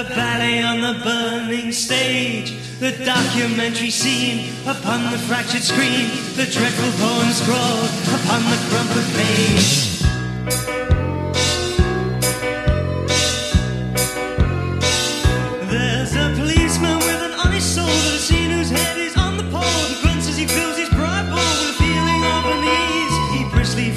The ballet on the burning stage, the documentary scene upon the fractured screen, the dreadful poem scrawled upon the crumpled page.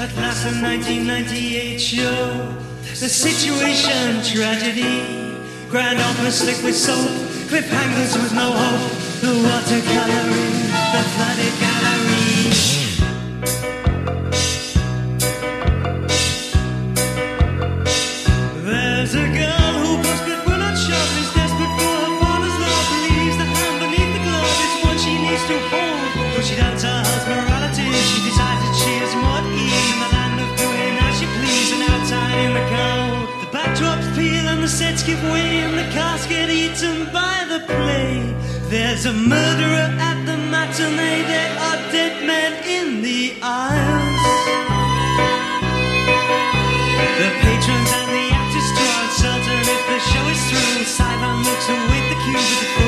At last, the 1998 show. The situation, tragedy. Grand opera slick with soap. Cliffhangers with no hope. The watercoloring, the flooded gallery. There's a girl who busted will not sets give way and the cast get eaten by the play. There's a murderer at the matinee. There are dead men in the aisles. The patrons and the actors are uncertain if the show is through. Sideline looks await the cue with the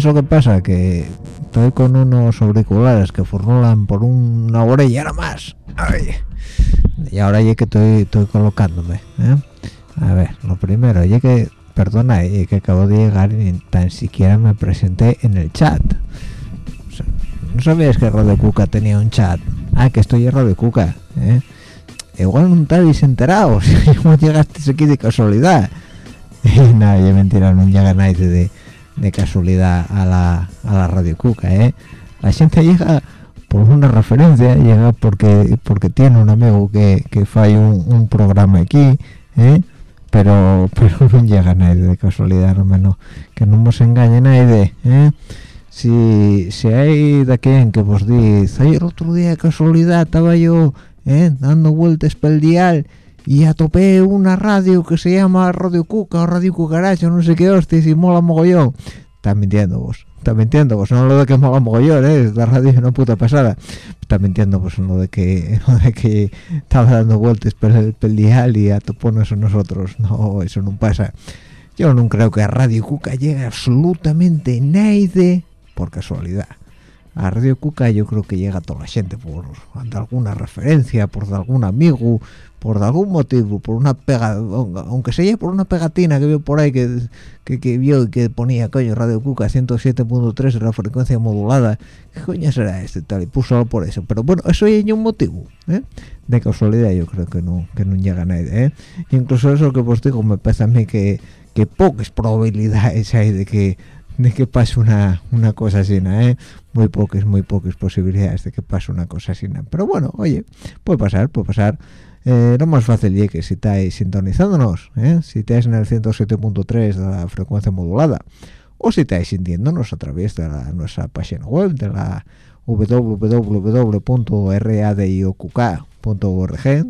¿Sabes lo que pasa? Que estoy con unos auriculares que formulan por una orella nada más. Ay. Y ahora ya que estoy, estoy colocándome. ¿eh? A ver, lo primero, ya que, perdona, ya que acabo de llegar y ni tan siquiera me presenté en el chat. O sea, ¿No sabías que Radio Cuca tenía un chat? Ah, que estoy en Radio Cuca. ¿eh? Igual no estáis enterados. ¿Cómo llegaste aquí de casualidad? Y nada, ya mentira, no llega nadie de, de casualidad a la, a la Radio Cuca, ¿eh? La gente llega por una referencia, llega porque porque tiene un amigo que, que falla un, un programa aquí, ¿eh? Pero, pero no llega nadie de casualidad, hermano. Que no nos engañe nadie, ¿eh? Si, si hay de quien que vos dice, ayer otro día de casualidad estaba yo ¿eh? dando vueltas por el dial y atopé una radio que se llama Radio Cuca o Radio Cucaracha, no sé qué hostias, y mola mogollón. Está mintiendo vos, está mintiendo vos, no lo de que mola mogollón, ¿eh? la radio es una puta pasada. Está mintiendo vos en lo de que, lo de que estaba dando vueltas por el, por el dial y atopónos a nosotros. No, eso no pasa. Yo no creo que a Radio Cuca llegue absolutamente nadie por casualidad. A Radio Cuca yo creo que llega toda la gente por alguna referencia, por algún amigo, por algún motivo, por una pega, aunque sea por una pegatina que vio por ahí que, que, vio y que ponía, coño, Radio Cuca 107.3 de la frecuencia modulada, ¿qué coño será este tal? Y puso por eso, pero bueno, eso es un motivo, ¿eh? De casualidad yo creo que no, que no llega nadie, ¿eh? Incluso eso que pues digo, me parece a mí que, que pocas probabilidades hay de que de que pase una, una cosa así, ¿eh? Muy pocas, muy pocas posibilidades de que pase una cosa así. Pero bueno, oye, puede pasar, puede pasar. Eh, lo más fácil es que si estáis sintonizándonos, ¿eh? si estáis en el 107.3 de la frecuencia modulada, o si estáis sintiéndonos a través de la, nuestra página web, de la www.radiocuca.org, ¿eh?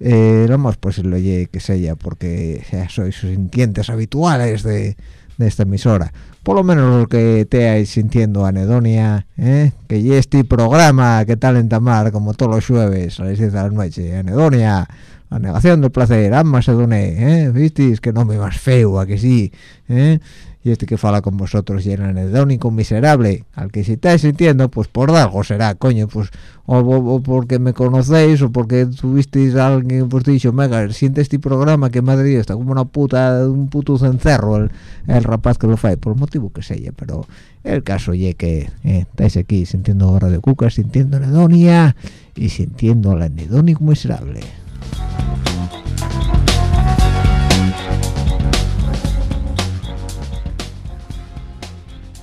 Eh, lo más posible que sea porque ya sois sintientes habituales de, de esta emisora por lo menos lo que estéis sintiendo anedonia, ¿eh? que ya este programa que tal en Tamar, como todos los jueves a las 10 de la noche, anedonia, la negación del placer, ama se ¿eh? visteis que no me más feo, a que sí, ¿eh? Y este que fala con vosotros y era anedónico miserable al que si estáis sintiendo pues por algo será coño pues o, porque me conocéis o porque tuvisteis a alguien pues dicho mega siente este programa que Madrid está como una puta un puto cencerro el, rapaz que lo fae por motivo que sea pero el caso ye que eh, estáis aquí sintiendo de cuca sintiendo anedonia y sintiendo al anedónico miserable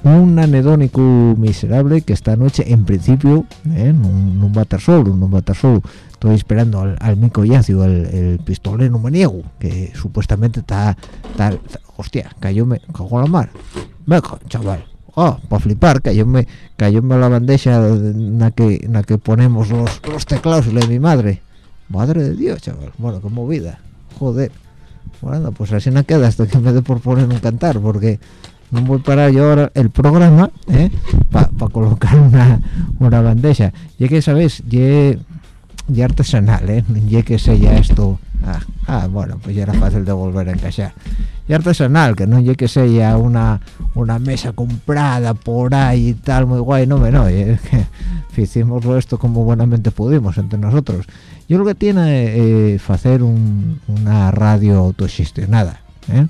un anedónico miserable que esta noche en principio eh, no, va a estar solo no va a estar solo estoy esperando al, al Mico Yacio el, el, pistolero maniego que supuestamente está tal hostia cayó me cagó la mar. Venga chaval. Oh, para flipar cayó me cayó me la bandeja en la que en la que ponemos los, los teclados de mi madre. Madre de Dios chaval. Bueno qué movida. Joder. Bueno pues así no queda hasta que me dé por poner un cantar porque no voy a parar yo ahora el programa ¿eh? para colocar una, una bandeja ya que sabes ya ya artesanal ¿eh? ya que sé ya esto ah, ah, bueno pues ya era fácil de volver a encajar y artesanal que no ya que sé ya una una mesa comprada por ahí y tal muy guay no me no hicimos esto como buenamente pudimos entre nosotros yo lo que tiene es eh, hacer un, una radio autogestionada ¿eh?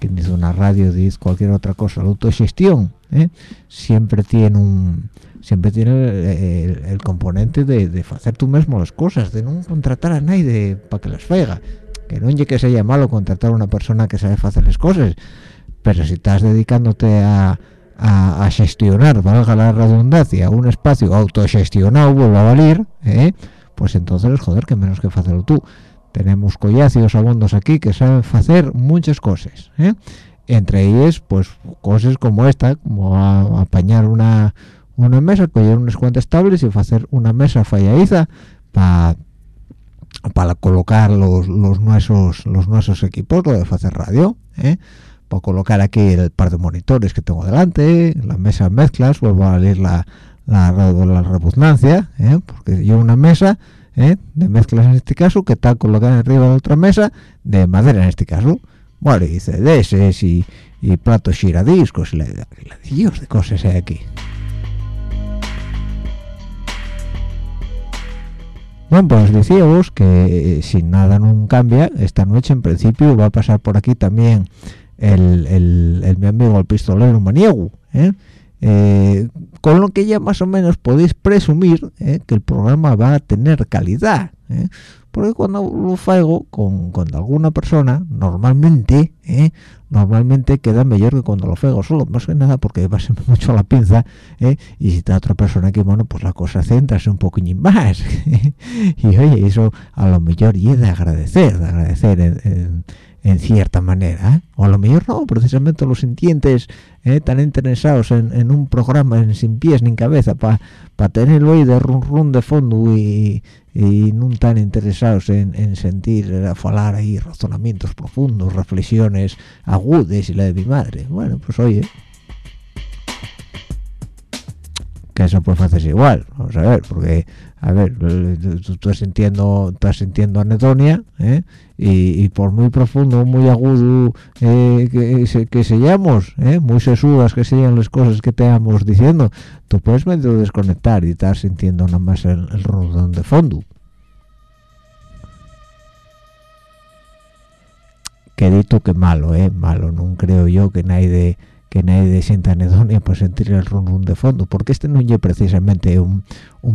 Quien dice una radio dice cualquier otra cosa la autogestión ¿eh? siempre tiene un siempre tiene el, componente de, hacer tú mismo las cosas de no contratar a nadie para que las faiga que no que sea malo contratar a una persona que sabe hacer las cosas pero si estás dedicándote a, a, gestionar valga la redundancia un espacio autogestionado vuelve a valer ¿eh? pues entonces joder que menos que hacerlo tú tenemos collacios abondos aquí que saben hacer muchas cosas ¿eh? entre ellas pues cosas como esta como apañar una una mesa coger unas cuantas tablas y hacer una mesa falladiza para para colocar los, los nuestros los nuestros equipos lo de hacer radio ¿eh? para colocar aquí el par de monitores que tengo delante la mesa mezclas vuelvo a leer la la, la repugnancia ¿eh? porque yo una mesa ¿eh? de mezclas en este caso que está colocada arriba de otra mesa de madera en este caso bueno y CDS y, y platos giradiscos y la, la Dios de cosas hay aquí Bueno, pues decíamos que eh, si nada no cambia, esta noche en principio va a pasar por aquí también el, el, mi amigo el pistolero maniego, ¿eh? Eh, con lo que ya más o menos podéis presumir eh, que el programa va a tener calidad eh. porque cuando lo hago con, con, alguna persona normalmente normalmente queda mejor que cuando lo hago solo más que nada porque va mucho la pinza y si está otra persona aquí bueno pues la cosa centra un poquín más y oye eso a lo mejor y de agradecer de agradecer cierta manera ¿eh? o a lo mejor no precisamente los sintientes ¿eh? tan interesados en, un programa sin pies ni cabeza para pa tenerlo ahí de run run de fondo y, y no tan interesados en, sentir a falar ahí razonamientos profundos reflexiones agudes y la de mi madre bueno pues oye que eso puede hacerse igual vamos a ver porque a ver tú estás sintiendo estás sintiendo anedonia ¿eh? y, por muy profundo muy agudo eh, que, que ¿eh? muy sesudas que sean las cosas que te estamos diciendo tú puedes medio desconectar y estar sintiendo nada más el, el de fondo que dito que malo eh malo no creo yo que nadie que nadie sienta anedonia por sentir el rum de fondo porque este no es precisamente un,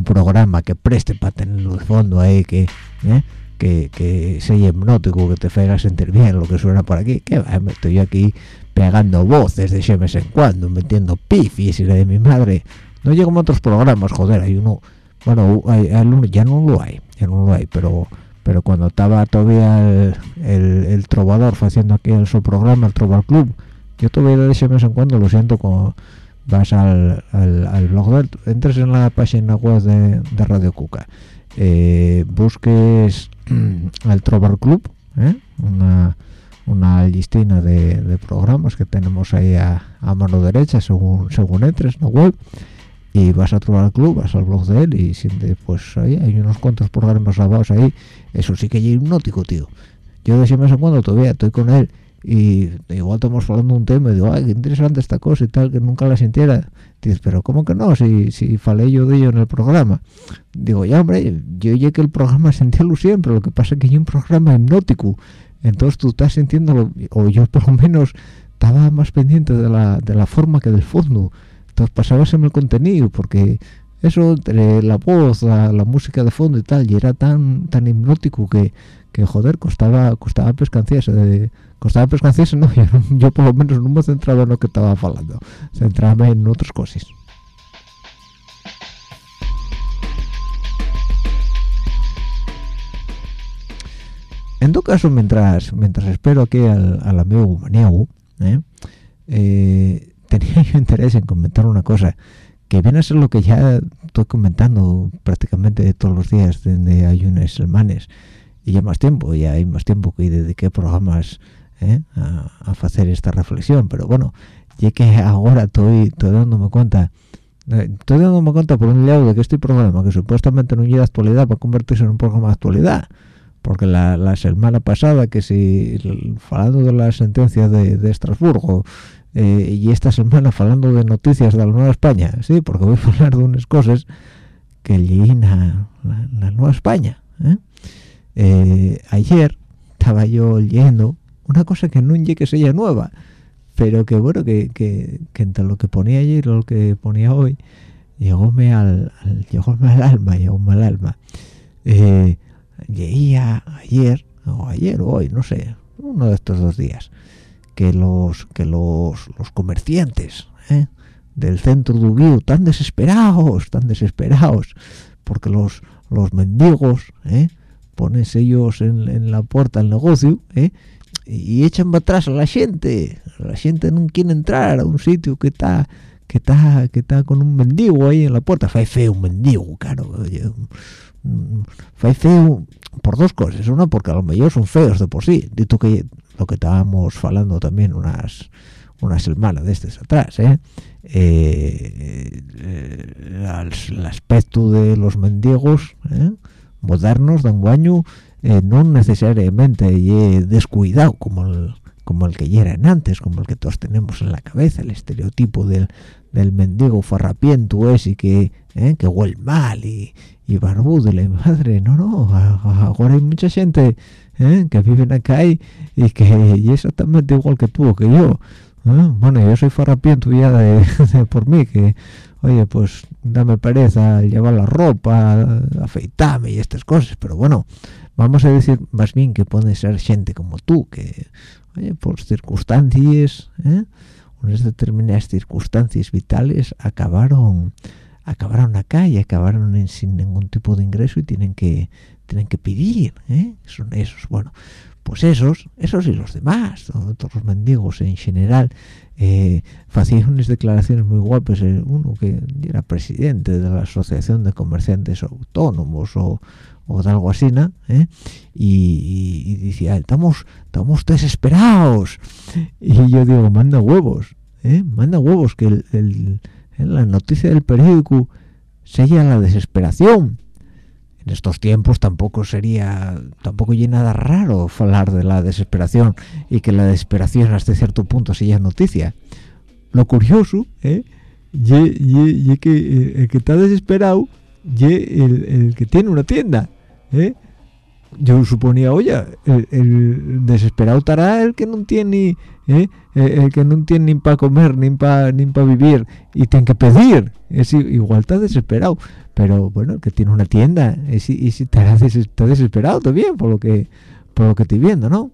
programa que preste para tenerlo de fondo ahí que ¿eh? que, que sea hipnótico que te haga sentir bien lo que suena por aquí. Que me estoy aquí pegando voces de vez en cuando metiendo pifis y la de mi madre. No llego a otros programas joder hay uno bueno hay, ya no lo hay ya no lo hay pero pero cuando estaba todavía el, el, trovador haciendo aquí el su programa el Trovar Club yo todavía de ese vez en cuando lo siento como vas al, al, blog entres en la página web de, Radio Cuca eh, busques al Trovar Club ¿eh? una una listina de, programas que tenemos ahí a, mano derecha según según entres en la web y vas a trobar club, vas al blog de él y siente, pues ahí hay unos cuantos programas grabados ahí, eso sí que es hipnótico, tío. Yo de mes en cuando todavía estoy con él y igual estamos hablando de un tema y digo, ay, qué interesante esta cosa y tal, que nunca la sintiera. Dices, pero ¿cómo que no? Si, si falé yo de ello en el programa. Digo, ya, hombre, yo oye que el programa sentíalo siempre, lo que pasa es que hay un programa hipnótico. Entonces tú estás sintiéndolo, o yo por lo menos estaba más pendiente de la, de la forma que del fondo. Entonces pasabas en el contenido, porque eso, entre la voz, la, la, música de fondo y tal, y era tan tan hipnótico que, que joder, costaba costaba pescanciarse de costaba pescanciarse, no, yo, por lo menos no me centraba en lo que estaba hablando, centraba en otras cosas. En todo caso, mientras mientras espero aquí al, al amigo Maniago, ¿eh? Eh, tenía yo interés en comentar una cosa que viene a ser lo que ya estoy comentando prácticamente todos los días desde hay unas semanas y ya más tiempo, ya hay más tiempo que dediqué programas ¿eh? a, hacer esta reflexión pero bueno ya que ahora estoy, estoy dándome cuenta eh, estoy dándome cuenta por un lado de que este programa que supuestamente no llega de actualidad va a convertirse en un programa de actualidad porque la, semana pasada que si hablando de la sentencia de, de Estrasburgo eh, y esta semana hablando de noticias de la Nueva España sí porque voy a hablar de unas cosas que leí la, la, Nueva España ayer estaba yo leyendo una cosa que no que sea nueva pero que bueno que, que, entre lo que ponía ayer y lo que ponía hoy llegóme al, al llegóme al alma llegóme al alma eh, ayer o ayer o hoy no sé uno de estos dos días que los que los, los comerciantes ¿eh? del centro de Ubiu tan desesperados tan desesperados porque los los mendigos ¿eh? ponen ellos en, en la puerta del negocio ¿eh? Y echan para atrás a la gente la gente no quiere entrar a un sitio que está que está que está con un mendigo ahí en la puerta fue feo un mendigo claro fue feo por dos cosas una porque a lo mejor son feos de por sí dito que lo que estábamos hablando también unas unas semanas de este atrás ¿eh? Eh, el, aspecto de los mendigos ¿eh? modernos de un guaño eh, no necesariamente y descuidado como el, como el que ya eran antes, como el que todos tenemos en la cabeza, el estereotipo del, del mendigo farrapiento ese que, eh, que huele mal y, y barbudo y la madre, no, no, ahora hay mucha gente eh, que viven acá y, y que y exactamente igual que tú o que yo. Bueno, yo soy farrapiento ya de, por mí, que oye, pues dame pereza llevar la ropa, afeitarme y estas cosas, pero bueno, vamos a decir más bien que puede ser gente como tú que oye, por circunstancias ¿eh? unas determinadas circunstancias vitales acabaron acabaron acá y acabaron sin ningún tipo de ingreso y tienen que tienen que pedir ¿eh? son esos bueno pues esos esos y los demás todos los mendigos en general eh, hacían unas declaraciones muy guapas eh, uno que era presidente de la asociación de comerciantes autónomos o o de algo así, ¿no? ¿Eh? Y, decía, estamos, estamos desesperados. Y yo digo, manda huevos, ¿eh? manda huevos, que el, la noticia del periódico sería la desesperación en estos tiempos tampoco sería tampoco hay nada raro hablar de la desesperación y que la desesperación hasta cierto punto sea noticia lo curioso ¿eh? y, que eh, el, que está desesperado y el, que tiene una tienda ¿eh? yo suponía oye el, desesperado estará el que no tiene ¿eh? el, que no tiene ni para comer ni para ni vivir y tiene que pedir es igual está desesperado pero bueno el que tiene una tienda y si, está, desesperado también por lo que por lo que estoy viendo no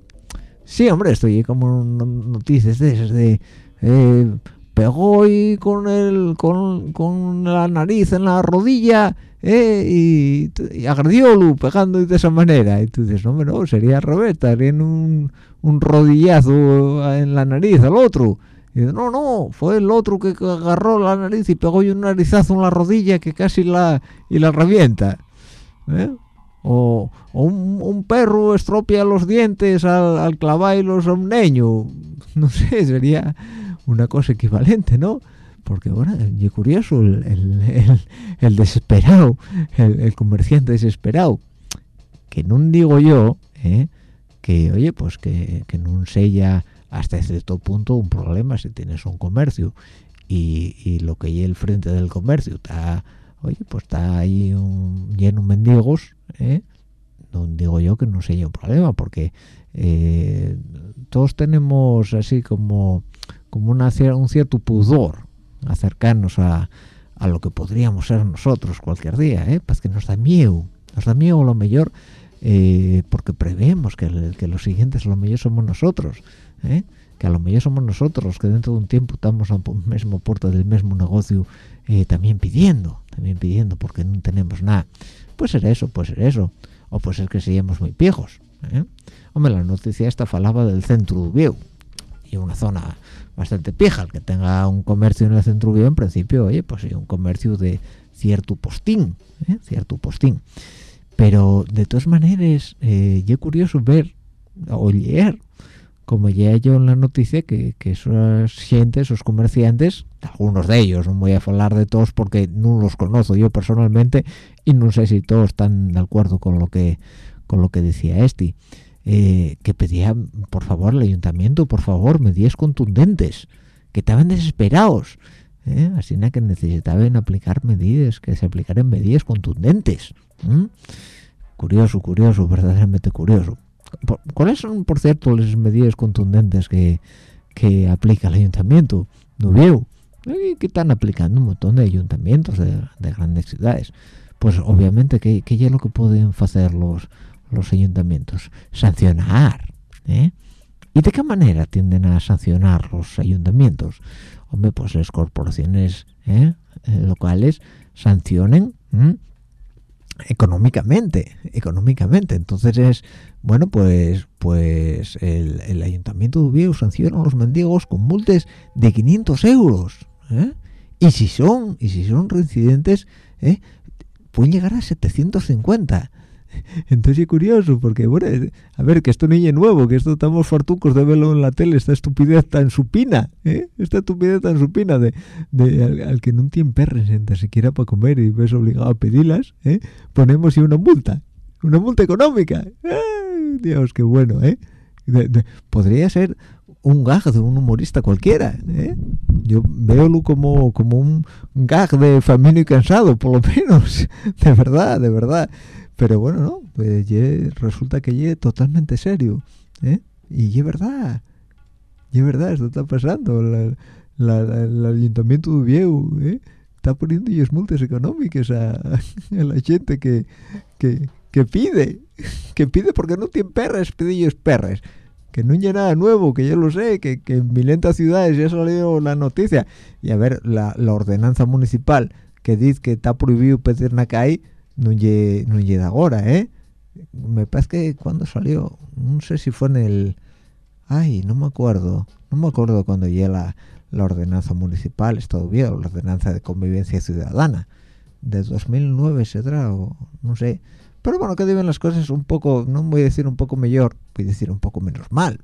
sí hombre estoy como noticias de eh, pegó y con el con, con, la nariz en la rodilla eh, y, y, agrediólo pegando de esa manera y tú dices no no sería al revés en un, un rodillazo en la nariz al otro y no, no, fue el otro que agarró la nariz y pegó un narizazo en la rodilla que casi la y la revienta. ¿eh? O, un, perro estropia los dientes al, al los a un niño. No sé, sería una cosa equivalente, ¿no? Porque, bueno, es curioso, el, el, desesperado, el, comerciante desesperado, que no digo yo, ¿eh? que, oye, pues que, que no sella hasta cierto punto un problema si tienes un comercio y, lo que hay el frente del comercio está oye pues está ahí lleno de mendigos ¿eh? no digo yo que no sea un problema porque eh, todos tenemos así como como una, un cierto pudor acercarnos a, a, lo que podríamos ser nosotros cualquier día ¿eh? pues que nos da miedo nos da miedo lo mejor eh, porque prevemos que, que los siguientes lo mejor somos nosotros ¿eh? que a lo mejor somos nosotros que dentro de un tiempo estamos a un mismo puerto del mismo negocio eh, también pidiendo también pidiendo porque no tenemos nada puede ser eso puede ser eso o puede ser que seamos muy viejos ¿eh? hombre la noticia esta falaba del centro de y una zona bastante pija el que tenga un comercio en el centro en principio oye pues hay un comercio de cierto postín cierto postín. Pero de todas maneras eh, es curioso ver o leer como ya yo en la noticia que, que esos gente, esos comerciantes, algunos de ellos, no voy a hablar de todos porque no los conozco yo personalmente y no sé si todos están de acuerdo con lo que con lo que decía este, eh, que pedía por favor al ayuntamiento, por favor, medidas contundentes, que estaban desesperados, ¿eh? así que necesitaban aplicar medidas, que se aplicaran medidas contundentes. Curioso, curioso, verdaderamente curioso. ¿Cuáles son, por cierto, las medidas contundentes que, aplica el ayuntamiento? No veo. que están aplicando un montón de ayuntamientos de, grandes ciudades. Pues obviamente, ¿qué, es lo que pueden hacer los, los ayuntamientos? Sancionar. ¿eh? ¿Y de qué manera tienden a sancionar los ayuntamientos? Hombre, pues las corporaciones ¿eh? Eh, locales sancionen económicamente económicamente entonces es bueno pues pues el, ayuntamiento de Ubieu sanciona a los mendigos con multas de 500 euros y si son y si son reincidentes pueden llegar a 750 entonces es curioso porque bueno a ver que esto no es nuevo que esto estamos fartucos de verlo en la tele esta estupidez tan supina ¿eh? esta estupidez tan supina de, al, que no tiene perres ni siquiera para comer y ves obligado a pedirlas ¿eh? ponemos una multa una multa económica Dios qué bueno eh podría ser un gag de un humorista cualquiera ¿eh? yo veo como como un gag de familia y cansado por lo menos de verdad de verdad pero bueno no pues resulta que es totalmente serio ¿eh? y es verdad y es verdad esto está pasando el ayuntamiento de Vieu ¿eh? está poniendo ellos multas económicas a, la gente que, que, pide que pide porque no tiene perres pide ellos perres que no hay nada nuevo, que yo lo sé, que, que en milenta ciudades ya salió la noticia. Y a ver, la, la ordenanza municipal que dice que está prohibido pedir nacay, no no de ahora, ¿eh? Me parece que cuando salió, no sé si fue en el... Ay, no me acuerdo, no me acuerdo cuando llega la, ordenanza municipal, es todavía, la ordenanza de convivencia ciudadana, de 2009 se o no sé. Pero bueno, que deben las cosas un poco, no voy a decir un poco mejor, voy a decir un poco menos mal,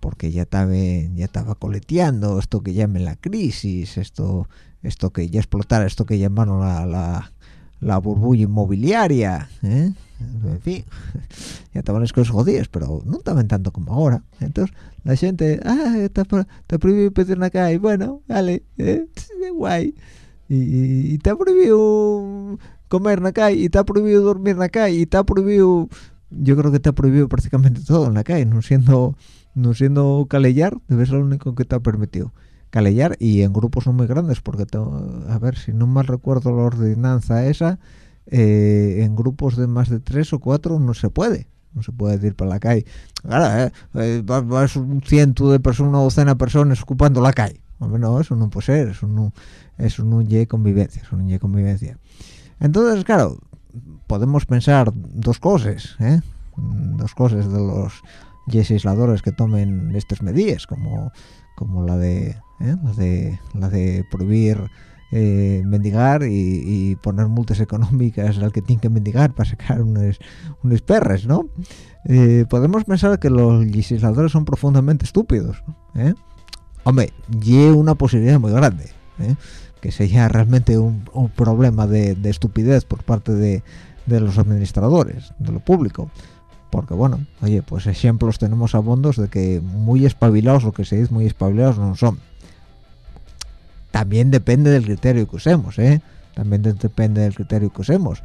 porque ya estaba ya estaba coleteando esto que llamen la crisis, esto esto que ya explotar esto que llamaron la, la, la burbuja inmobiliaria ¿eh? en fin ya estaban las cosas jodidas pero no estaban tanto como ahora entonces la gente ah está, está prohibido pedir una calle bueno vale ¿eh? guay y, y, y está prohibido comer en la calle y está prohibido dormir en la calle y está prohibido yo creo que está prohibido prácticamente todo en la calle no siendo no siendo calellar debe ser lo único que está permitido calellar y en grupos no muy grandes porque tengo, a ver si no mal recuerdo la ordenanza esa eh, en grupos de más de tres o cuatro no se puede no se puede ir para la calle. Claro eh, eh, vas un ciento de personas una docena de personas ocupando la calle. Hombre, no eso no puede ser eso no eso no es convivencia eso no es convivencia. Entonces claro podemos pensar dos cosas ¿eh? dos cosas de los legisladores que tomen estas medidas como como la de ¿eh? la de prohibir eh, mendigar y, poner multas económicas al que tiene que mendigar para sacar unos, unos perres, ¿no? Eh, podemos pensar que los legisladores son profundamente estúpidos, ¿eh? Hombre, y una posibilidad muy grande, ¿eh? que sea realmente un, problema de, de, estupidez por parte de, los administradores, de lo público. Porque bueno, oye, pues ejemplos tenemos abundos de que muy espabilados, lo que se dice muy espabilados no son también depende del criterio que usemos, ¿eh? También depende del criterio que usemos.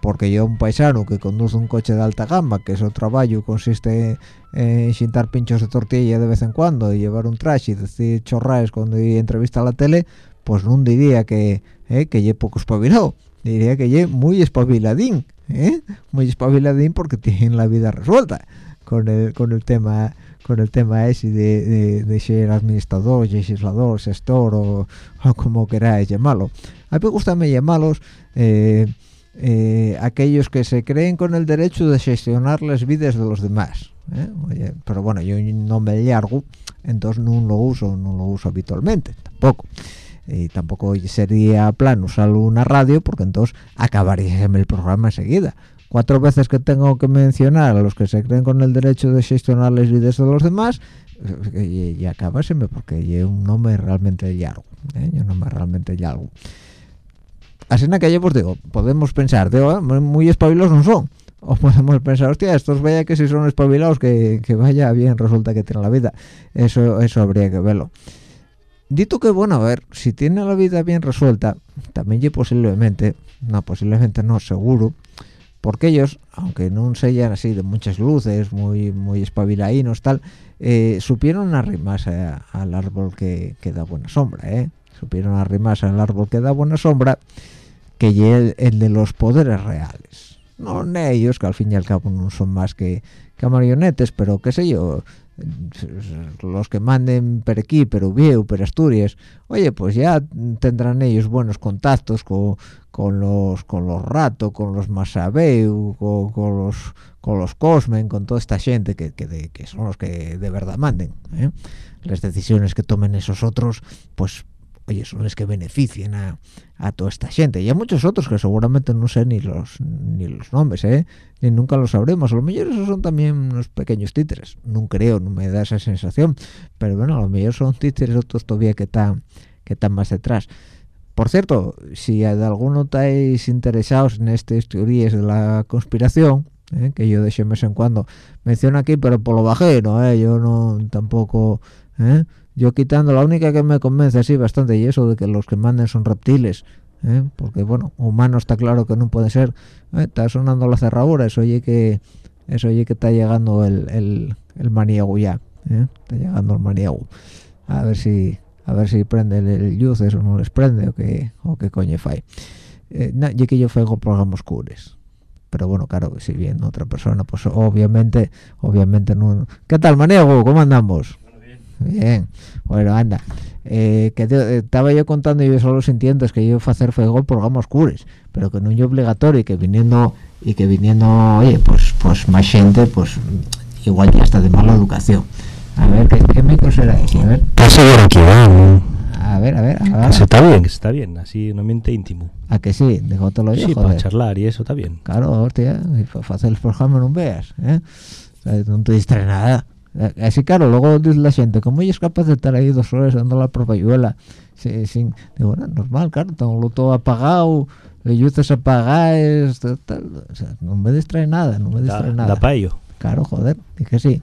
Porque yo, un paisano que conduce un coche de alta gama, que su trabajo consiste en chintar pinchos de tortilla de vez en cuando y llevar un trash y decir chorraes cuando entrevista a la tele, pues no diría que ¿eh? que ye poco espabilado, diría que ye muy espabiladín, ¿eh? muy espabiladín porque tiene la vida resuelta con el, con el tema con el tema ese de, de, de ser administrador, legislador, gestor o, o, como queráis llamarlo. A mí me gusta llamarlos eh, eh, aquellos que se creen con el derecho de gestionar las vidas de los demás. ¿eh? Oye, pero bueno, yo no me largo, entonces no lo uso, no lo uso habitualmente, tampoco. Y tampoco sería plan usar una radio porque entonces acabaría el programa enseguida cuatro veces que tengo que mencionar a los que se creen con el derecho de gestionar las vidas de los demás y, y acabáseme porque yo un nombre realmente largo ¿eh? yo no me realmente largo así en aquello pues digo podemos pensar digo, muy espabilados no son. O podemos pensar hostia estos vaya que si son espabilados que, que vaya bien resulta que tienen la vida. Eso eso habría que verlo. Dito que, bueno, a ver, si tiene la vida bien resuelta, también yo posiblemente, no, posiblemente no, seguro, porque ellos, aunque no sean así de muchas luces, muy muy tal, eh, supieron arrimarse al árbol que, que, da buena sombra, ¿eh? Supieron arrimarse al árbol que da buena sombra, que es el, el, de los poderes reales. No ellos, que al fin y al cabo no son más que, que marionetes, pero qué sé yo, Eh, los que manden por aquí, per Ubieu, por Asturias, oye, pues ya tendrán ellos buenos contactos con, con los con los Rato, con los Masabeu, con, con, los con los Cosmen, con toda esta gente que, que, de, que son los que de verdad manden. ¿eh? Las decisiones que tomen esos otros, pues oye, son los que beneficien a, a, toda esta gente. Y hay muchos otros que seguramente no sé ni los ni los nombres, ¿eh? Ni nunca los sabremos. A lo mejor esos son también unos pequeños títeres. No creo, no me da esa sensación. Pero bueno, a lo mejor son títeres otros todavía que están, que están más detrás. Por cierto, si de alguno estáis interesados en estas teorías de la conspiración, ¿eh? que yo de vez en cuando menciono aquí, pero por lo bajé, ¿no? ¿Eh? Yo no tampoco... ¿eh? Yo quitando la única que me convence así bastante y eso de que los que manden son reptiles ¿eh? porque bueno humano está claro que no puede ser ¿eh? está sonando la cerradura eso oye que eso oye que está llegando el, el, el ya ¿eh? está llegando el maniego a ver si a ver si prende el, luz eso no les prende o que o qué coño fai no, y que yo fego programas oscuros pero bueno claro si viene otra persona pues obviamente obviamente no qué tal maniego cómo andamos bien bueno anda. Eh, que te, estaba yo contando y yo solo sintiendo es que yo hacer fuego programas oscuros pero que no es obligatorio y que viniendo y que viniendo oye pues pues más gente pues igual ya está de mala educación. A ver qué, qué micro será ese a ver. Seguro que va a ver a ver, a ver. Está bien que está bien así un ambiente íntimo. A que sí dejo te lo sí, para charlar y eso está bien. Claro hostia para hacer el programa no veas ¿eh? no te distrae nada Así claro, luego dice la gente, ¿cómo es capaz de estar ahí dos horas dando la propayuela? Sí, sin, digo, bueno, normal, claro, tengo todo apagado, luces apagadas, tal, tal, o sea, no me distrae nada, no me Da, distrae da nada. pa' ello. Claro, joder, dije sí.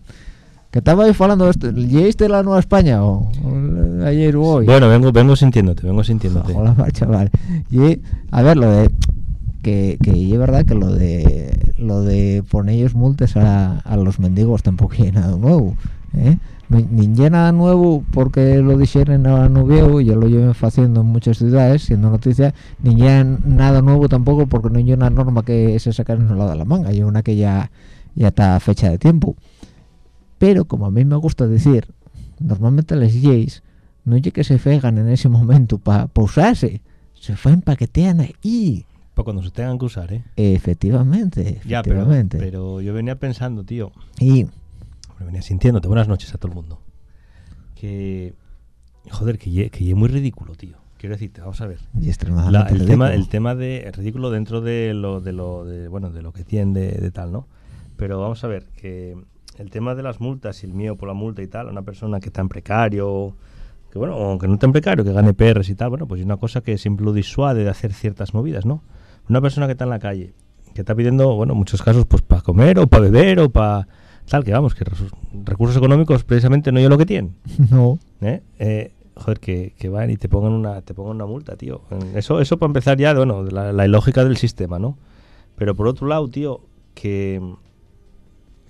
Que estaba ahí hablando esto, ¿llegaste la Nueva España o, o ayer o hoy? Bueno, vengo, vengo sintiéndote, vengo sintiéndote. Hola, va, chaval. Y, a ver, lo de que, que es verdad que lo de lo de ponerles multas a, a los mendigos tampoco es nada nuevo, ¿eh? Ni ni nada nuevo porque lo dijeron ahora no viejo, ya lo lleven haciendo en muchas ciudades, siendo noticia, ni nada nuevo tampoco porque no hay una norma que se sacaron al lado de la manga, hay una que ya, ya está fecha de tiempo. Pero como a mí me gusta decir, normalmente las leyes no es que se fegan en ese momento para usarse, se fue paquetean ahí. Para cuando se tengan que usar, ¿eh? Efectivamente, Ya, pero, efectivamente. pero yo venía pensando, tío, Y venía sintiéndote. Buenas noches a todo el mundo. Que. Joder, que ye, que ye muy ridículo, tío. Quiero decirte, vamos a ver. y La- extremadamente el, tema, ridículo. el tema de ridículo dentro de lo, de lo de, bueno, de lo que tienen de, de tal, ¿no? Pero vamos a ver, que el tema de las multas y el miedo por la multa y tal, una persona que está en precario, que bueno, aunque no esté en precario, que gane PRs y tal, bueno, pues es una cosa que siempre lo disuade de hacer ciertas movidas, ¿no? Una persona que está en la calle, que está pidiendo, bueno, en muchos casos, pues para comer o para beber o para tal, que vamos, que recursos económicos precisamente no es lo que tienen. No, ¿eh? Eh, joder, que, que van y te pongan una te pongan una multa, tío. Eso eso para empezar ya, bueno, la, la ilógica del sistema, ¿no? Pero por otro lado, tío, que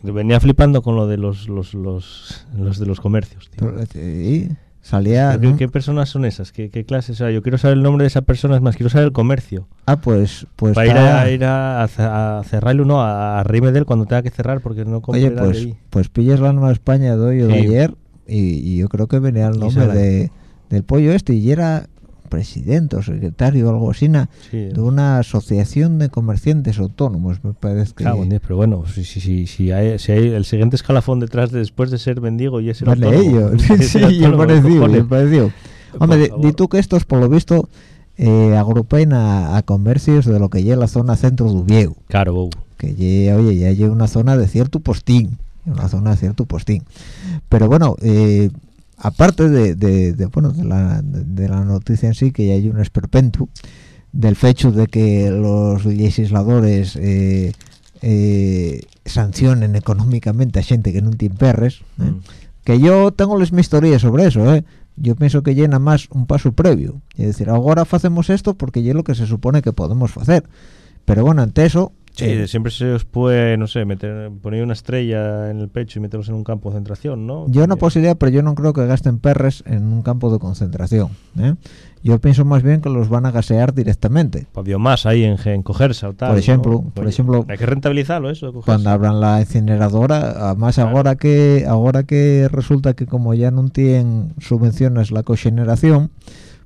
venía flipando con lo de los los, los, los de los comercios, tío. y salía... ¿Qué, ¿no? qué personas son esas? ¿Qué, qué clases? O sea, yo quiero saber el nombre de esa persona, es más, quiero saber el comercio. Ah, pues... pues para ir está- a, ir a, a ce- a cerrarle uno, a, a reírme de él cuando tenga que cerrar porque no Oye, de pues, ahí. pues pillas la Nueva España de hoy o de Sí. ayer y, y yo creo que venía el nombre de, del pollo este y era presidente o secretario o algo así Sí. de una asociación de comerciantes autónomos, me parece que... Diez, pero bueno, si, si, si, si, hay, si hay el siguiente escalafón detrás de después de ser mendigo y es el Vale, autónomo. ellos. Es sí, el autónomo, parecido, Hombre, di- tú que estos, por lo visto, eh, agrupen a, a comercios de lo que lleva la zona centro de Ubieu. Claro, que lle- oye, ya hay una zona de cierto postín, una zona de cierto postín. Pero bueno, eh, aparte de, de- de, bueno de la, de, la noticia en sí, que ya hay un esperpento del hecho de que los legisladores eh, eh, sancionen económicamente a gente que no tiene perres, ¿eh? Mm. que yo tengo las mis teorías sobre eso, ¿eh? Yo pienso que llena más un paso previo. Es decir, ahora hacemos esto porque ya es lo que se supone que podemos hacer. Pero bueno, ante eso... Sí, eh, siempre se os puede, no sé, meter, poner una estrella en el pecho y meterlos en un campo de concentración, ¿no? Yo no posibilidad, pero yo no creo que gasten perres en un campo de concentración. ¿eh? Yo pienso más bien que los van a gasear directamente. Pa' biomasa ahí en, en. Por ejemplo, ¿no? por Oye, ejemplo, Hay que rentabilizarlo eso. cogerse. Cuando abran la incineradora, además Claro. ahora que ahora que resulta que como ya no tienen subvenciones la cogeneración,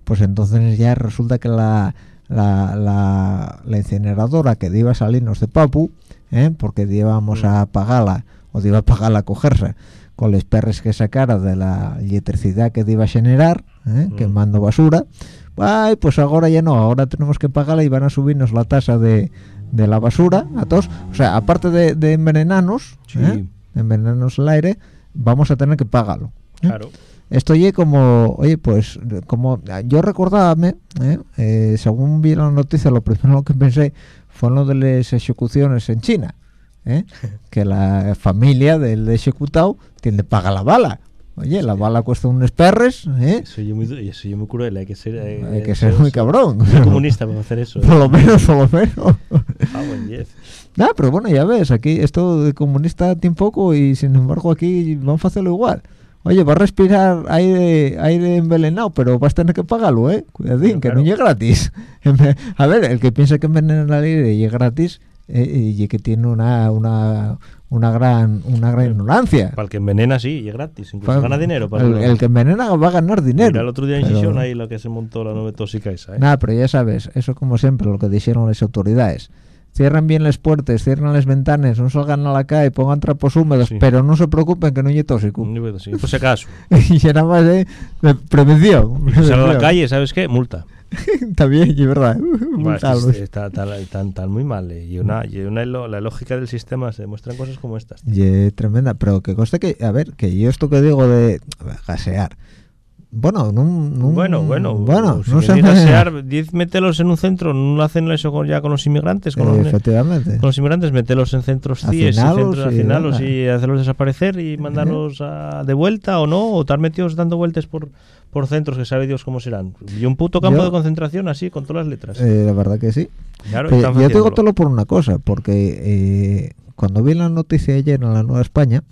pues entonces ya resulta que la la, la, la incineradora que iba a salirnos de Papu, ¿eh? porque íbamos a pagarla o iba a pagarla a cogerse con los perres que sacara de la electricidad que iba a generar, ¿eh? Mm. quemando basura, ay, pues ahora ya no, ahora tenemos que pagarla y van a subirnos la tasa de, de la basura a todos, o sea, aparte de, de envenenarnos, Sí. ¿eh? envenenarnos el aire, vamos a tener que pagarlo. ¿eh? Claro. Esto oye como, oye, pues, como yo recordábame, ¿eh? Eh, según vi la noticia, lo primero que pensé fue en lo de las ejecuciones en China, ¿eh? que la familia del ejecutado tiene que pagar la bala. Oye, la bala cuesta unos perres, ¿eh? Eso yo muy, yo muy cruel, hay que ser... eh, hay que ser muy cabrón. Muy comunista para hacer eso. por lo menos, por lo menos. Ah, buen 10. Nah, pero bueno, ya ves, aquí esto de comunista tiene poco y sin embargo aquí vamos a hacerlo igual. Oye, va a respirar aire, aire envenenado, pero vas a tener que pagarlo, ¿eh? Cuidadín, que claro. no llegue gratis. A ver, el que piensa que envenenar el aire y es gratis, eh, y que tiene una, una, una gran una gran ignorancia. Para el que envenena, sí, y es gratis. Incluso gana dinero. Para el, el que envenena va a ganar Mira, dinero. el otro día en Gijón ahí lo que se montó la nube tóxica esa, ¿eh? Nada, pero ya sabes, eso como siempre, lo que dijeron las autoridades. Cierren bien las puertas, cierren las ventanas, no salgan a la calle, pongan trapos húmedos, Sí. pero no se preocupen que no hay tóxico. Nivel así, Por si acaso. y era más de, de prevención. Sale a la calle, ¿sabes qué? Multa. Bien, y verdad. Bueno, Multalos. es que está, está- está- está muy mal. eh, Y, una, y una, la lógica del sistema se demuestran cosas como estas. Y es tremenda, pero que conste que, a ver, que yo esto que digo de gasear. Bueno, nun- nun- Bueno, bueno, bueno, si no queréis gasear, diez, mételos en un centro, no hacen eso con- ya con los inmigrantes, con, los, Efectivamente. con los inmigrantes, mételos en centros CIES y, Hacinalos centros, y nada. y hacerlos desaparecer y mandarlos a- de vuelta o no, o estar metidos dando vueltas por, por centros que sabe Dios cómo serán. Y un puto campo Yo- de concentración así, con todas las letras. Eh, la verdad que sí. claro, y yo digo haciéndolo. todo por una cosa, porque eh, cuando vi la noticia ayer en la Nueva España,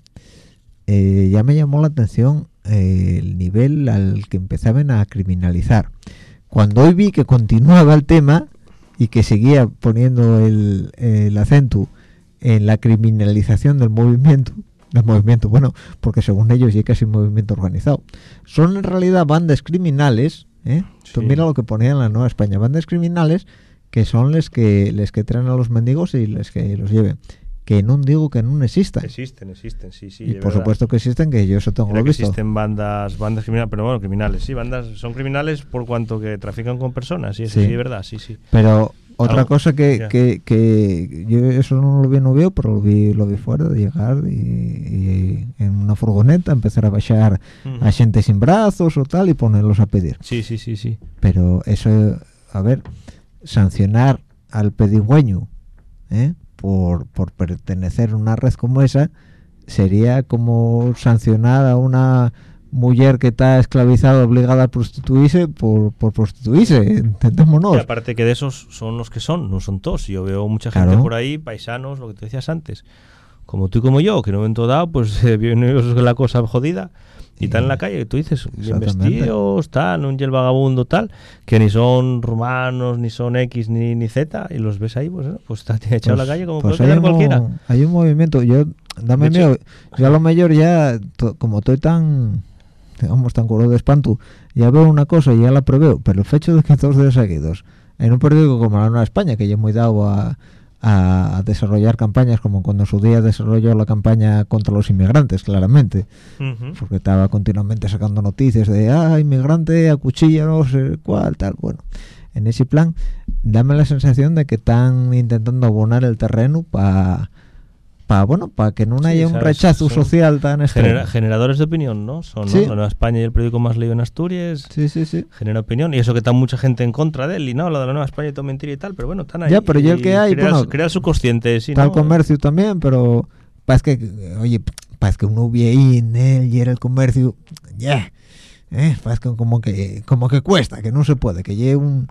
eh, ya me llamó la atención eh, el nivel al que empezaban a criminalizar. Cuando hoy vi que continuaba el tema y que seguía poniendo el, el acento en la criminalización del movimiento, del movimiento, bueno, porque según ellos ya casi un movimiento organizado, son en realidad bandas criminales, ¿eh? Tú Sí. mira lo que ponía en la Nueva España, bandas criminales que son les que les que traen a los mendigos y les que los lleven. Que no digo que no existan. Existen, existen, sí, sí. y por verdad. supuesto que existen, que yo eso tengo lo visto. existen bandas, bandas criminales, pero bueno, criminales, sí, bandas son criminales por cuanto que trafican con personas, sí, Sí. sí, es verdad, sí, sí. Pero otra Algo- cosa que, que, que yo eso no lo vi no veo, pero lo vi lo vi fuera de llegar y, y en una furgoneta empezar a bajar a gente sin brazos o tal y ponerlos a pedir. Sí, sí, sí, sí. pero eso a ver sancionar al pedigüeño ¿eh? Por, por pertenecer a una red como esa sería como sancionar a una mujer que está esclavizada obligada a prostituirse por, por prostituirse entendámonos Y aparte que de esos son los que son, no son todos. Yo veo mucha gente Claro. por ahí, paisanos, lo que te decías antes, como tú y como yo, que en un momento dado, pues eh, viene la cosa jodida y están en la calle, tú dices, bien vestidos, están, un y el vagabundo tal, que ni son rumanos, ni son X, ni, ni Z, y los ves ahí, pues, eh, pues está echado a la calle como pues puede quedar cualquiera. hay un movimiento yo dame De hecho- miedo yo a lo mejor ya to- como estoy tan digamos tan curado de espanto ya veo una cosa y ya la preveo pero el hecho de que dos días seguidos en un periódico como la Nueva España que ya es muy dado a, a desarrollar campañas como cuando en su día desarrolló la campaña contra los inmigrantes claramente Ujú. porque estaba continuamente sacando noticias de ah inmigrante a cuchilla no sé cuál tal bueno en ese plan dame la sensación de que están intentando abonar el terreno para para bueno para que no Sí, haya un sabes, rechazo son social tan extremo Genera- generadores de opinión, ¿no? Son ¿no? Sí. la Nueva España y el periódico más leído en Asturias. sí sí sí Genera opinión. Y eso que está mucha gente en contra de él. Y no, lo de la Nueva España y todo mentira y tal. Pero bueno, están ahí. Ya, pero ya el y que hay, Crea, bueno, crea su consciente, sí, el ¿no? comercio también pero parece que oye parece que uno ahí en él y era el comercio ya eh, parece que como que como que cuesta que no se puede que lleve un,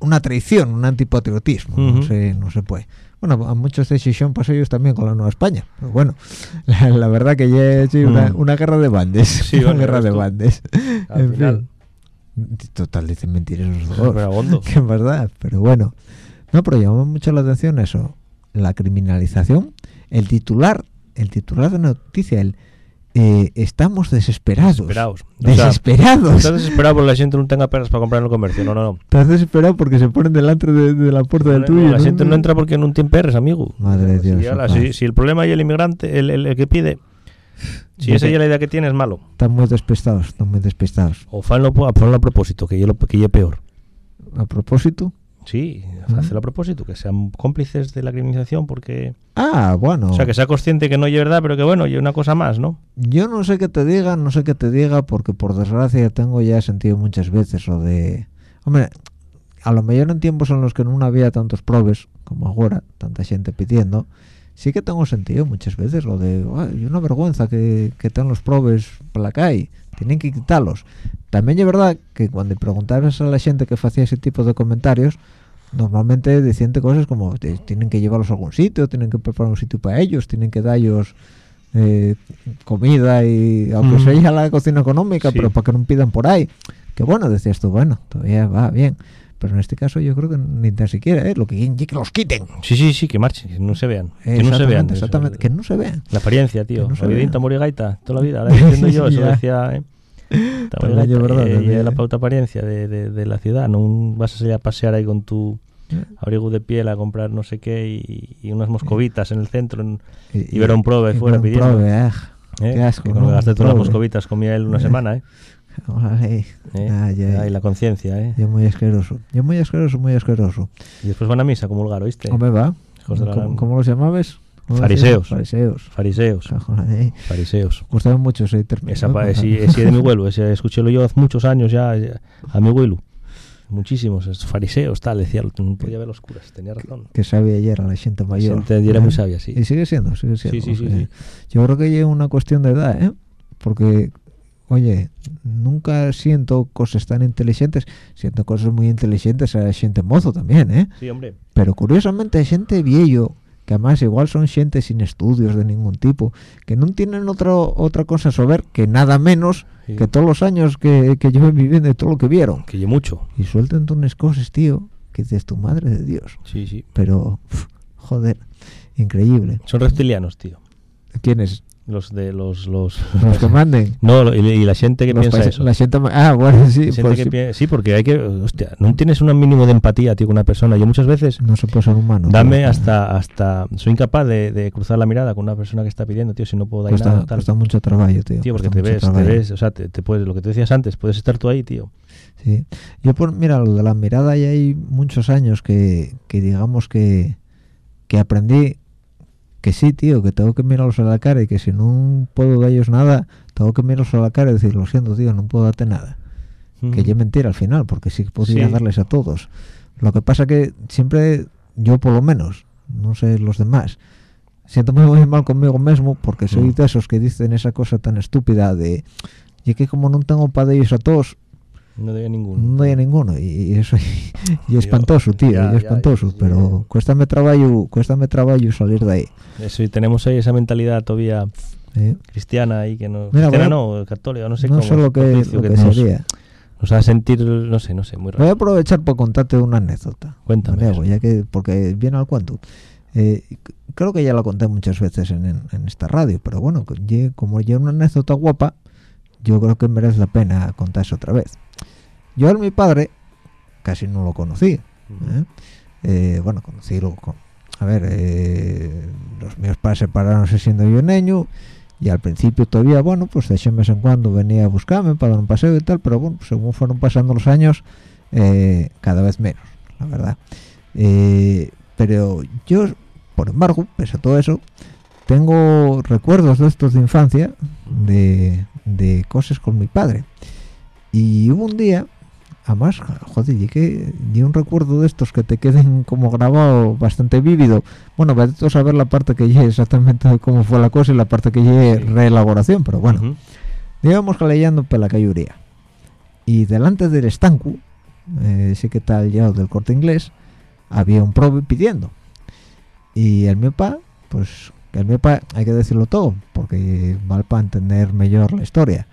una traición un antipatriotismo no Ujú. se no se puede bueno a muchos decisión pasó ellos también con la Nueva España pero bueno la, la verdad que ya sí, una, Mm. una guerra de bandes Sí, una guerra de bandes Al En final. fin. total dicen mentiras los dos que es verdad, pero bueno. No, pero llamó mucho la atención eso, la criminalización, el titular, el titular de noticia, el eh, estamos desesperados. Desesperados. O sea, Desesperados. Estás desesperado porque la gente no tenga perras para comprar en el comercio. No, no, no. Estás desesperado porque se ponen delante de, de la puerta del No, tuyo. la gente no entra porque no tiene perras, amigo. Madre de Si Dios, papá. si, si el problema es el inmigrante, el, el- el que pide, si esa es la idea que tiene, es malo. Están muy despistados, están muy despistados. O fanlo, a propósito, que yo, lo, que yo peor. A propósito. Sí, Ujú. hacerlo a propósito, que sean cómplices de la criminalización, porque. Ah, bueno. O sea, que sea consciente que no es verdad, pero que bueno, y una cosa más, ¿no? Yo no sé qué te diga, no sé qué te diga, porque por desgracia tengo ya sentido muchas veces lo de... Hombre, a lo mejor en tiempos en los que no había tantos probes como ahora, tanta gente pidiendo, sí que tengo sentido muchas veces lo de, "Ay, una vergüenza que, que están los probes por la calle, tienen que quitarlos. También es verdad que cuando preguntabas a la gente que hacía ese tipo de comentarios, normalmente decían cosas como "Te- tienen que llevarlos a algún sitio, tienen que preparar un sitio para ellos, tienen que darlos eh, comida y aunque Mm. sea la cocina económica, Sí. pero para que no pidan por ahí. Que bueno, decías tú, bueno, todavía va bien. Pero en este caso yo creo que ni tan siquiera, ¿eh? lo que quieren que los quiten. Sí, sí, sí, que marchen, que no se vean. Que no se vean. Exactamente, que no se vean. La apariencia, tío. no la vea. vidita morigaita, toda la vida. Ahora entiendo yo, eso decía. ¿eh? También es verdad, eh, y la pauta apariencia de, de, de la ciudad. No vas a salir a pasear ahí con tu abrigo de piel a comprar no sé qué y, y unas moscovitas en el centro en- y, ver a un prove y fuera ver pidiendo. prove, ah, ¿eh? Qué asco, Que cuando ¿no? prove. moscovitas comía él una semana, ¿eh? Órale. ¿eh? Ay, ay. Ay, la conciencia, ¿eh? Yo muy asqueroso. Yo muy asqueroso, muy asqueroso. Y después van a misa a comulgar, ¿oíste? ¿Cómo va? La ¿Cómo, cómo los llamabas? ¿Cómo los Fariseos. llamabas? Fariseos. Fariseos. Joder, Fariseos. Gustaba mucho ese término. Esa ¿eh? Porque- ese, ese de mi abuelo, ese escuchélo yo hace muchos años ya, ya, a mi abuelo. Muchísimos, es fariseos, tal, decía, no podía ver los curas, tenía razón. que sabía ayer a la gente mayor. gente y era ¿eh? muy sabia, sí. Y sigue siendo, sigue siendo. Sí, sí, sí, sí. Yo creo que es una cuestión de edad, ¿eh? Porque, oye, nunca siento cosas tan inteligentes, siento cosas muy inteligentes a gente mozo también, ¿eh? Sí, hombre. Pero curiosamente hay gente viejo que además igual son gente sin estudios de ningún tipo, que no tienen otra otra cosa a saber que nada menos Sí. que todos los años que, que lleven viviendo y todo lo que vieron. Que yo mucho. Y sueltan unas cosas, tío, que dices tu madre de Dios. Sí, sí. Pero, joder, increíble. Son reptilianos, tío. ¿Quiénes? Los de los... Los, Los que manden. No, y, y la gente que Los piensa países- eso. La gente ah, bueno, sí, gente pues que sí. pi- sí, porque hay que... Hostia, no tienes un mínimo de empatía, tío, con una persona. Yo muchas veces... No se puede ser humano. Dame tío. hasta... hasta Soy incapaz de, de cruzar la mirada con una persona que está pidiendo, tío, si no puedo dar Cuesta, nada. Tal. cuesta mucho trabajo, tío. Tío, porque te ves, te trabajo. ves, o sea, te, te puedes, lo que te decías antes, puedes estar tú ahí, tío. Sí. Yo, por, mira, lo de la mirada ya hay muchos años que, que digamos que, que aprendí que sí, tío, que tengo que mirarlos a la cara y que si no puedo ellos nada, tengo que mirarlos a la cara y decir, lo siento, tío, no puedo darte nada. Que ya mentira al final, porque sí que podría Sí. darles a todos. Lo que pasa que siempre, yo por lo menos, no sé los demás, siento muy mal conmigo mismo porque soy Mm. de esos que dicen esa cosa tan estúpida de, y que como no tengo para ellos a todos, No debía ninguno. no hay ninguno y, eso y espantoso tío ya, y espantoso ya, pero ya. cuéstame trabajo cuéstame trabajo salir de ahí Eso, y tenemos ahí esa mentalidad todavía ¿eh? cristiana ahí que no... Mira, cristiana voy no, católica, no sé no cómo. sé lo que, lo que nos, sería nos hace sentir, no sé, no sé, muy voy a aprovechar para contarte una anécdota Cuéntame. Ya que porque viene al cuento Eh, creo que ya la conté muchas veces en, en- en esta radio pero bueno que como ya una anécdota guapa yo creo que merece la pena contarse otra vez yo a mi padre casi no lo conocí ¿eh? Eh, bueno, conocido con, a ver, eh, los míos padres separándose siendo yo niño y al principio todavía, bueno, pues de vez en cuando venía a buscarme para dar un paseo y tal, pero bueno, según fueron pasando los años, cada vez menos, la verdad. Pero yo, por embargo, pese a todo eso, tengo recuerdos de estos de infancia, de, de cosas con mi padre. Y hubo un día, además, joder, y que y un recuerdo de estos que te queden como grabado bastante vívido. Bueno, vete a saber la parte que llegue exactamente cómo fue la cosa y la parte que llegue Sí. reelaboración, pero bueno, Ujú. íbamos leyendo pela cayuría. Y delante del estanco, eh, sí que tal ya del corte inglés, había un prove pidiendo. Y el mi pa, pues, que el mi pa, hay que decirlo todo, porque mal para entender mejor la historia.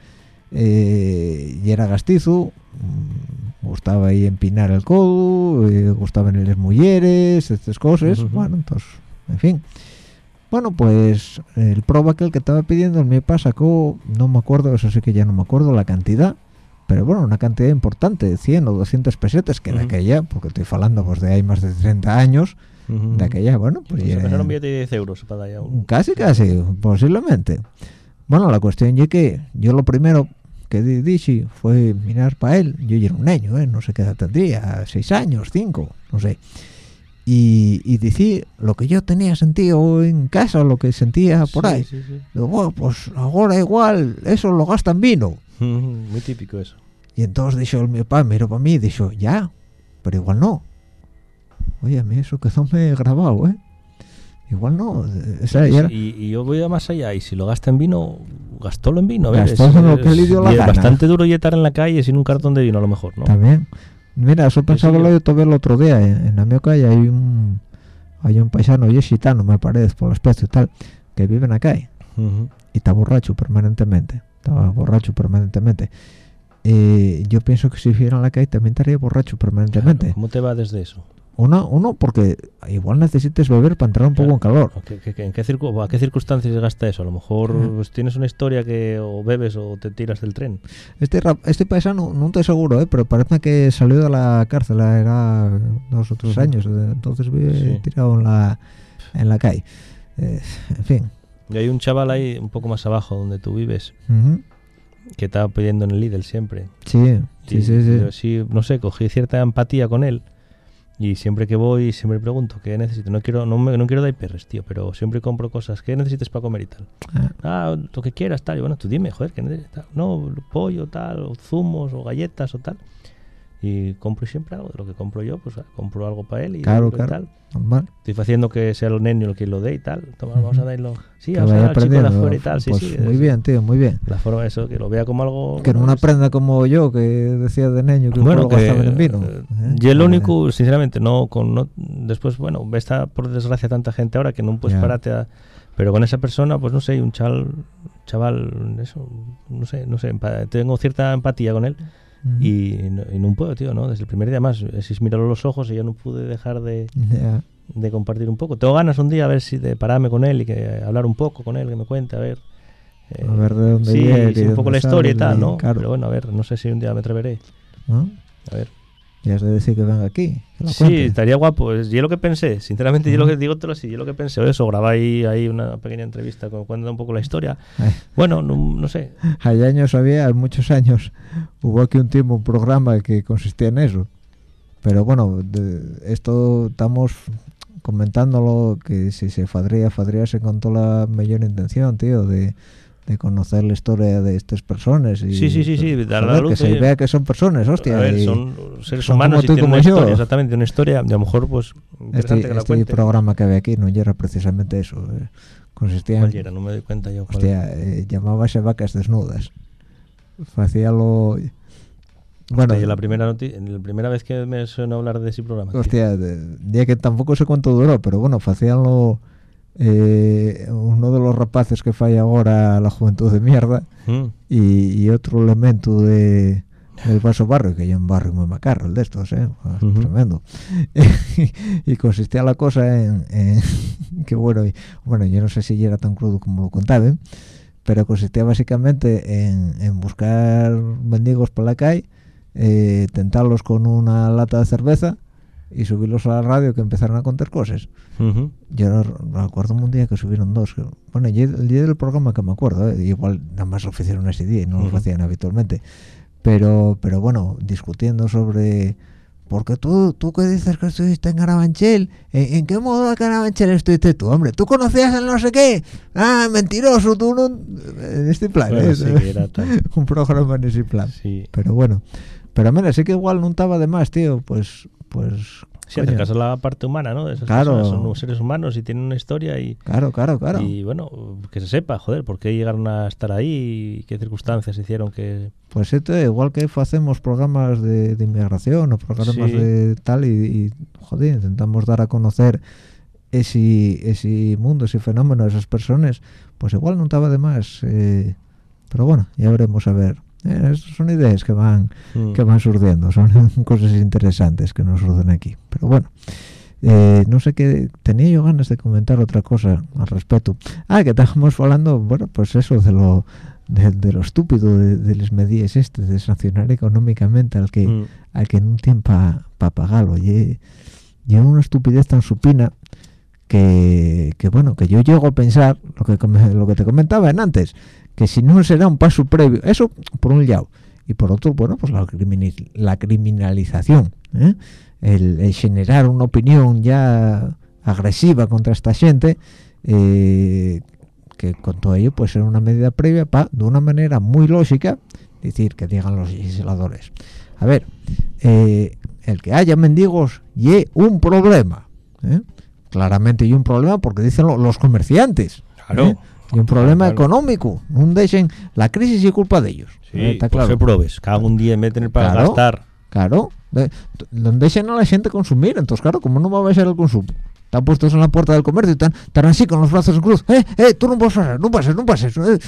Eh, y era gastizo, gustaba ahí empinar el codo, eh, gustaban las mujeres, estas cosas, Ujú. bueno, entonces, en fin. Bueno, pues el proba aquel que estaba pidiendo el mi pa sacó, no me acuerdo, eso sí que ya no me acuerdo la cantidad, pero bueno, una cantidad importante, 100 o 200 pesetas, que de Ujú. aquella, porque estoy hablando pues de hay más de 30 años, Ujú. de aquella, bueno, pues Pues ya- un billete de 10 euros para allá. Casi, casi, posiblemente. Bueno, la cuestión es que yo lo primero que di- dije fue mirar para él. Yo ya era un niño, ¿eh? no sé qué edad tendría, seis años, cinco, no sé. Y, y decir lo que yo tenía sentido en casa, lo que sentía por Sí, ahí. sí, sí. Digo, "Bueno, pues ahora igual, eso lo gastan vino. Muy típico eso. Y entonces dijo el mi papá, miró para mí y dijo, ya, pero igual no. Oye, a mí eso quedó me grabado, ¿eh? Igual no. o sea, Y, y yo voy a más allá, y si lo gasta en vino, gastólo en vino. a ver, Gastólo en lo que le dio la y es gana. bastante duro yetar en la calle sin un cartón de vino, a lo mejor, ¿no? También. Mira, eso pensaba yo- todavía el otro día. En, en la mi calle hay un hay un paisano, y es gitano, me parece, por la especie y tal, que vive en la calle y está borracho permanentemente. Estaba borracho permanentemente. Eh, yo pienso que si viviera en la calle también estaría borracho permanentemente. ¿Cómo te va desde eso? Uno, uno, porque igual necesites beber para entrar un poco en calor. ¿O qué- qué- qué- ¿En qué, circu- a qué circunstancias gasta eso? A lo mejor pues, tienes una historia que o bebes o te tiras del tren. Este rap- este paisano, no estoy seguro, ¿eh? pero parece que salió de la cárcel, era dos o tres años, eh, entonces vive Sí. tirado en la, en la calle. Eh, en fin. Y hay un chaval ahí un poco más abajo donde tú vives, Ujú. que estaba pidiendo en el Lidl siempre. Sí, sí, sí, sí. yo sí, no sé, cogí cierta empatía con él. Y siempre que voy, siempre pregunto qué necesito. No quiero, no, me- no quiero dar perres, tío, pero siempre compro cosas. ¿Qué necesitas para comer y tal? Ah, Ah, lo que quieras, tal. Y bueno, tú dime, joder, ¿qué necesitas? No, pollo, tal, o zumos, o galletas, o tal. Y compro siempre algo de lo que compro yo, pues ah, compro algo para él y, Claro, y claro. tal. normal. Estoy haciendo que sea el niño el que lo dé y tal. Toma, vamos a darlo. Sí, vamos a dar al chico de afuera y tal. Sí, pues sí. muy es- bien, tío, muy bien. La forma de eso, que lo vea como algo. Que no bueno, es- aprenda como yo, que decía de niño que bueno, que, en vino. eh, ¿eh? yo Eh, único, sinceramente, no con no, después, bueno, está por desgracia tanta gente ahora que no puedes Ya. pararte a, pero con esa persona, pues no sé, un chaval, chaval, eso, no sé, no sé, tengo cierta empatía con él y, no- y no puedo, tío, ¿no? Desde el primer día más, es mirarlo a los ojos y ya no pude dejar de, de compartir un poco. Tengo ganas un día a ver si de pararme con él y que hablar un poco con él, que me cuente, a ver. eh, A ver de dónde sí, viene sí, un poco la historia y tal, ¿no? claro. Pero bueno, a ver, no sé si un día me atreveré. A ver. Ya has de decir que venga aquí. Que lo Sí, cuente. estaría guapo. Es, yo lo que pensé, sinceramente, yo lo que digo todo así, yo lo que pensé, eso, grabé ahí, ahí una pequeña entrevista con cuenta un poco la historia. Ay, Bueno, no, no sé. Hay años había, hay muchos años, hubo aquí un tiempo un programa que consistía en eso. Pero bueno, de- esto estamos comentándolo que si se fadría, fadríase con toda la mayor intención, tío, de, de conocer la historia de estas personas. Y, Sí, sí, sí, sí, dar la luz, que se vea que son personas, hostia. a ver, son seres son humanos como y tú y tienen como una yo. historia, exactamente, una historia, a lo mejor, pues, interesante este, que la este programa que había aquí no era precisamente eso. eh, Consistía en, ¿Cuál era? No me doy cuenta yo. cuál. Hostia, eh, llamábase vacas desnudas. Hacía lo. Bueno, Hostia, la primera, la primera vez que me suena hablar de ese programa. hostia, de- ya que tampoco sé cuánto duró, pero bueno, hacían lo. Eh, uno de los rapaces que falla ahora la juventud de mierda Mm. y, y otro elemento de del vaso barrio que hay un barrio muy macarro el de estos eh tremendo. Y consistía la cosa en, en que bueno y- bueno yo no sé si era tan crudo como lo contaban pero consistía básicamente en, en buscar mendigos por la calle eh, tentarlos con una lata de cerveza y subirlos a la radio que empezaron a contar cosas Ujú. yo no me acuerdo un día que subieron dos. que- Bueno, el día del programa que me acuerdo, ¿eh? igual nada más lo hicieron ese día y no lo Ujú. hacían habitualmente. Pero, pero bueno, discutiendo sobre. Porque tú, tú que dices que estuviste en Carabanchel, ¿en, en qué modo de Carabanchel estuviste tú? Hombre, ¿tú conocías el no sé qué? Ah, mentiroso, tú no. En este plan, Bueno, ¿eh? sí era un programa en ese plan. Sí. Pero bueno, pero mira, sí que igual no estaba de más, tío. Pues, pues. Sí, coño. acercarse a la parte humana, ¿no? Esas Claro. personas. Son seres humanos y tienen una historia y, Claro, claro, claro. y bueno, que se sepa, joder, por qué llegaron a estar ahí y qué circunstancias hicieron que... Pues esto, igual que hacemos programas de, de inmigración o programas Sí. de tal y, y, joder, intentamos dar a conocer ese, ese mundo, ese fenómeno, esas personas, pues igual no estaba de más. eh, pero bueno, ya veremos a ver. Eh, son ideas que van Mm. que van surgiendo, son cosas interesantes que nos surgen aquí. Pero bueno, eh, no sé qué, tenía yo ganas de comentar otra cosa al respecto. Ah, que estábamos hablando, bueno, pues eso de lo de, de lo estúpido de, de las medidas este, de sancionar económicamente al que Mm. al que no tiene para pagarlo. Y, y una estupidez tan supina que, que, bueno, que yo llego a pensar lo que lo que te comentaba en antes, que si no será un paso previo, eso por un lado, y por otro, bueno, pues la, la criminalización, ¿eh? el, el generar una opinión ya agresiva contra esta gente, eh, que con todo ello puede ser una medida previa para, de una manera muy lógica, decir que digan los legisladores. A ver, eh, el que haya mendigos y un problema, ¿eh? claramente y un problema porque dicen lo- los comerciantes, Claro. Y un problema Claro. económico, no dejen la crisis y culpa de ellos, Sí, ¿eh? está claro. pruebes, cada un día en de tener para Claro. gastar. Claro, de- dejen a la gente consumir, entonces claro, como no va a bajar el consumo? Están puestos en la puerta del comercio y están, están así con los brazos en cruz. ¡Eh, eh, tú no puedes pasar, no pases, no pases! eh".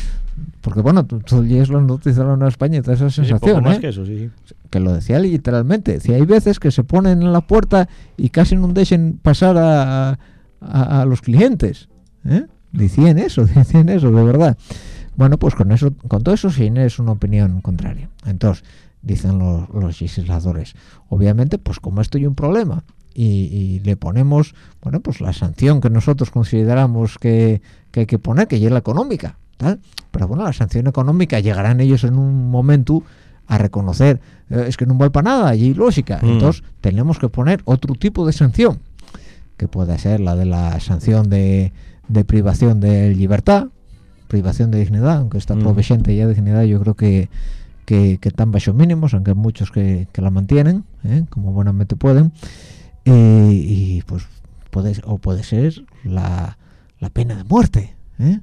Porque bueno, tú, tú lees las noticias Nueva España y te da esa Sí, sí, sensación, poco más ¿eh? que eso, sí. que lo decía literalmente. Decía, hay veces que se ponen en la puerta y casi no dejen pasar a, a- a los clientes. ¿eh? Decían eso, decían eso, de verdad. Bueno, pues con eso, con todo eso sí es una opinión contraria. Entonces, dicen los, los legisladores, obviamente, pues como esto hay un problema y, y le ponemos, bueno, pues la sanción que nosotros consideramos que, que hay que poner, que ya es la económica. tal. Pero bueno, la sanción económica llegarán ellos en un momento a reconocer, eh, es que no va para nada, allí lógica. Mm. Entonces tenemos que poner otro tipo de sanción, que puede ser la de la sanción de, de privación de libertad, privación de dignidad, aunque está Mm. proveyente ya de dignidad, yo creo que que, que tan bajo mínimos, aunque hay muchos que, que la mantienen, ¿eh? como buenamente pueden, y, y, pues puede o puede ser la, la pena de muerte, ¿eh?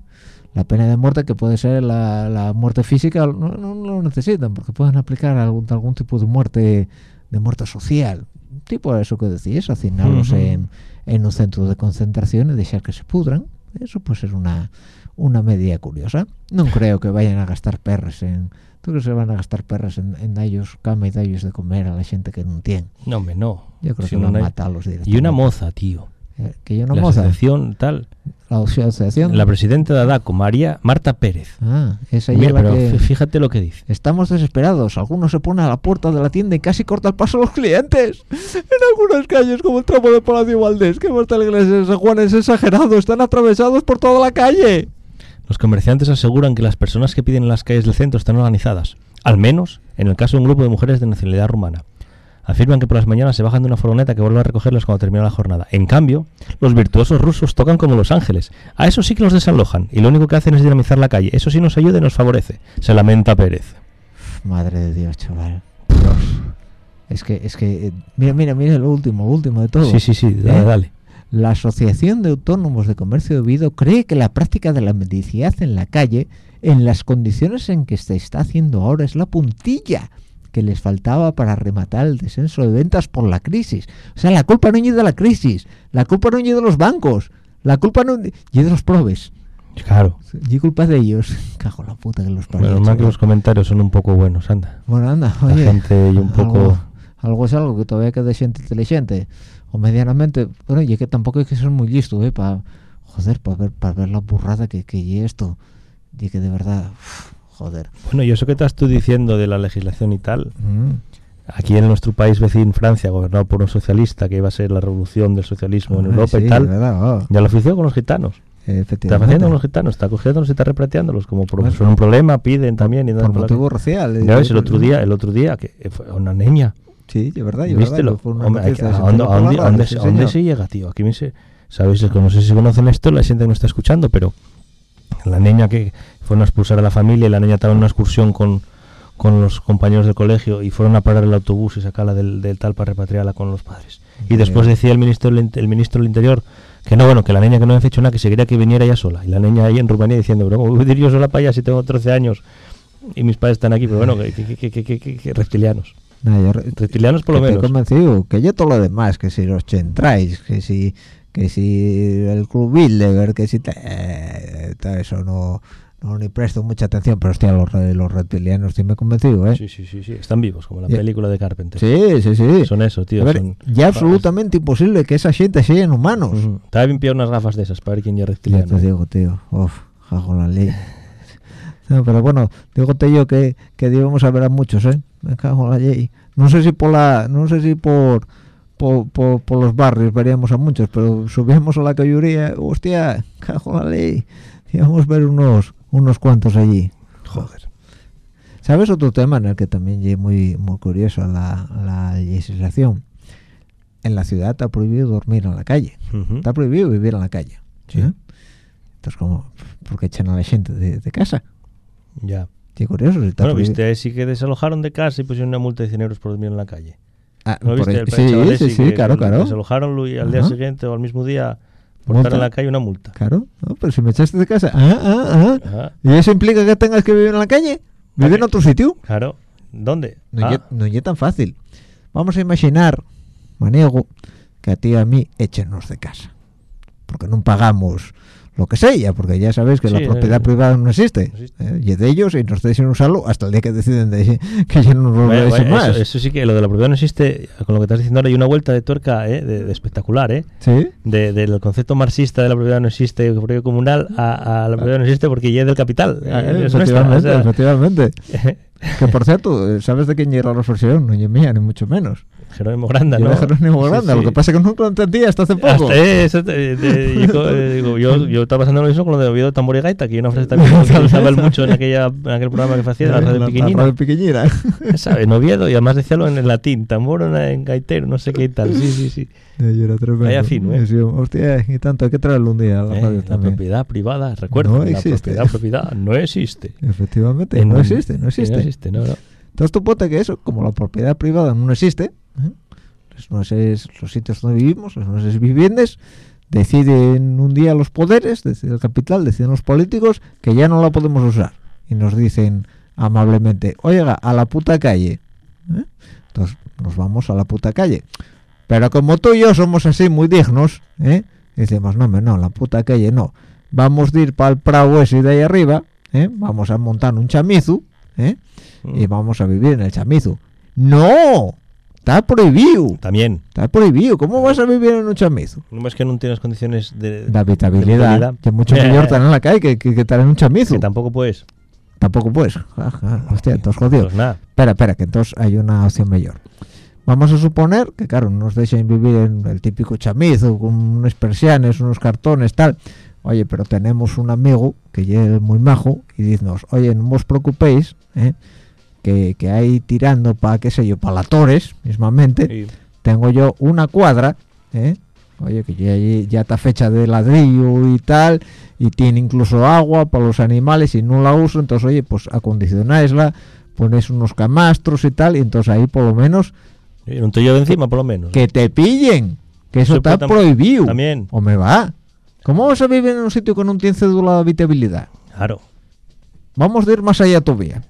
la pena de muerte que puede ser la, la muerte física, no, no, no lo necesitan, porque pueden aplicar algún, algún tipo de muerte de muerte social, tipo eso que decís, hacinarlos uh -huh. en, en un centro de concentración y deixar que se pudran. Eso pode ser una, una medida curiosa. Non creo que vayan a gastar perres en... Tú que se van a gastar perras en, en dallos cama e dallos de comer a la xente que non tien. No, me no. Yo creo si que van a hay... matalos directamente. E unha moza, tío. Eh, que yo no la moza. asociación tal. La asociación... La presidenta de ADACO, María Marta Pérez. Ah, esa Mira, pero que... fí- fíjate lo que dice. Estamos desesperados. Algunos se ponen a la puerta de la tienda y casi corta el paso a los clientes. En algunas calles, como el tramo de Palacio Valdés, que hasta la iglesia de San Juan es exagerado. Están atravesados por toda la calle. Los comerciantes aseguran que las personas que piden en las calles del centro están organizadas, al menos en el caso de un grupo de mujeres de nacionalidad rumana. Afirman que por las mañanas se bajan de una furgoneta que vuelve a recogerlas cuando termina la jornada. En cambio, los virtuosos rusos tocan como los ángeles. A eso sí que los desalojan y lo único que hacen es dinamizar la calle. Eso sí nos ayuda y nos favorece. Se lamenta Pérez. Madre de Dios, chaval. Es que, es que, eh, mira, mira, mira lo último, lo último de todo. Sí, sí, sí, dale, ¿Eh? dale. La Asociación de Autónomos de Comercio de Oviedo cree que la práctica de la mendicidad en la calle, en las condiciones en que se está haciendo ahora, es la puntilla que les faltaba para rematar el descenso de ventas por la crisis. O sea, la culpa no es de la crisis, la culpa no es de los bancos, la culpa no es de los probes. Claro. Y culpa de ellos. Cago en la puta que los parió, Menos mal que los comentarios son un poco buenos, anda. Bueno, anda, La oye. gente y un poco... Algo, algo es algo que todavía queda gente inteligente. O medianamente. Bueno, y es que tampoco hay que ser muy listo, ¿eh? Para. Joder, para ver, para ver la burrada que, que y esto. Y que de verdad. uf, joder. Bueno, y eso que estás tú diciendo de la legislación y tal, Mm. aquí en nuestro país vecino, Francia, gobernado por un socialista, que iba a ser la revolución del socialismo en Ah, Europa sí, y tal, oh, ya lo ofició con los gitanos. Está haciendo con los gitanos, está cogiéndolos y está repatriándolos, como por Bueno. un problema, piden también. Y Por dan por la- motivo racial. Ya ves, el eh, otro día, el otro día, que fue una niña, Sí, de verdad, de ¿viste? verdad. Lo, fue una hombre, hay noticia que- de ¿a dónde, se- llega, tío? Aquí me se, ¿sabéis? No sé si conocen esto, la gente que no está escuchando, pero la niña que fueron a expulsar a la familia y la niña estaba en una excursión con, con los compañeros del colegio y fueron a parar el autobús y sacarla del, del tal para repatriarla con los padres. Y después decía el ministro, el ministro del Interior que no, bueno, que la niña que no había hecho nada, que se quería que viniera ella sola. Y la niña ahí en Rumanía diciendo, pero ¿cómo voy a ir yo sola para allá si tengo 13 años y mis padres están aquí? Pero bueno, que, reptilianos. Yo Reptilianos por lo menos. convencido que yo todo lo demás que si los centrais que si que si el club Bilderberg que si te- eh, todo eso no no ni presto mucha atención pero hostia los, los reptilianos sí me he convencido eh Sí, sí, sí, sí, están vivos, como la Ya. película de Carpenter. sí sí sí Son eso, tío. A ver, son- ya absolutamente imposible que esa gente sean humanos Ujú. Estaba bien pillar unas gafas de esas para ver quién ya es ya reptiliano. te digo tío uf jajo la ley no, pero bueno digo te yo que que debemos saber a muchos eh me cago en la ley no sé si por la no sé si por por, por, por los barrios veríamos a muchos, pero subíamos a la cayuría, hostia, cago en la ley, íbamos a ver unos unos cuantos allí. Joder. ¿Sabes otro tema en el que también es muy muy curioso la, la legislación? En la ciudad está prohibido dormir en la calle, Ujú. está prohibido vivir en la calle. Sí. ¿eh? Entonces, como, ¿por qué echan a la gente de, de casa? Ya. Qué curioso. Si está Bueno, prohibido- viste, sí que desalojaron de casa y pusieron una multa de 100 euros por dormir en la calle. Ah, ¿No viste? El sí, sí, sí, que claro, claro. Desalojaron y al día Ajá. siguiente o al mismo día por estar en la calle una multa. Claro, no, pero si me echaste de casa. Ah, ah, ah. Ajá. ¿Y eso implica que tengas que vivir en la calle? ¿Vivir en otro sitio? Claro. ¿Dónde? No, Ah, ye- no es tan fácil. Vamos a imaginar, maniego, que a ti y a mí échenos de casa. Porque no pagamos lo que sea, porque ya sabéis que Sí, la propiedad eh, privada no existe. no existe. Eh, y de ellos, y nos dejen usarlo hasta el día que deciden de, que ya no nos dejen vaya, más. Eso, eso sí que lo de la propiedad no existe. Con lo que estás diciendo ahora hay una vuelta de tuerca ¿eh? de, de espectacular, ¿eh? ¿Sí? De- del concepto marxista de la propiedad no existe, propiedad comunal, a, a la propiedad no existe porque ya es del capital. Es nuestra, efectivamente, o sea, efectivamente. Que por cierto, ¿sabes de quién llega la reflexión? No es mía, ni mucho menos. Jerónimo Granda, Yo ¿no? Jerónimo Sí, Granda, sí. lo que pasa es que nunca lo entendí hasta hace poco. Hasta eso, te- te- digo, eh, yo, yo estaba pasando lo mismo con lo de Oviedo Tambor y Gaita, que hay una frase también que usaba mucho en, aquella, en aquel programa que hacía de la radio La- la pequeñina. radio pequeñina. ¿Sabes? En Oviedo, y además decíalo en el latín, tambor en, gaitero, no sé qué y tal. Sí, sí, sí. Eh, yo era tremendo. Vaya fino, ¿eh? Hostia, y tanto, hay que traerlo un día a la Eh, radio la propiedad privada, recuerda, No la existe. propiedad, propiedad no existe. Efectivamente, En- no existe, no sí, existe. No existe, no, no. Entonces tú ponte que eso, como la propiedad privada no existe, ¿eh? Los sitios donde vivimos, no es viviendas, deciden un día los poderes, decide el capital, deciden los políticos que ya no la podemos usar. Y nos dicen amablemente, oiga, a la puta calle. ¿eh? Entonces nos vamos a la puta calle. Pero como tú y yo somos así muy dignos, ¿eh? decimos, no, no, la puta calle no. Vamos a ir para el prado ese de ahí arriba, ¿eh? vamos a montar un chamizu, ¿eh? y vamos a vivir en el chamizo. ¡No! Está prohibido. También. Está prohibido. ¿Cómo vas a vivir en un chamizo? No es que no tienes condiciones de, de habitabilidad. Que mucho mejor estar en la calle que, que, que estar en un chamizo. que tampoco puedes. Tampoco puedes. Ajá, hostia, entonces jodido. Pues nada. Espera, espera, que entonces hay una opción mayor. Vamos a suponer que, claro, nos dejen vivir en el típico chamizo, con unas persianes, unos cartones, tal. Oye, pero tenemos un amigo que es muy majo y dicenos, oye, no os preocupéis, ¿eh? Que, que hay tirando para, qué sé yo, para la Torres, mismamente, tengo yo una cuadra, ¿eh? oye, que ya, ya está fecha de ladrillo y tal, y tiene incluso agua para los animales y no la uso, entonces, oye, pues acondicionáisla, ponéis unos camastros y tal, y entonces ahí por lo menos y un de encima, por lo menos. que te pillen, que eso Se está tam- prohibido. También. ¿O me va? ¿Cómo vas a vivir en un sitio que no tiene cédula de habitabilidad? Claro. vamos a ir más allá todavía.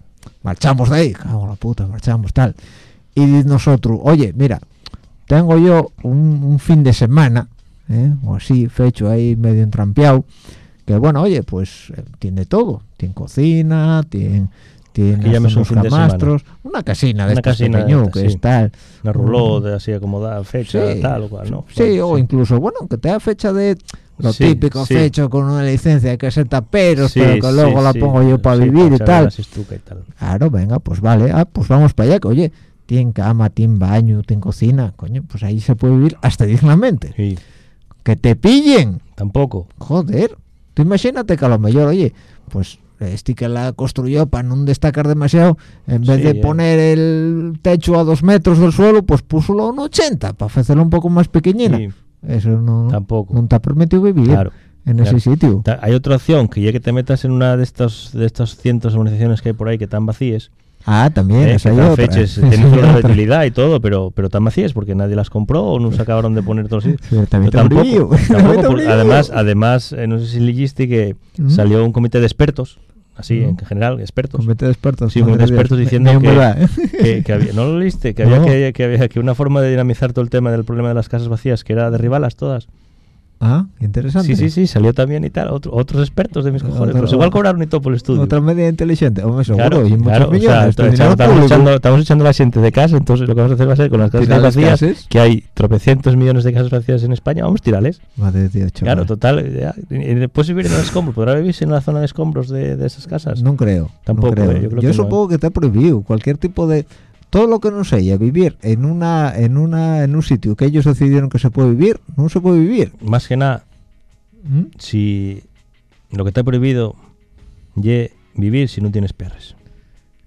Marchamos de ahí, cago la puta, marchamos tal. Y nosotros, oye, mira, tengo yo un, un fin de semana, ¿eh? o así, fecho ahí medio entrampeado, que bueno, oye, pues eh, tiene todo. Tiene cocina, tiene, tiene unos camastros, una casina de Una casina de que sí. es tal. Una ruló de así acomodada, fecha, Sí, tal o cual, ¿no? Sí, o incluso, bueno, que te da fecha de lo Sí, típico, sí. fecho con una licencia de que ser taperos, Sí, pero que luego la pongo yo para vivir y tal. las estuca y tal. Claro, venga, pues vale, ah, pues vamos para allá, que oye, tiene cama, tiene baño, tiene cocina, coño, pues ahí se puede vivir hasta dignamente. Que te pillen, tampoco. joder. Tú imagínate que a lo mejor, oye, pues este que la construyó para no destacar demasiado, en vez Sí, de poner el techo a dos metros del suelo, pues puso un 80 para hacerlo un poco más pequeñina. Sí, Eso no, Tampoco. no te ha permitido vivir claro. en claro. ese sitio. Hay otra opción, que ya que te metas en una de estos de estos cientos de organizaciones que hay por ahí que están vacías, Ah, también, eh, esa hay otra. feches, Esa tienen otra. utilidad y todo, pero pero tan vacías porque nadie las compró o no se acabaron de poner todos los sitios. También tampoco, tampoco, por- además, además eh, no sé si leíste que Mm. salió un comité de expertos, así en general, expertos, Comité de expertos. Sí, comité de expertos diciendo me que- humedad, ¿eh? que, que había, no lo leíste, que había, No. que, que había que una forma de dinamizar todo el tema del problema de las casas vacías, que era derribarlas todas. Ah, interesante. Sí, sí, sí, salió también y tal, otro- otros expertos de mis cojones, Otro- pues igual cobraron y todo por el estudio. Otra media inteligente. Hombre, seguro. Claro, y muchos claro, o sea, millones. esto- de dinero estamos, echando, estamos echando la gente de casa, entonces lo que vamos a hacer va a ser con las casas las vacías, casas. que hay tropecientos millones de casas vacías en España, vamos a tirarles. Madre de Dios. Claro, total, ya, puedes vivir en los escombros, podrá vivirse en la zona de escombros de, de esas casas. No creo. Tampoco, no creo. eh, yo creo que no, supongo que está prohibido. Cualquier tipo de. Todo lo que no sea vivir en una en una en un sitio que ellos decidieron que se puede vivir, no se puede vivir. Más que nada, ¿Mm? si lo que está prohibido ye vivir si no tienes perres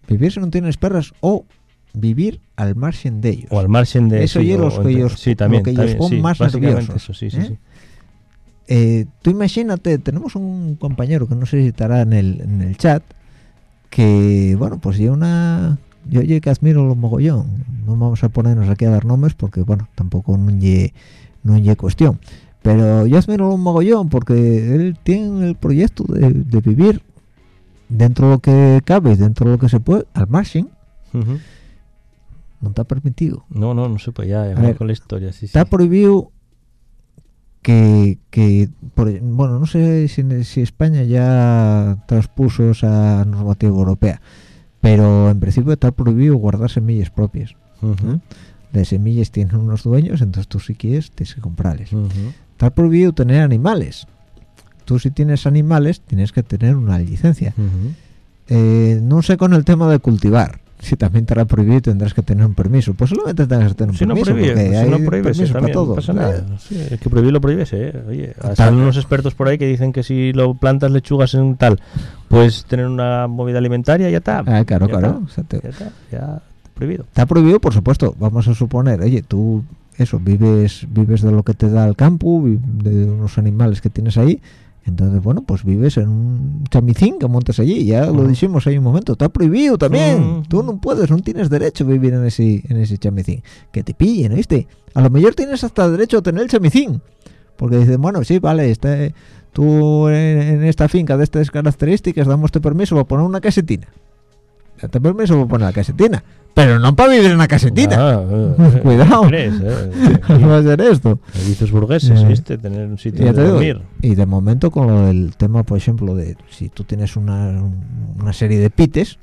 Vivir si no tienes perras o vivir al margen de ellos. o al margen de Eso sí, y los que ellos- sí también, lo que ellos también, sí, más nerviosos, eso sí sí ¿eh? sí Eh, tú imagínate, tenemos un compañero que no sé si estará en el, en el chat, que, bueno, pues yo una... Yo oye que admiro lo mogollón. No vamos a ponernos aquí a dar nombres porque, bueno, tampoco no ye, no cuestión. Pero yo admiro lo mogollón porque él tiene el proyecto de, de vivir dentro de lo que cabe, dentro de lo que se puede, al margen. No está permitido. no no no sé pues ya, ver, con la historia sí, sí. está prohibido que, que por- bueno no sé si, si España ya transpuso esa normativa europea pero en principio está prohibido guardar semillas propias Ujú, ¿eh? las semillas tienen unos dueños entonces tú si quieres tienes que comprarles. Está prohibido tener animales. Tú si tienes animales tienes que tener una licencia. Eh, no sé con el tema de cultivar si también estará prohibido tendrás que tener un permiso pues solamente tendrás que tener un Si no permiso prohíbe, porque si hay no prohíbe, permisos para todo no pasa nada. Sí, es que prohibirlo prohíbese, ¿eh? Oye, están unos expertos por ahí que dicen que si lo plantas lechugas en tal, puedes tener una movida alimentaria, ya está. Ah, claro, Ya claro. está, te- Ya está, ya prohibido. está prohibido por supuesto vamos a suponer oye tú eso vives vives de lo que te da el campo de unos animales que tienes ahí entonces bueno pues vives en un chamicín que montas allí ya lo dijimos ahí un momento está prohibido también. Tú no puedes no tienes derecho a vivir en ese en ese chamicín que te pillen ¿viste? a lo mejor tienes hasta derecho a tener el chamicín porque dicen bueno sí vale este tú en, en esta finca de estas características damos este permiso para poner una casetina date permiso para poner la casetina pero no para vivir en una casetina Ah, eh, eh, Cuidado. ¿qué crees, eh? va a ser esto Servicios burgueses, Eh, ¿viste? Tener un sitio donde dormir. y de momento con lo del tema por ejemplo de si tú tienes una, una serie de pites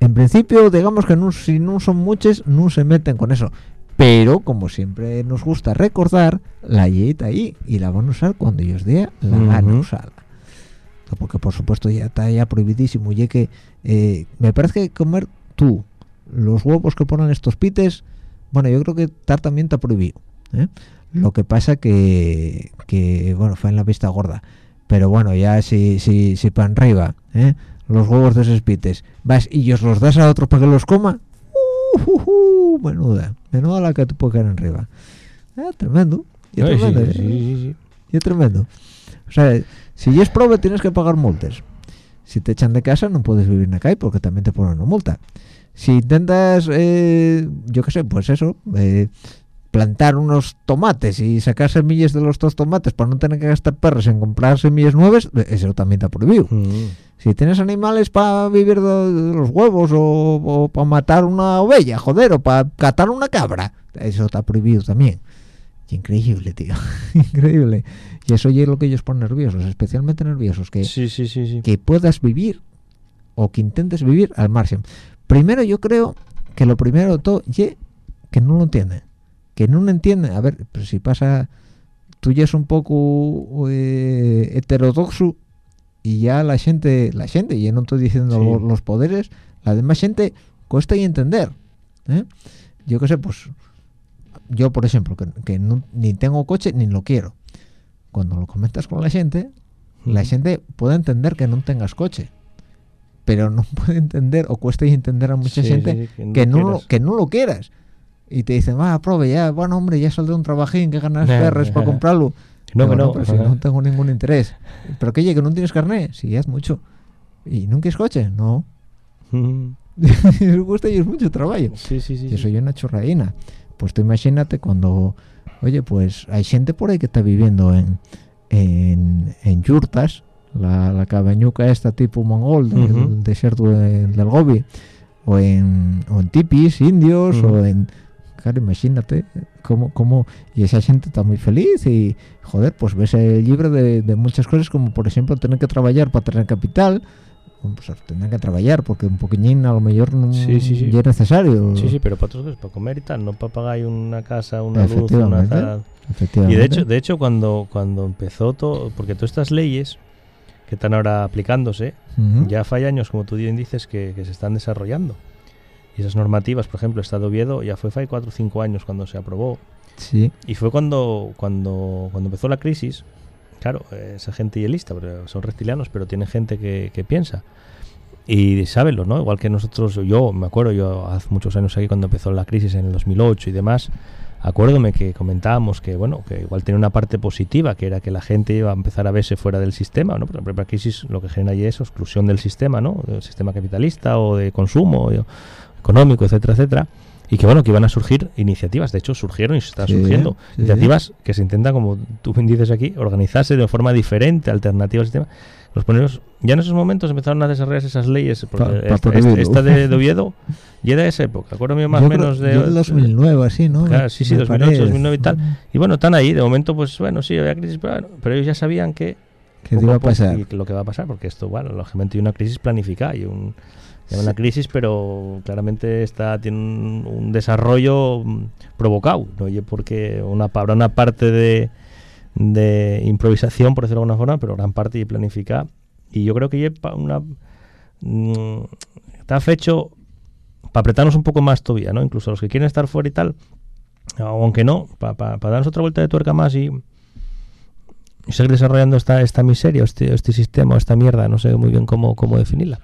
en principio digamos que no, si no son muchos no se meten con eso pero como siempre nos gusta recordar la ley está ahí y la van a usar cuando ellos dé la gana Ujú. usarla porque por supuesto ya está ya prohibidísimo y que eh, me parece que comer tú los huevos que ponen estos pites bueno yo creo que estar también está prohibido ¿eh? lo que pasa que que bueno fue en la vista gorda pero bueno ya si si si para arriba ¿eh? los huevos de esos pites vas y ellos los das a otro para que los coma uh, uh, uh, menuda menuda la que te puede caer arriba Ah, tremendo y Ay, tremendo ¿eh? sí, sí, sí. tremendo o sea si ya es prove tienes que pagar multas si te echan de casa no puedes vivir en la calle porque también te ponen una multa si intentas eh, yo qué sé pues eso eh, plantar unos tomates y sacar semillas de los dos tomates para no tener que gastar perros en comprar semillas nuevas eh, eso también está prohibido Mm. si tienes animales para vivir de, los huevos o, para matar una oveja joder o para catar una cabra eso está prohibido también increíble tío increíble y eso ya es lo que ellos ponen nerviosos especialmente nerviosos que Sí, sí, sí, sí. que puedas vivir o que intentes vivir al margen. Primero yo creo que lo primero de todo ye que no lo entiende. Que no lo entiende. A ver, pues si pasa, tú ya es un poco eh, heterodoxo y ya la gente, la gente, y yo no estoy diciendo Sí. lo- los poderes, la demás gente cuesta y entender. ¿eh? Yo qué sé, pues yo por ejemplo, que, que no- ni tengo coche ni lo quiero. Cuando lo comentas con la gente, la gente puede entender que no tengas coche pero no puede entender o cuesta entender a mucha Sí, gente sí, sí, que, no, lo, quieras. que no lo quieras y te dicen va prove ya bueno hombre ya saldré un trabajín que ganas perres para comprarlo No, Digo, que no. pero si no tengo ningún interés pero que oye que no tienes carnet sí es mucho y no quieres coche no les gusta y es mucho trabajo Sí, sí, sí. y sí. eso es una chorradina pues tú imagínate cuando oye pues hay gente por ahí que está viviendo en en, en yurtas la, la cabañuca esta tipo mongol del desierto de- del Gobi o en, o en tipis indios o en claro imagínate cómo, cómo y esa gente está muy feliz y joder pues ves el libre de, de muchas cosas como por ejemplo tener que trabajar para tener capital pues tener que trabajar porque un poquillín a lo mejor no Sí, sí, sí. ya es necesario Sí, sí, pero para otras cosas, para comer y tal, no para pagar una casa, una luz, una Efectivamente. tal. Y de hecho, de hecho cuando, cuando empezó todo, porque todas estas leyes que están ahora aplicándose, Ujú. ya hace años, como tú bien dices, que, que se están desarrollando. Y esas normativas, por ejemplo, Estado Oviedo, ya fue hace 4 o 5 años cuando se aprobó. sí Y fue cuando, cuando, cuando empezó la crisis, claro, esa gente y es lista, son reptilianos, pero tiene gente que, que piensa. Y sábenlo, ¿no? Igual que nosotros, yo me acuerdo, yo hace muchos años aquí cuando empezó la crisis en el 2008 y demás, acuérdome que comentábamos que, bueno, que igual tenía una parte positiva, que era que la gente iba a empezar a verse fuera del sistema, ¿no? Pero la propia crisis lo que genera ahí es exclusión del sistema, ¿no? Del sistema capitalista o de consumo o económico, etcétera, etcétera. Y que, bueno, que iban a surgir iniciativas, de hecho surgieron y se están Sí, surgiendo sí. iniciativas que se intentan, como tú bien dices aquí, organizarse de forma diferente, alternativa al sistema. Los poneros, ya en esos momentos empezaron a desarrollarse esas leyes, porque Pa- pa esta, esta- esta de, de Oviedo ya era de esa época, acuérdame más o menos de... yo del 2009 así no Claro, sí, sí, me 2008, parece. 2009 y tal. Y bueno, están ahí, de momento, pues bueno, sí, había crisis, pero, bueno, pero ellos ya sabían que... que iba a pasar y lo que va a pasar, porque esto, bueno, lógicamente hay una crisis planificada y un... hay una crisis, pero claramente está tiene un, un desarrollo mm, provocado, ¿no? Oye, porque una, habrá una parte de, de improvisación, por decirlo de alguna forma, pero gran parte y planificada. Y yo creo que lleva una... mm, está fecho para apretarnos un poco más todavía, ¿no? Incluso los que quieren estar fuera y tal, aunque no, para darnos otra vuelta de tuerca más y, y seguir desarrollando esta, esta miseria, este, este sistema, esta mierda, no sé muy bien cómo, cómo definirla.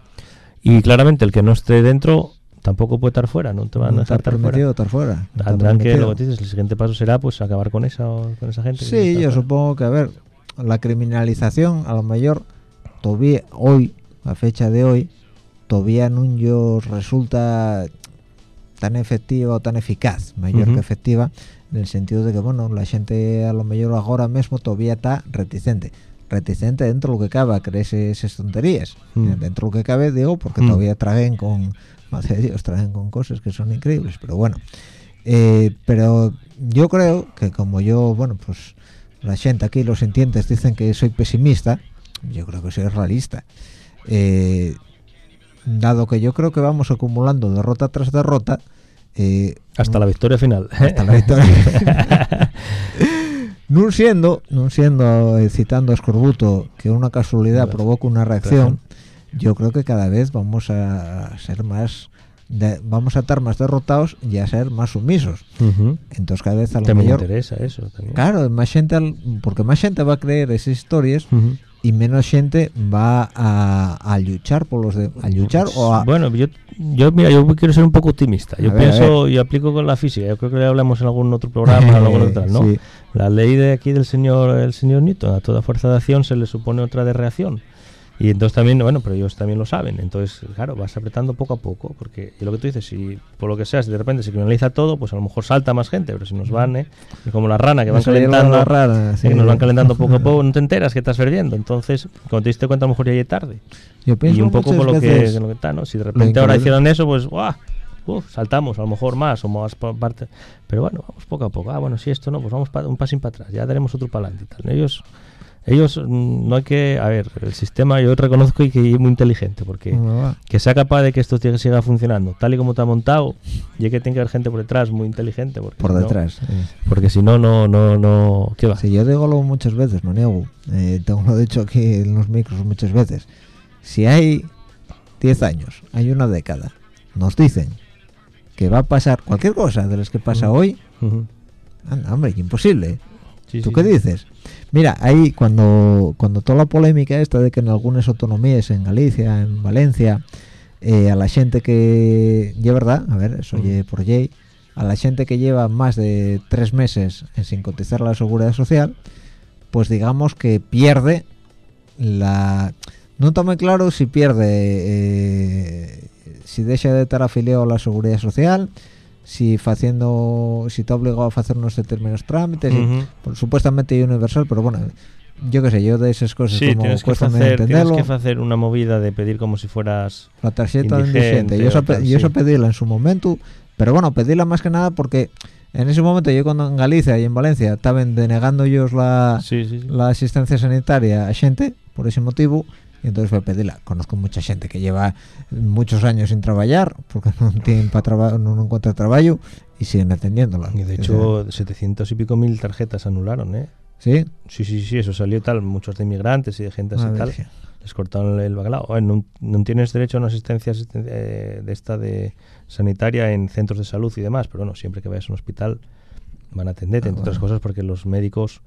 Y claramente el que no esté dentro tampoco puede estar fuera, no te van a dejar estar fuera. estar fuera. no Tendrán que, lo que dices, el siguiente paso será pues acabar con esa, con esa gente. Sí, yo fuera. supongo que, a ver, la criminalización, a lo mejor, todavía hoy, a fecha de hoy, todavía no yo resulta tan efectiva o tan eficaz, mayor Ujú. que efectiva, en el sentido de que, bueno, la gente a lo mejor ahora mismo todavía está reticente. Reticente dentro de lo que cabe a creerse esas tonterías. Mm. Dentro de lo que cabe, digo, porque Mm. todavía traen con, madre de Dios, traen con cosas que son increíbles, pero bueno. Eh, pero yo creo que como yo, bueno, pues la gente aquí, los sintientes, dicen que soy pesimista, yo creo que soy realista. Eh, dado que yo creo que vamos acumulando derrota tras derrota, eh, Hasta la victoria final. hasta la victoria. no siendo, no siendo eh, citando a Escorbuto que una casualidad provoca una reacción, yo creo que cada vez vamos a ser más, de- vamos a estar más derrotados y a ser más sumisos. Entonces cada vez a lo mejor, interesa eso. También. claro, más gente, al- porque más gente va a creer esas historias y menos gente va a, a luchar por los de, a luchar o a Bueno, yo, yo, mira, yo quiero ser un poco optimista. Yo A ver, pienso, yo aplico con la física. Yo creo que le hablamos en algún otro programa, o algo otro, ¿no? Sí. La ley de aquí del señor, el señor Newton, a toda fuerza de acción se le supone otra de reacción. Y entonces también, bueno, pero ellos también lo saben. Entonces, claro, vas apretando poco a poco, porque y lo que tú dices, si por lo que sea, si de repente se criminaliza todo, pues a lo mejor salta más gente, pero si nos van, ¿eh? Es como la rana que van calentando, eh, sí. que nos van calentando poco a poco, no te enteras que estás perdiendo. Entonces, cuando te diste cuenta, a lo mejor ya es tarde. Yo pienso Y un poco por lo que, veces- lo que está, ¿no? Si de repente ahora hicieran eso, pues ¡guau! Uf, saltamos, a lo mejor más o más pa- parte. Pero bueno, vamos poco a poco. Ah, bueno, si esto no, pues vamos pa- un pasín para atrás, ya daremos otro para adelante y tal. Ellos, ellos mm, no hay que. A ver, el sistema yo reconozco y que es muy inteligente, porque que sea capaz de que esto siga- siga funcionando tal y como está montado, y que tiene que haber gente por detrás muy inteligente. Porque por si no- detrás. sí. porque si no, no, no, no. ¿Qué va? Si yo digo lo muchas veces, no niego, eh, tengo lo dicho aquí en los micros muchas veces. Si hay 10 años, hay una década, nos dicen que va a pasar cualquier cosa de las que pasa hoy, anda, hombre, imposible. Sí, ¿Tú sí, qué sí. dices? Mira, ahí cuando cuando toda la polémica esta de que en algunas autonomías, en Galicia, en Valencia, eh, a la gente que... Y es verdad, a ver, eso Mm. oye por Jay, a la gente que lleva más de tres meses en sin cotizar la seguridad social, pues digamos que pierde la... No está muy claro si pierde, eh, si deja de estar afiliado a la seguridad social, si haciendo, si está obligado a hacer unos determinados trámites, y- Ujú. pues, supuestamente universal, pero bueno, yo qué sé, yo de esas cosas Sí, como tienes que, hacer, tienes entenderlo, que hacer una movida de pedir como si fueras la tarjeta de indigente yo o esa, pe- tal, yo sí. pedíla en su momento, pero bueno, pedíla más que nada porque en ese momento yo cuando en Galicia y en Valencia estaban denegando ellos la, sí. la asistencia sanitaria a gente por ese motivo y entonces fue a pedirla conozco mucha gente que lleva muchos años sin trabajar porque no tienen para trabajo no encuentra trabajo y siguen atendiéndola Y de hecho, 700 y pico mil tarjetas anularon, ¿eh? sí Sí, sí, sí, eso salió tal, muchos de inmigrantes y de gente así tal. sí. Les cortaron el bacalao. Oye, no, no tienes derecho a una asistencia asisten- eh, de esta de sanitaria en centros de salud y demás, pero bueno, siempre que vayas a un hospital van a atenderte, Ah, entre otras cosas porque los médicos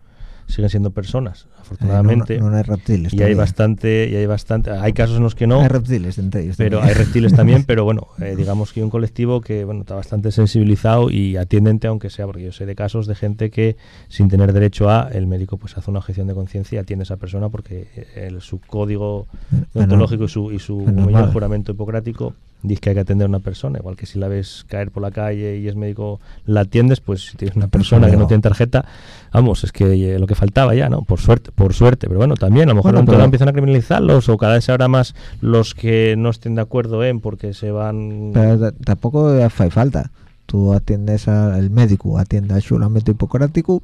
siguen siendo personas, Eh, afortunadamente. no, no hay reptiles y hay bastante, y hay bastante, hay casos en los que no, hay reptiles entre ellos pero hay también. reptiles también, pero bueno, eh, digamos que hay un colectivo que bueno está bastante sensibilizado y atiendente, aunque sea, porque yo sé de casos de gente que sin tener derecho a, el médico pues hace una objeción de conciencia y atiende a esa persona porque eh, el, su código deontológico y su, y su mal. juramento hipocrático dice que hay que atender a una persona, igual que si la ves caer por la calle y es médico, la atiendes, pues si tienes una persona que no tiene tarjeta, vamos, es que eh, lo que faltaba ya, ¿no? Por suerte, por suerte, pero bueno, también a lo mejor Bueno, pero- empiezan a criminalizarlos o cada vez habrá más los que no estén de acuerdo en porque se van... pero tampoco hace falta tú atiendes al médico atiende al juramento hipocrático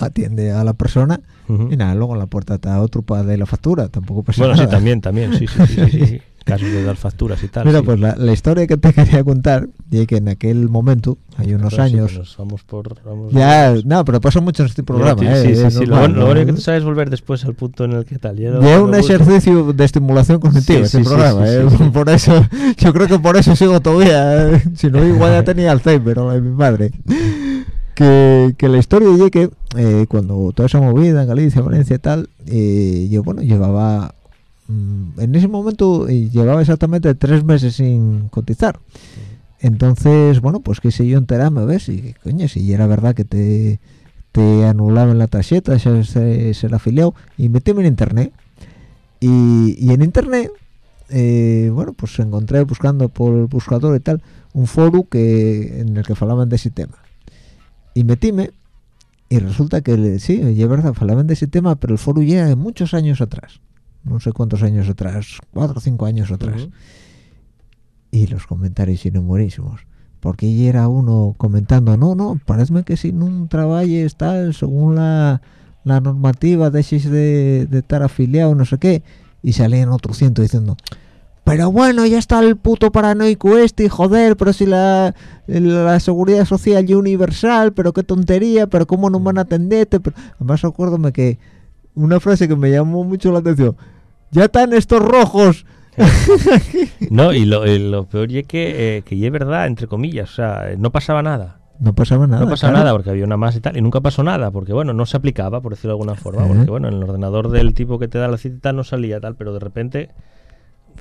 atiende a la persona y nada luego en la puerta está otro para de la factura tampoco pasa Bueno, sí, también, también, sí, sí, sí, sí, sí. casos de dar facturas y tal. Mira, sí. pues la, la historia que te quería contar, y que en aquel momento, hay unos sí, años, nos vamos por, vamos- ya, no, pero pasa mucho en este programa, Sí, ¿eh? sí, sí, es sí, Lo, bueno, lo bueno que tú sabes volver después al punto en el que tal. Ya, Ya es lo un gusta. ejercicio de estimulación cognitiva Sí, este sí, sí, programa, sí, ¿eh? sí, sí. por eso yo creo que por eso sigo todavía, ¿eh? si no igual ya tenía Alzheimer o la de mi madre. Que, que la historia es que eh, cuando toda esa movida en Galicia, Valencia y tal, eh, yo bueno llevaba en ese momento eh, llevaba exactamente tres meses sin cotizar. Entonces, bueno, pues quise yo enterarme, ¿ves? Y coño, si era verdad que te, te anulaban la tarjeta, ser, ser, ser afiliado, y metíme en internet. Y, y en internet, eh, bueno, pues encontré buscando por el buscador y tal, un foro que en el que falaban de ese tema. Y metíme, y resulta que sí, es verdad, falaban de ese tema, pero el foro ya de muchos años atrás. No sé cuántos años atrás, cuatro o cinco años atrás y los comentarios eran buenísimos porque allí era uno comentando no no parece que si no trabajes tal según la, la normativa dejes de, de estar afiliado no sé qué y salían otro ciento diciendo pero bueno ya está el puto paranoico este joder pero si la, la seguridad social y universal pero qué tontería pero cómo no van a atenderte pero además acuérdame que una frase que me llamó mucho la atención ya están estos rojos No, y lo, y lo peor es que, eh, que y es verdad, entre comillas, o sea, no pasaba nada. no pasaba nada no pasaba claro. nada porque había una más y tal, y nunca pasó nada, porque bueno, no se aplicaba, por decirlo de alguna forma, porque bueno, en el ordenador del tipo que te da la cita y tal no salía tal, pero de repente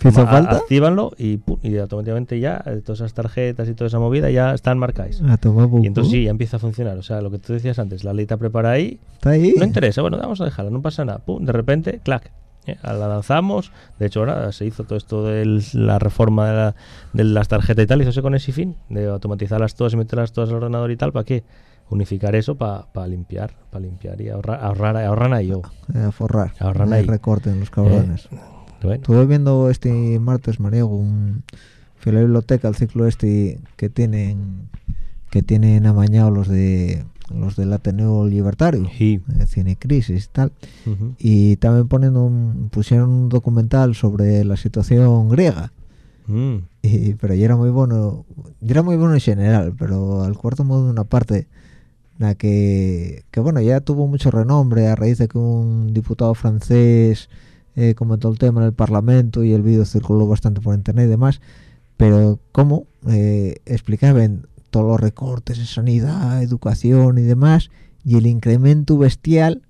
¿Hizo a- falta? actívanlo y, pum, y automáticamente ya eh, todas esas tarjetas y toda esa movida ya están marcadas. A por Y entonces sí, ya empieza a funcionar. O sea, lo que tú decías antes, la ley te prepara ahí, Está ahí. no interesa, bueno, vamos a dejarla, no pasa nada. Pum, de repente, clac, eh, la lanzamos. De hecho, ahora se hizo todo esto de la reforma de, la- de las tarjetas y tal, hizo con ese fin, de automatizarlas todas y meterlas todas al ordenador y tal, ¿para qué? Unificar eso para limpiar, para limpiar y ahorrar, ahorrar, ahorran ahí yo. Eh, a forrar. Ahorran Eh, ahí. recorten los cabrones. Bueno, Estuve viendo este martes, Mariego, un fui a la biblioteca, el ciclo este que tienen que tienen amañado los de los del Ateneo Libertario, sí. eh, Cine Crisis y tal. Y también poniendo un, pusieron un documental sobre la situación griega. Mm. y, pero ya era muy bueno ya era muy bueno en general pero al cuarto modo de una parte la que que bueno ya tuvo mucho renombre a raíz de que un diputado francés eh, comentó el tema en el parlamento y el vídeo circuló bastante por internet y demás pero cómo eh, explicaban todos los recortes en sanidad educación y demás y el incremento bestial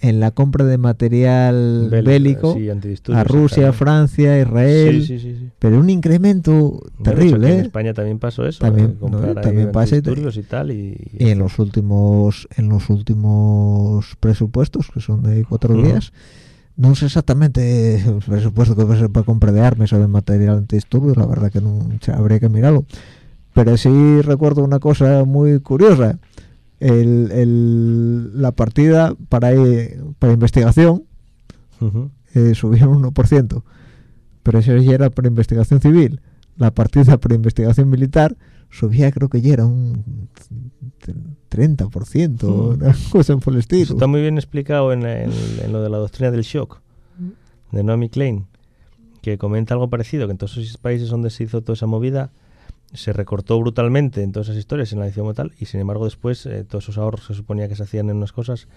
en la compra de material Bélico, bélico sí, a Rusia. Francia, Israel, Sí, sí, pero un incremento terrible, aquí En ¿eh? España también pasó eso. También, eh, ¿no? También pasa y- tal. Y, Y en los últimos, en los últimos presupuestos, que son de cuatro Ujú. días, no sé exactamente el presupuesto que va a ser para compra de armas o de material antidisturbios, la verdad que no habría que mirarlo. Pero sí recuerdo una cosa muy curiosa. El, el- la partida para, eh, para investigación Ujú. eh, subieron un 1%, pero eso ya era para investigación civil. La partida para investigación militar subía, creo que ya era un 30%, Mm. una cosa por el estilo. Eso está muy bien explicado en, en- en lo de la doctrina del shock de Naomi Klein, que comenta algo parecido, que en todos esos países donde se hizo toda esa movida se recortó brutalmente en todas esas historias en la edición tal y sin embargo después eh, todos esos ahorros se suponía que se hacían en unas cosas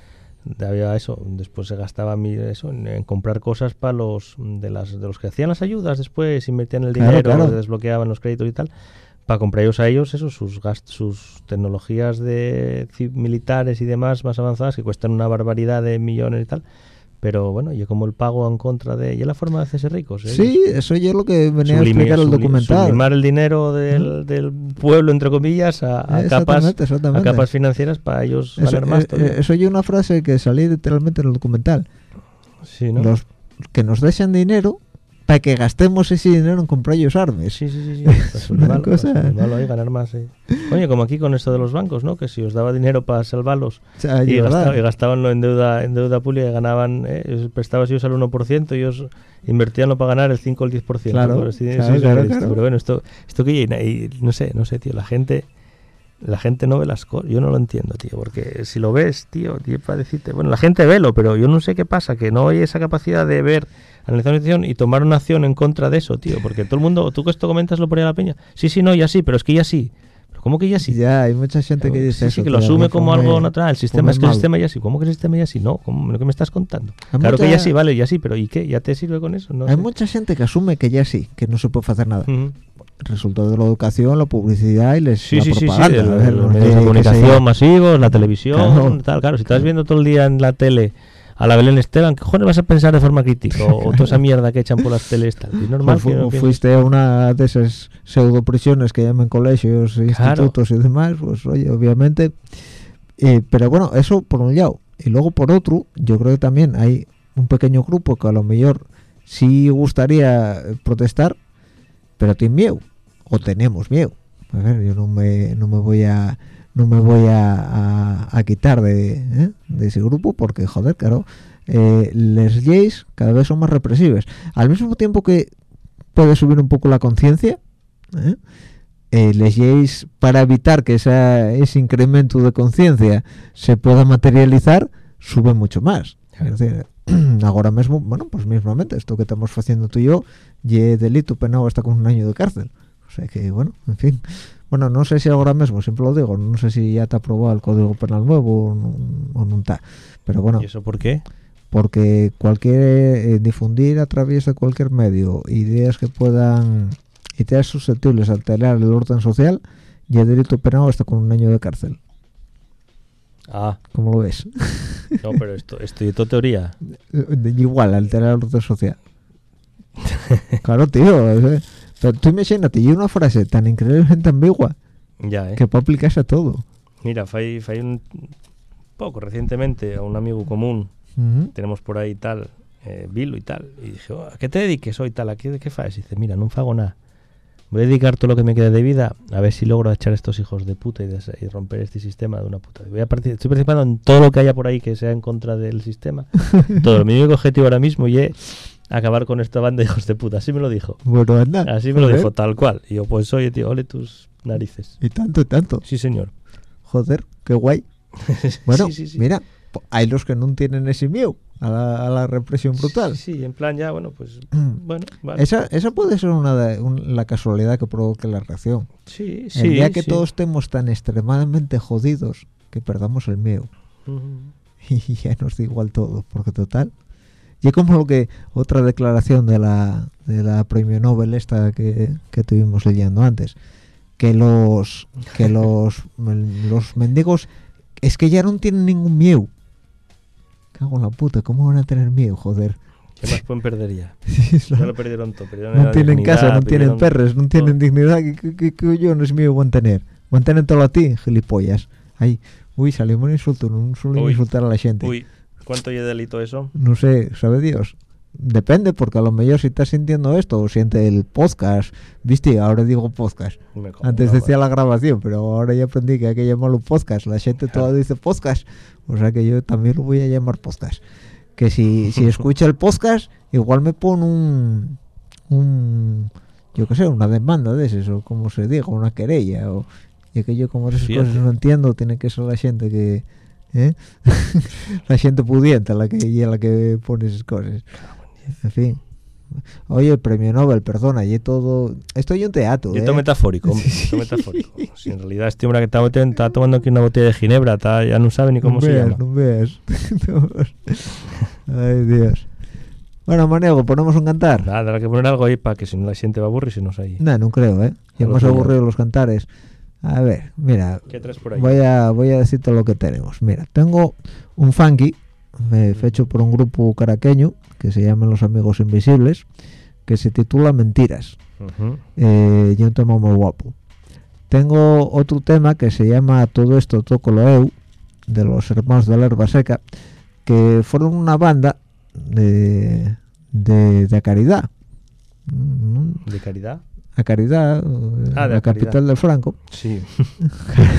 había eso después se gastaba mi- eso en, en comprar cosas para los de las de los que hacían las ayudas después invertían el Claro, dinero claro. desbloqueaban los créditos y tal para comprar ellos a ellos eso sus gast- sus tecnologías de militares y demás más avanzadas que cuestan una barbaridad de millones y tal pero bueno y como el pago en contra de y es la forma de hacerse ricos ¿eh? Sí, eso ya es lo que venía a explicar el documental. Sublimar el dinero del, del pueblo, entre comillas, a, a capas, Exactamente, a exactamente. capas financieras para ellos Eso, ganar más. eh, eh, eso ya una frase que salí literalmente en el documental. sí, ¿no? Los que nos dejan dinero para que gastemos ese dinero en comprar ellos armas. Sí, sí, sí. sí. Para Es una sublimarlo, cosa- sublimarlo ahí, ganar más. sí. Oye, como aquí con esto de los bancos, ¿no? Que si os daba dinero para salvarlos O sea, y, y verdad. gastaba- y gastabanlo en deuda en deuda pública y ganaban, eh, prestabas ellos al 1% y ellos invertíanlo para ganar el 5 o el 10%. Claro, sí, claro, sí, claro, claro. Pero bueno, esto, esto que y no sé, no sé, tío, la gente la gente no ve las cosas. Yo no lo entiendo, tío, porque si lo ves, tío, tío, para decirte, bueno, la gente velo, pero yo no sé qué pasa, que no hay esa capacidad de ver, analizar una situación y tomar una acción en contra de eso, tío, porque todo el mundo, tú que esto comentas lo ponía la peña, sí, sí, no, ya sí, pero es que ya sí. Pero ¿Cómo que ya sí? Ya, hay mucha gente que dice Sí, eso. sí, que lo tío, asume que como algo natural. El sistema es que el sistema ya sí. ¿Cómo que el sistema ya sí? No, ¿cómo, lo que me estás contando? Hay claro que mucha- ya sí, vale, ya sí, pero ¿y qué? ¿Ya te sirve con eso? No Hay sé. mucha gente que asume que ya sí, que no se puede hacer nada. Ujú. Resultado de la educación, la publicidad y les, Sí, la sí, sí, sí, propaganda. a ver, los medios de comunicación masivos, la televisión, Claro. tal, claro. Si estás viendo todo el día en la tele a la Belén Esteban, ¿qué cojones vas a pensar de forma crítica? O, o toda esa mierda que echan por las teles, tal. Es normal Pues que no pienses- fuiste a una de esas pseudo prisiones que llaman colegios, institutos y demás, pues oye, obviamente. eh, pero bueno, eso por un lado. Y luego por otro, yo creo que también hay un pequeño grupo que a lo mejor sí gustaría protestar, pero tiene miedo. O tenemos miedo. A ver, yo no me, no me voy a no me voy a, a- a quitar de, ¿eh? de ese grupo porque joder claro eh, les leyes cada vez son más represivas al mismo tiempo que puede subir un poco la conciencia ¿eh? eh, les leyes para evitar que esa, ese incremento de conciencia se pueda materializar sube mucho más. Es decir, ahora mismo bueno pues mismamente esto que estamos haciendo tú y yo ye delito penado hasta con un año de cárcel. O sea que bueno en fin bueno no sé si ahora mismo siempre lo digo no sé si ya te ha aprobado el código penal nuevo o no, o no está pero bueno ¿Y eso por qué? porque cualquier eh, difundir a través de cualquier medio ideas que puedan ideas susceptibles de alterar el orden social ya delito penado hasta con un año de cárcel Ah, ¿cómo lo ves? no, pero esto, esto y todo teoría. De- igual alterar el orden social claro tío eh, pero tú imagínate y una frase tan increíblemente ambigua Ya, ¿eh? que puede aplicarse a todo Mira, fue, fue un poco recientemente a un amigo común Ujú. tenemos por ahí tal, eh, Vilo y tal. Y dije, "Oh, ¿a qué te dediques hoy tal? ¿A qué, qué faes? Y dice, mira, no hago nada. Voy a dedicar todo lo que me queda de vida a ver si logro echar a estos hijos de puta y, des- y romper este sistema de una puta. Voy a estoy participando en todo lo que haya por ahí que sea en contra del sistema. todo. Mi único objetivo ahora mismo y es acabar con esta banda de hijos de puta. Así me lo dijo. bueno anda Así me lo dijo, tal cual. Y yo, pues oye, tío, ole tus narices. y tanto y tanto Sí, señor. joder qué guay Bueno, Sí, sí, sí. mira, hay los que no tienen ese miedo a la, a la represión brutal. Sí, sí, en plan ya, bueno, pues, bueno, vale. Esa, esa puede ser una de- un- la casualidad que provoque la reacción. Sí, sí. el día que todos estemos tan extremadamente jodidos que perdamos el miedo Ujú. y ya nos da igual todo, porque total. Y como lo que otra declaración de la, de la premio Nobel esta que, que estuvimos leyendo antes, que los que los, los mendigos es que ya no tienen ningún miedo. Cago en la puta, ¿cómo van a tener miedo, joder? ¿Qué más pueden perder ya? Ya lo- lo perdieron todo. perdieron no tienen casa, no tienen perres, no tienen dignidad. ¿Qué, cojones mío van a tener? Van a tener todo a ti, gilipollas. Ay, uy, salió un insulto, no suelen insultar a la gente. Uy, ¿cuánto de delito eso? No sé, sabe Dios. Depende, porque a lo mejor si estás sintiendo esto o siente el podcast, viste, ahora digo podcast. Antes decía la grabación, pero ahora ya aprendí que hay que llamarlo podcast. La gente toda dice podcast, o sea que yo también lo voy a llamar podcast. Que si, si escucha el podcast, igual me pone un, un, yo qué sé, una demanda de eso, como se diga, una querella, o y que yo como esas Fíjate. cosas no entiendo, tiene que ser la gente que, ¿eh? la gente pudiente la que y la que pone esas cosas. En fin. Oye, el premio Nobel, perdona, y todo. Esto es un teatro. Y esto ¿eh? metafórico, hombre, esto metafórico. Si en realidad este hombre que está, está tomando aquí una botella de ginebra, está- ya no sabe ni cómo no se veas, llama. No veas. Ay, Dios. Bueno, Manego, ponemos un cantar. Nada, habrá que poner algo ahí para que si no la gente va a aburrir, si no es ahí. No, no creo, ¿eh? Ya hemos aburrido los cantares. A ver, mira, voy a, voy a decirte lo que tenemos. Mira, tengo un funky eh, hecho por un grupo caraqueño que se llama Los Amigos Invisibles, que se titula Mentiras. Eh, y un tema muy guapo. Tengo otro tema que se llama Todo esto toco lo eu, de los hermanos de la herba seca, que fueron una banda de, de, de caridad. ¿De caridad? A caridad, Ah, de la la capital Caridad. del Franco. Sí.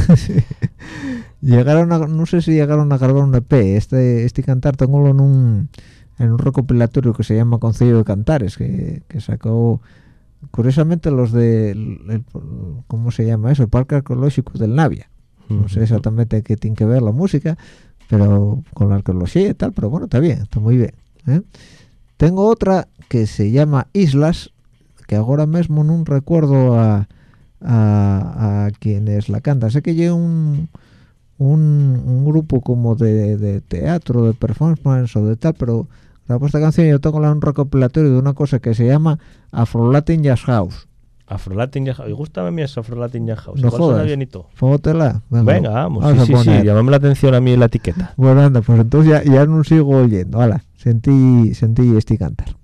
llegaron a, no sé si llegaron a grabar un EP. Este, este cantar tengo en un, en un recopilatorio que se llama Concilio de Cantares, que, que sacó curiosamente los de el- el- ¿cómo se llama eso? El Parque Arqueológico del Navia, no sé exactamente qué tiene que ver la música pero con la arqueología y tal pero bueno está bien está muy bien ¿eh? tengo otra que se llama Islas que ahora mismo no recuerdo a, a, a quienes la cantan sé que lleva un, un, un grupo como de, de teatro de performance o de tal pero la esta canción yo tengo la- un recopilatorio de una cosa que se llama Afro Latin Jazz House Afro-Latin Jazz House. Y gusta a mí eso, Afro-Latin Jazz House. No jodas. bien y todo. Póntela. Venga, vamos. vamos a sí, sí, sí. poner. Llámame la atención a mí la etiqueta. Bueno, anda, pues entonces ya, ya no sigo oyendo. Hala, sentí, sentí este cantar.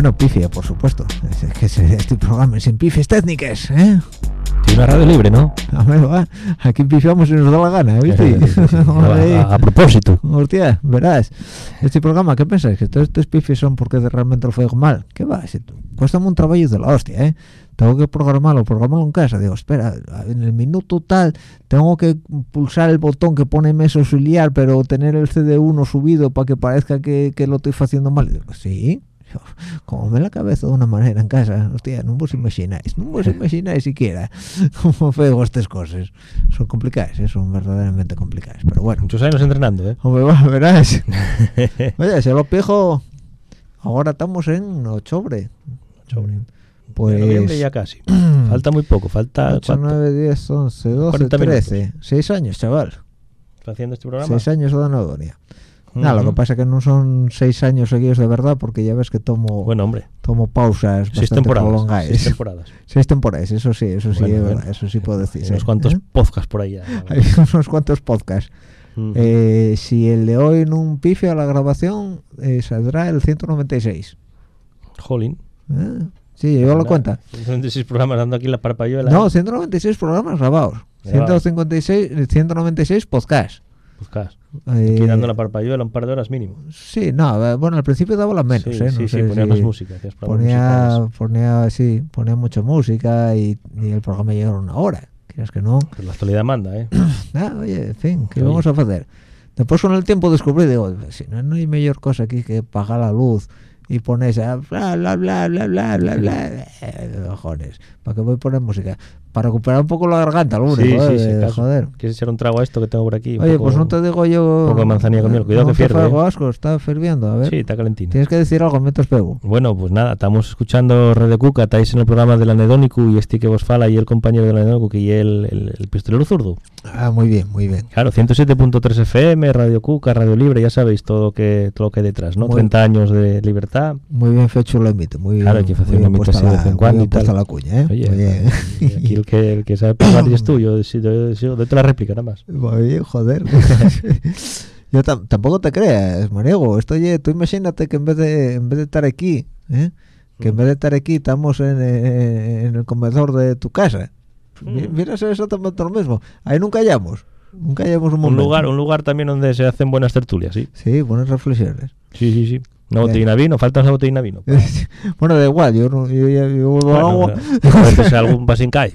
Bueno, pifia, por supuesto. Es, que este programa es sin pifias técnicas, ¿eh? Una radio libre, ¿no? A ver, va. Aquí pifiamos y nos da la gana, ¿viste? Hombre. a, a propósito. Hostia, verás, este programa, ¿qué pensáis? ¿Que todos estos pifes son porque realmente lo fue mal? ¿Qué va? Si Cuesta un trabajo de la hostia, ¿eh? Tengo que programarlo, programarlo en casa. Digo, espera, en el minuto tal, tengo que pulsar el botón que pone mesa auxiliar, pero tener el CD1 subido para que parezca que, que lo estoy haciendo mal. Digo, sí, como me la cabeza de una manera en casa hostia no vos imagináis no vos imagináis siquiera cómo feo estas cosas son complicadas ¿eh? son verdaderamente complicadas pero bueno Muchos años entrenando, ¿eh? hombre va, verás oye se lo pijo ahora estamos en octubre Octubre. pues noviembre ya casi. falta muy poco, falta 8, ¿cuánto? 9, 10, 11, 12, 40 minutos. 13 6 años chaval ¿Está haciendo este programa? 6 años de anadonia Nada, lo que pasa es que no son seis años seguidos de verdad, porque ya ves que tomo, Bueno, hombre, tomo pausas seis temporadas. Seis temporadas. Seis temporadas, eso sí, eso sí, Bueno, es bueno. verdad, eso sí puedo decir. Hay unos cuantos ¿Eh? podcasts por ahí ya. Hay unos cuantos podcasts. Eh, si el de hoy en un pifia a la grabación, eh, saldrá el 196. Jolín. ¿Eh? Sí, yo lo cuenta. 126 programas dando aquí la parpayuela. No, 196 programas grabados. Grabados. 156, 196 podcasts. Podcast. Eh, Aquí dando la parpayuela un par de horas mínimo. Sí, no, bueno, al principio daba las menos, sí, ¿eh? sí, No sí, sé ponías si- más música. ponía ponía sí ponía mucha música y, y el programa llegaba una hora quieres que no Pero la actualidad manda, ¿eh? ah, oye en fin qué Oye. vamos a hacer después con el tiempo descubrí digo si no, no hay mejor cosa aquí que pagar la luz y pones a bla bla bla bla bla bla bla eh, cojones para qué voy a poner música para recuperar un poco la garganta único Sí, eh, sí, sí, joder ¿Quieres echar un trago a esto que tengo por aquí? Oye poco- pues no te digo yo un poco de manzanilla con miel. Cuidado que pierde, algo eh. asco está hirviendo a ver Sí, está calentino. tienes que decir algo mientras pego Bueno, pues nada, estamos escuchando Red de Cuca, estáis en el programa del Anedónico y este que vos fala y el compañero del Anedónico y el, el, el pistolero zurdo. Ah muy bien muy bien Claro, 107.3 FM, Radio Cuca, Radio Libre, ya sabéis todo lo que todo lo que hay detrás, ¿no? Muy- 30 años de libertad. Muy bien fecho el emite, muy bien. Claro, hay que hacer un puesta así de vez en cuando y tal. la cuña, ¿eh? Oye, muy bien. y aquí el que, el que sabe pagar eres tú, yo, yo, yo, doy la réplica nada más. Muy bien, joder. Yo tam- tampoco te creas, Mariego. Esto oye, tú imagínate que en vez de en vez de estar aquí, ¿eh? que en vez de estar aquí estamos en, en el comedor de tu casa. Mm. Mira, es exactamente lo mismo. Ahí nunca hallamos. Nunca hallamos un Un lugar, un lugar también donde se hacen buenas tertulias, sí. Sí, buenas reflexiones. Sí, sí, sí. Una botellina vino, falta una botellina vino. bueno, da igual, yo, no, yo, ya- yo bebo Bueno, agua. a veces algún pasín cae.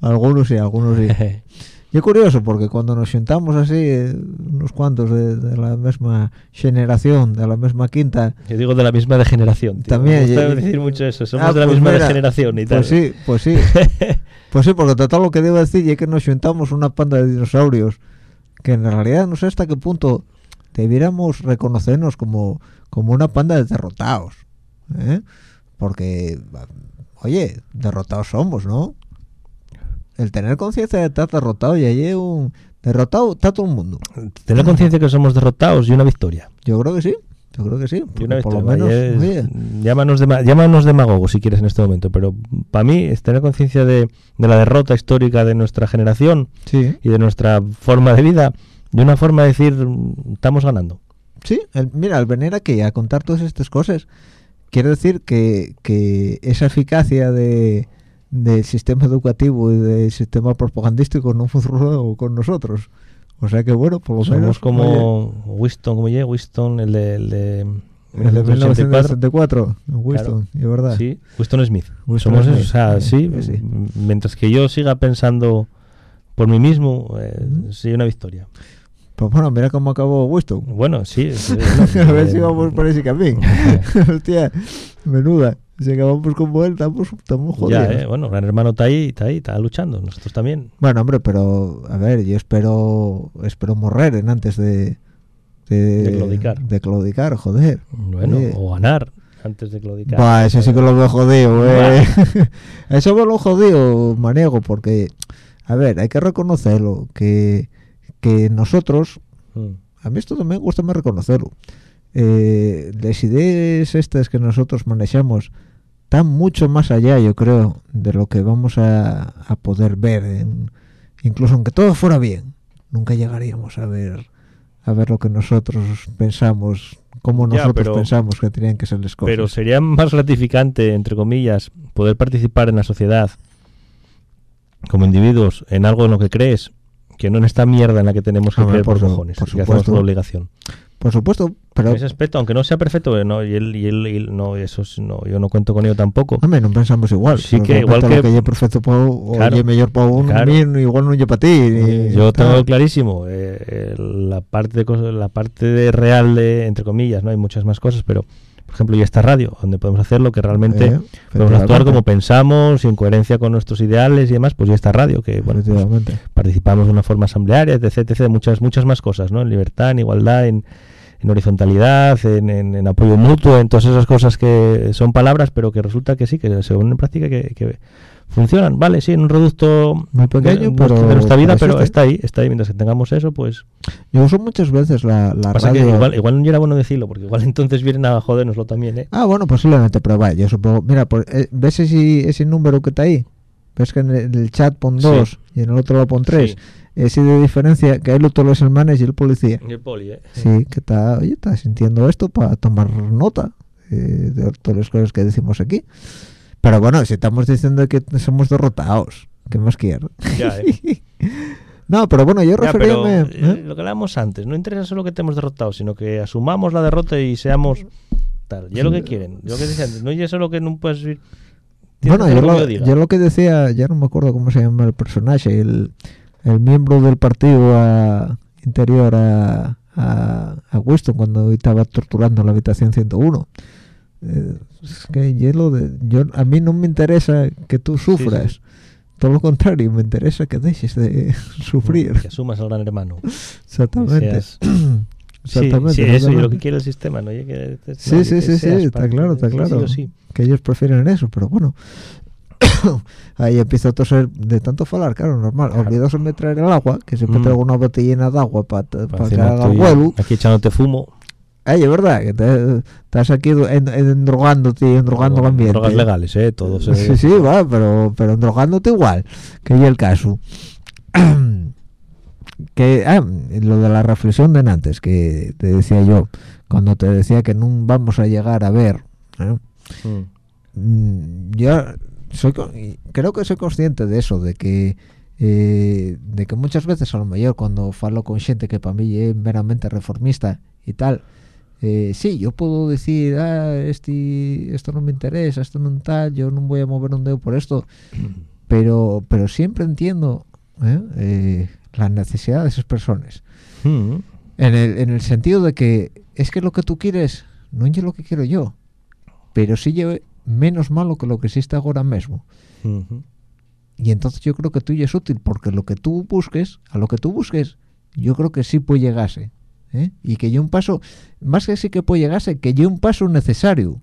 Algunos sí, algunos sí. Y es curioso porque cuando nos juntamos así, eh, unos cuantos de, de la misma generación, de la misma quinta, Yo digo de la misma degeneración. tío. También, Me gusta y- decir mucho eso. Somos Ah, de la pues misma mira, degeneración y tal. pues sí, pues sí, pues sí, porque total lo que debo decir es que nos juntamos una panda de dinosaurios que en realidad no sé hasta qué punto debiéramos reconocernos como, como una panda de derrotados, ¿eh? porque, oye, derrotados somos, ¿no? El tener conciencia de estar derrotado y allí un derrotado está todo el mundo. Tener conciencia que somos derrotados y una victoria. Yo creo que sí, yo creo que sí, una por lo victoria. menos, es- oye, llámanos, dema- llámanos demagogos si quieres en este momento, pero para mí es tener conciencia de, de la derrota histórica de nuestra generación sí, y de nuestra forma de vida y una forma de decir estamos ganando. Sí, el- mira, al venir aquí a contar todas estas cosas, quiere decir que, que esa eficacia de, del sistema educativo y del sistema propagandístico no funcionó con nosotros. O sea que bueno, por lo Somos menos... como Winston, como ye, Winston, el de, el de, oye, el de 1964, Winston, y verdad. Sí, Winston Smith. Winston Somos Smith, eso, o sea, eh, sí, sí, sí. mientras que yo siga pensando por mí mismo, eh, Ujú. sí, una victoria. Pues bueno, mira cómo acabó Winston. Bueno, sí. sí, a ver eh, si vamos por ese camino. Hostia, menuda. Si acabamos como él, estamos, estamos jodidos. Ya, eh, bueno, Gran Hermano está ahí, está ahí, está luchando. Nosotros también. Bueno, hombre, pero a ver, yo espero espero morrer en antes de de, De claudicar. de claudicar, joder. Bueno, Oye. o ganar antes de claudicar. Va, eso sí que lo veo jodido, eh. eso me lo jodido, maniego, porque a ver, hay que reconocerlo que que nosotros, Mm. a mí esto también me gusta más reconocerlo. Eh, las ideas estas que nosotros manejamos están mucho más allá, yo creo, de lo que vamos a, a poder ver. en- incluso aunque todo fuera bien, nunca llegaríamos a ver a ver lo que nosotros pensamos, cómo Ya, nosotros pero- pensamos que tenían que ser las cosas. Pero sería más gratificante, entre comillas, poder participar en la sociedad como individuos en algo en lo que crees que no en esta mierda en la que tenemos que creer por, por cojones, por que hacemos supuesto. por obligación. Por supuesto, pero en ese aspecto, aunque no sea perfecto, eh, no, y él, y él, y él- no, eso es- no, yo no cuento con ello tampoco. hombre, no pensamos igual. Sí que igual que- es perfecto para o Claro, es mejor para uno, claro. igual no es para ti. ni- Yo tal. tengo clarísimo eh, eh, la parte de la parte de real de entre comillas, no hay muchas más cosas, pero por ejemplo, y esta radio, donde podemos hacer lo que realmente Eh, podemos actuar como pensamos en coherencia con nuestros ideales y demás, pues y esta radio, que bueno, pues, participamos de una forma asamblearia, etc, etc, muchas, muchas más cosas, ¿no? En libertad, en igualdad, en, en horizontalidad, en, en- en apoyo mutuo, en todas esas cosas que son palabras, pero que resulta que sí, que se ponen en práctica, que, que funcionan, vale, sí, en un reducto Muy pequeño, de, pero- de nuestra vida, pero está ahí, está ahí, mientras que tengamos eso, pues Yo uso muchas veces la, la pasa radio. que igual, igual no era bueno decirlo, porque igual entonces vienen a jodernoslo también, ¿eh? Ah, bueno, posiblemente, pero vaya, yo supongo. Mira, por- eh, ¿ves ese, ese número que está ahí? ¿Ves que en el, chat pon Sí. 2 y en el otro lo pon 3? Sí. Ese de diferencia, que hay todos los hermanos y el policía. Y el poli, ¿eh? Sí, que está, oye, está sintiendo esto para tomar nota eh, de todas las cosas que decimos aquí. Pero bueno, si estamos diciendo que somos derrotados, ¿qué más quiero? Ya, ¿eh? No, pero bueno, yo referíame... eh, ¿eh? lo que hablábamos antes, no interesa solo que te hemos derrotado, sino que asumamos la derrota y seamos tal. Ya lo que quieren, yo lo que decía antes, no es solo que no puedes ir. tienes Bueno, yo lo, que yo diga. yo lo que decía, ya no me acuerdo cómo se llama el personaje, el, el miembro del partido a- interior a, a, a Winston cuando estaba torturando la habitación 101. Eh, es que yo lo de- yo, a mí no me interesa que tú sufras. sí. Todo lo contrario, me interesa que dejes de sufrir. Que asumas al gran hermano. Exactamente. Exactamente. Sí, sí, eso y lo que quiere el sistema, ¿no? Que te- Sí, sí, que sí, sí, está claro, está sí, claro. sí sí. Que ellos prefieren eso, pero bueno. Ahí empiezo a toser de tanto falar, claro, normal. Olvidóse de traer el agua, que siempre Mm. traigo una botellina de agua para Para que encima haga el estoy huevo. Aquí echándote fumo. Ay, es verdad, que te- estás aquí en- en- endrogándote y endrogando el ambiente. Drogas legales, ¿eh? Todo se- Sí, sí, va, pero, pero endrogándote igual, que es el caso. que ah, lo de la reflexión de antes que te decía yo cuando te decía que no vamos a llegar a ver ¿eh? Mm. Mm, yo soy creo que soy consciente de eso de que eh, de que muchas veces a lo mejor cuando falo con gente que para mí es meramente reformista y tal eh, sí yo puedo decir ah, este, esto no me interesa esto no tal yo no voy a mover un dedo por esto pero pero siempre entiendo ¿eh? Eh, la necesidad de esas personas Mm. en el, en el sentido de que es que lo que tú quieres no es lo que quiero yo, pero sí lleve menos malo que lo que existe ahora mismo. Y entonces yo creo que tú ya es útil porque lo que tú busques, a lo que tú busques, yo creo que sí puede llegarse. ¿Eh? Y que yo un paso, más que sí que puede llegarse, que yo un paso necesario,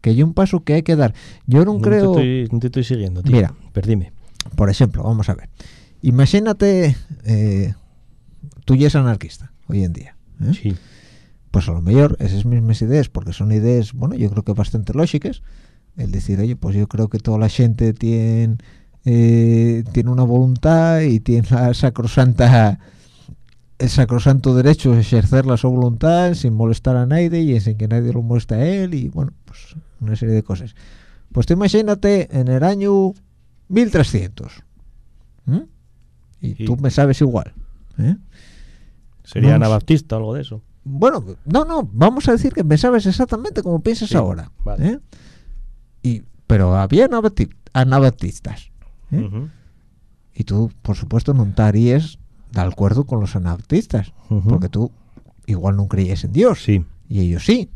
que yo un paso que hay que dar. Yo no, No creo... te, estoy, no te estoy siguiendo, tío. Mira. Perdime. Por ejemplo, vamos a ver. Imagínate, eh, tú ya eres anarquista hoy en día. ¿eh? Sí. pues a lo mejor esas mismas ideas, porque son ideas, bueno, yo creo que bastante lógicas, el decir, oye, pues yo creo que toda la gente tiene, tiene una voluntad y tiene la sacrosanta el sacrosanto derecho a ejercer la su voluntad sin molestar a nadie y sin que nadie lo moleste a él y bueno, pues una serie de cosas. Pues tú imagínate en el año 1300 ¿m? y Sí. tú me sabes igual. ¿eh? Sería Vamos. Anabaptista o algo de eso. Bueno, no, no, vamos a decir que me sabes exactamente como piensas Sí, ahora. vale. ¿eh? Y, pero había anabapti- anabaptistas. ¿eh? Ujú. Y tú, por supuesto, no estarías de acuerdo con los anabaptistas. Ujú. Porque tú igual no creías en Dios. Sí. Y ellos sí.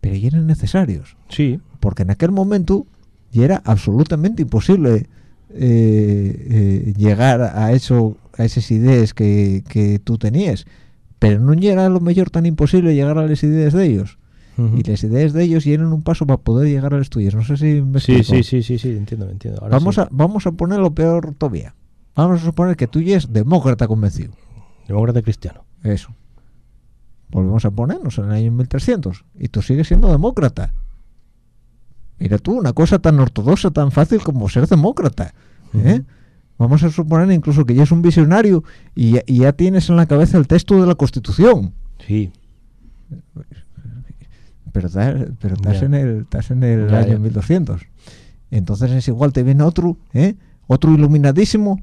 Pero ya eran necesarios. Sí. Porque en aquel momento ya era absolutamente imposible eh, eh, llegar a eso a esas ideas que, que tú tenías. Pero no era lo mejor tan imposible llegar a las ideas de ellos. Y las ideas de ellos eran un paso para poder llegar a las tuyas. No sé si me Sí, explico. sí, sí, sí, sí, entiendo, entiendo. Ahora Vamos, sí. a, vamos a poner lo peor todavía. Vamos a suponer que tú ya eres demócrata convencido. Demócrata cristiano. Eso. Volvemos a ponernos en el año 1300. Y tú sigues siendo demócrata. Mira tú, una cosa tan ortodoxa, tan fácil como ser demócrata. ¿eh? Vamos a suponer incluso que ya es un visionario y ya, y ya tienes en la cabeza el texto de la Constitución. Sí. pero, estás en el estás en el Ya, año ya. 1200 entonces es igual te viene otro ¿eh? otro iluminadísimo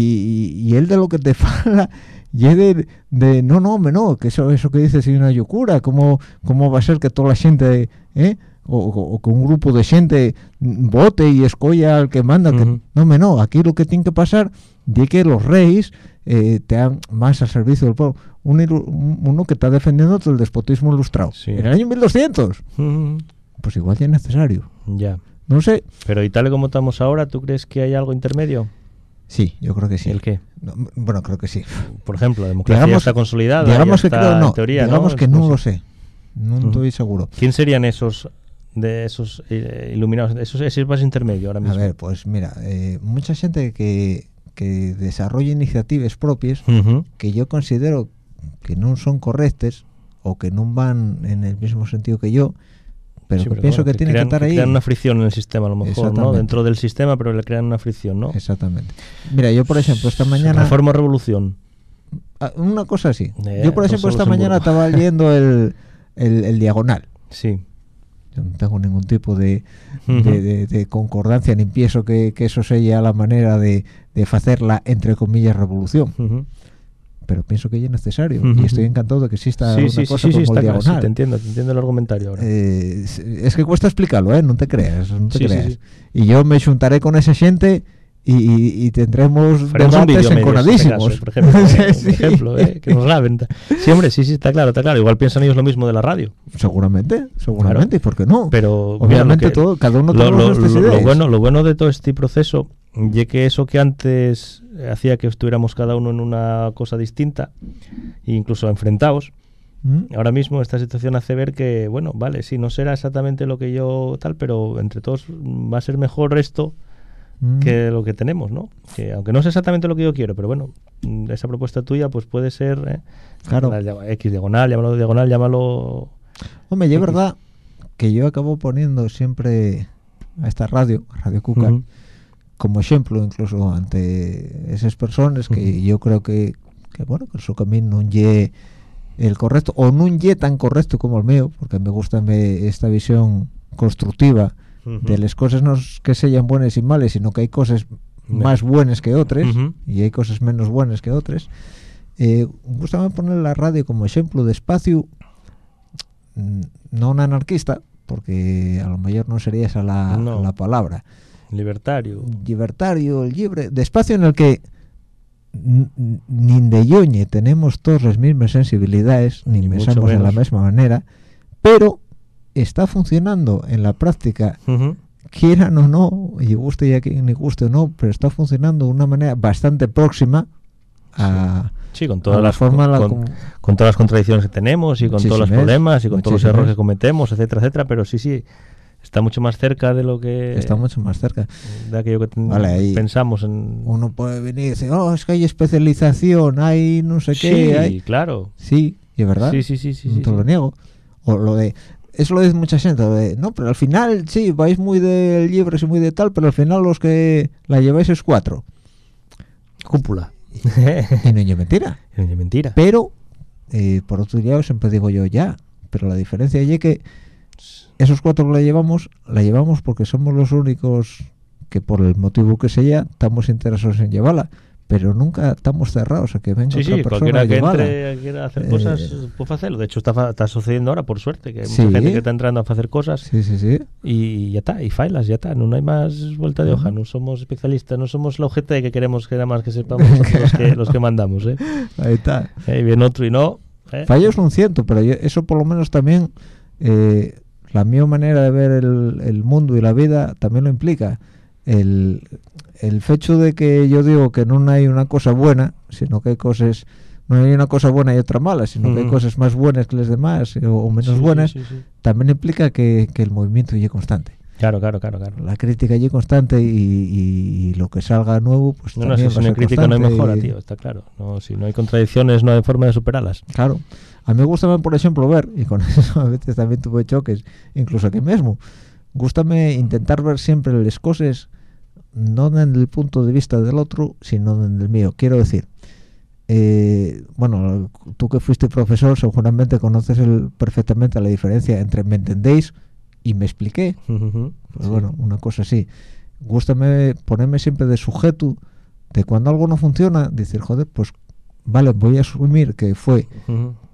y, él de lo que te fala y es de, de no no no que eso eso que dices es una locura cómo cómo va a ser que toda la gente ¿eh? o, o- o que un grupo de gente vote y escolla al que manda que, no hombre, no aquí lo que tiene que pasar es que los reyes eh, te dan más al servicio del pueblo. Un uno que está defendiendo el despotismo ilustrado. Sí. En el año 1200, Mm, pues igual ya es necesario. Ya. No sé. Pero y tal y como estamos ahora, ¿tú crees que hay algo intermedio? Sí, yo creo que sí. ¿El qué? No, bueno, creo que sí. Por ejemplo, la democracia Digamos- está consolidada. digamos que creo no. teoría, digamos ¿no? que Es no lo sé. No Ujú. estoy seguro. ¿Quién serían esos de esos eh, iluminados, esos ese más intermedio ahora mismo? A ver, pues mira, eh, mucha gente que, que desarrolla iniciativas propias que yo considero que no son correctas o que no van en el mismo sentido que yo, pero Sí, que pienso claro, que tienen crean, que estar ahí. crean una fricción en el sistema, a lo mejor, ¿no? Dentro del sistema, pero le crean una fricción, ¿no? Exactamente. Mira, yo por ejemplo esta mañana Reforma revolución. ah, una cosa así. Eh, yo por ejemplo esta mañana estaba leyendo el, el, el diagonal. Sí. Yo no tengo ningún tipo de, de, de- de concordancia ni pienso que, que eso sea la manera de, de hacer la entre comillas revolución. Ujú. Pero pienso que ya es necesario Ujú. y estoy encantado de que exista Sí, una sí, cosa sí, como el claro, diagonal. te entiendo, te entiendo el argumentario ahora. Eh, es- que cuesta explicarlo, ¿eh? No te creas, no te creas. Y yo me juntaré con esa gente y, y- y tendremos Faremos debates este enconadísimos. caso, por ejemplo, ¿eh? Ejemplo, ¿eh? que nos graben. Sí, hombre, sí, sí, está claro, está claro. Igual piensan ellos lo mismo de la radio. Seguramente, seguramente, ¿y por qué no? Pero Obviamente todo, cada uno lo, tenemos lo- lo- lo bueno, lo bueno de todo este proceso, ya que eso que antes hacía que estuviéramos cada uno en una cosa distinta, e incluso enfrentados, ¿Mm? ahora mismo esta situación hace ver que, bueno, vale, sí, no será exactamente lo que yo tal, pero entre todos va a ser mejor esto ¿Mm? que lo que tenemos, ¿no? Que aunque no es exactamente lo que yo quiero, pero bueno, mm, esa propuesta tuya pues puede ser ¿eh? Claro. X diagonal, llámalo diagonal, llámalo Hombre, y es verdad que yo acabo poniendo siempre a esta radio, a Radio Cuca. Como ejemplo incluso ante esas personas que yo creo que, que, bueno que su camino no ye el correcto o no ye tan correcto como el mío porque me gusta me- esta visión constructiva Ujú. de las cosas no es que sean buenas y malas sino que hay cosas más buenas que otras Ujú. y hay cosas menos buenas que otras eh, gustame poner la radio como ejemplo de espacio mm, no un anarquista porque a lo mejor no sería esa la, No. la palabra libertario. libertario, libre, de espacio en el que ni de yoñe tenemos todas las mismas sensibilidades, ni Ni pensamos de la misma manera, pero está funcionando en la práctica, Ujú. quieran o no, y guste ya quien ni guste o no, pero está funcionando de una manera bastante próxima a, Sí, con todas la las forma en la con, con todas las contradicciones que tenemos y con Sí, todos sí, los ¿ves? problemas y con todos los errores que cometemos, etcétera, etcétera, pero sí, sí, está mucho más cerca de lo que está mucho más cerca. de aquello que Vale, pensamos en Uno puede venir y decir, oh, es que hay especialización, hay no sé Sí, qué, hay... claro. Sí, y es verdad. Sí, sí, sí, sí, no sí, te sí. lo niego. O lo de eso lo dice mucha gente, lo de, no, pero al final sí, vais muy de libros y muy de tal, pero al final los que la lleváis es cuatro. Cúpula. Y no es mentira. Es mentira. Pero, eh, por otro lado, siempre digo yo ya, pero la diferencia es que esos cuatro que la llevamos, la llevamos porque somos los únicos que por el motivo que sea, estamos interesados en llevarla, pero nunca estamos cerrados a que venga Sí, otra sí, persona a que entre a quiera hacer Eh, cosas puede hacerlo. De hecho, está, está sucediendo ahora, por suerte, que hay mucha Sí. gente que está entrando a hacer cosas Sí, sí, sí. y ya está, y failas, ya está. No hay más vuelta de hoja, no somos especialistas, no somos la OGT que queremos que nada más que sepamos los que, los que mandamos. ¿eh? Ahí está. Eh, y viene otro y no. ¿eh? Fallos un ciento, pero yo- eso por lo menos también eh, la mi manera de ver el, el mundo y la vida también lo implica. El, el hecho de que yo digo que no hay una cosa buena, sino que hay cosas, no hay una cosa buena y otra mala, sino que hay cosas más buenas que las demás eh, o, o menos Sí, buenas, sí, sí. también implica que, que el movimiento llegue constante. Claro, claro, claro, claro. La crítica llegue constante y, y- y lo que salga nuevo, pues No, no, si no hay crítica no hay mejora, y- tío, está claro. No, si no hay contradicciones, no hay forma de superarlas. Claro. A mí me gusta, por ejemplo, ver, y con eso a veces también tuve choques, incluso aquí mismo, gustame intentar ver siempre las cosas no desde el punto de vista del otro, sino desde el mío. Quiero decir, eh, bueno, tú que fuiste profesor seguramente conoces el- perfectamente la diferencia entre me entendéis y me expliqué. Ujú. Pues Sí. bueno, una cosa así. Gústame ponerme siempre de sujeto de cuando algo no funciona, decir, joder, pues vale, voy a asumir que fue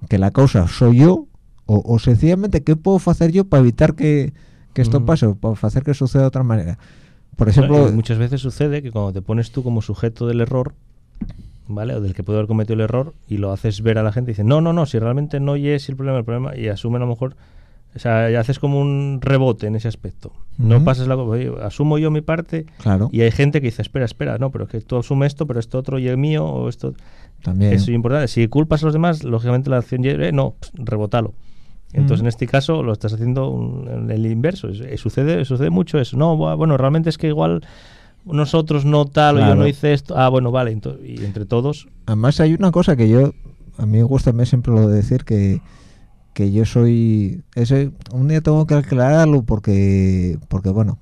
que la causa soy yo o, o sencillamente qué puedo hacer yo para evitar que, que esto pase o para hacer que suceda de otra manera. Por ejemplo, muchas veces sucede que cuando te pones tú como sujeto del error, ¿vale? O del que puede haber cometido el error y lo haces ver a la gente y dices, no, no, no, si realmente no es el problema, el problema, y asumen a lo mejor, o sea, haces como un rebote en ese aspecto. No pasas la oye, asumo yo mi parte Claro, y hay gente que dice, espera, espera, no, pero es que tú asumes esto, pero esto otro y el mío, o esto... también. Eso es importante. Si culpas a los demás, lógicamente la acción eh, no, pss, rebótalo. Entonces, Mm. en este caso, lo estás haciendo un- en el inverso. Eh, sucede, sucede mucho eso. No, bu- bueno, realmente es que igual nosotros no tal, o yo no hice esto. Ah, bueno, vale. y entre todos, Además hay una cosa que yo, a mí me gusta me siempre lo de decir que, que yo soy, ese, un día tengo que aclararlo porque, porque bueno,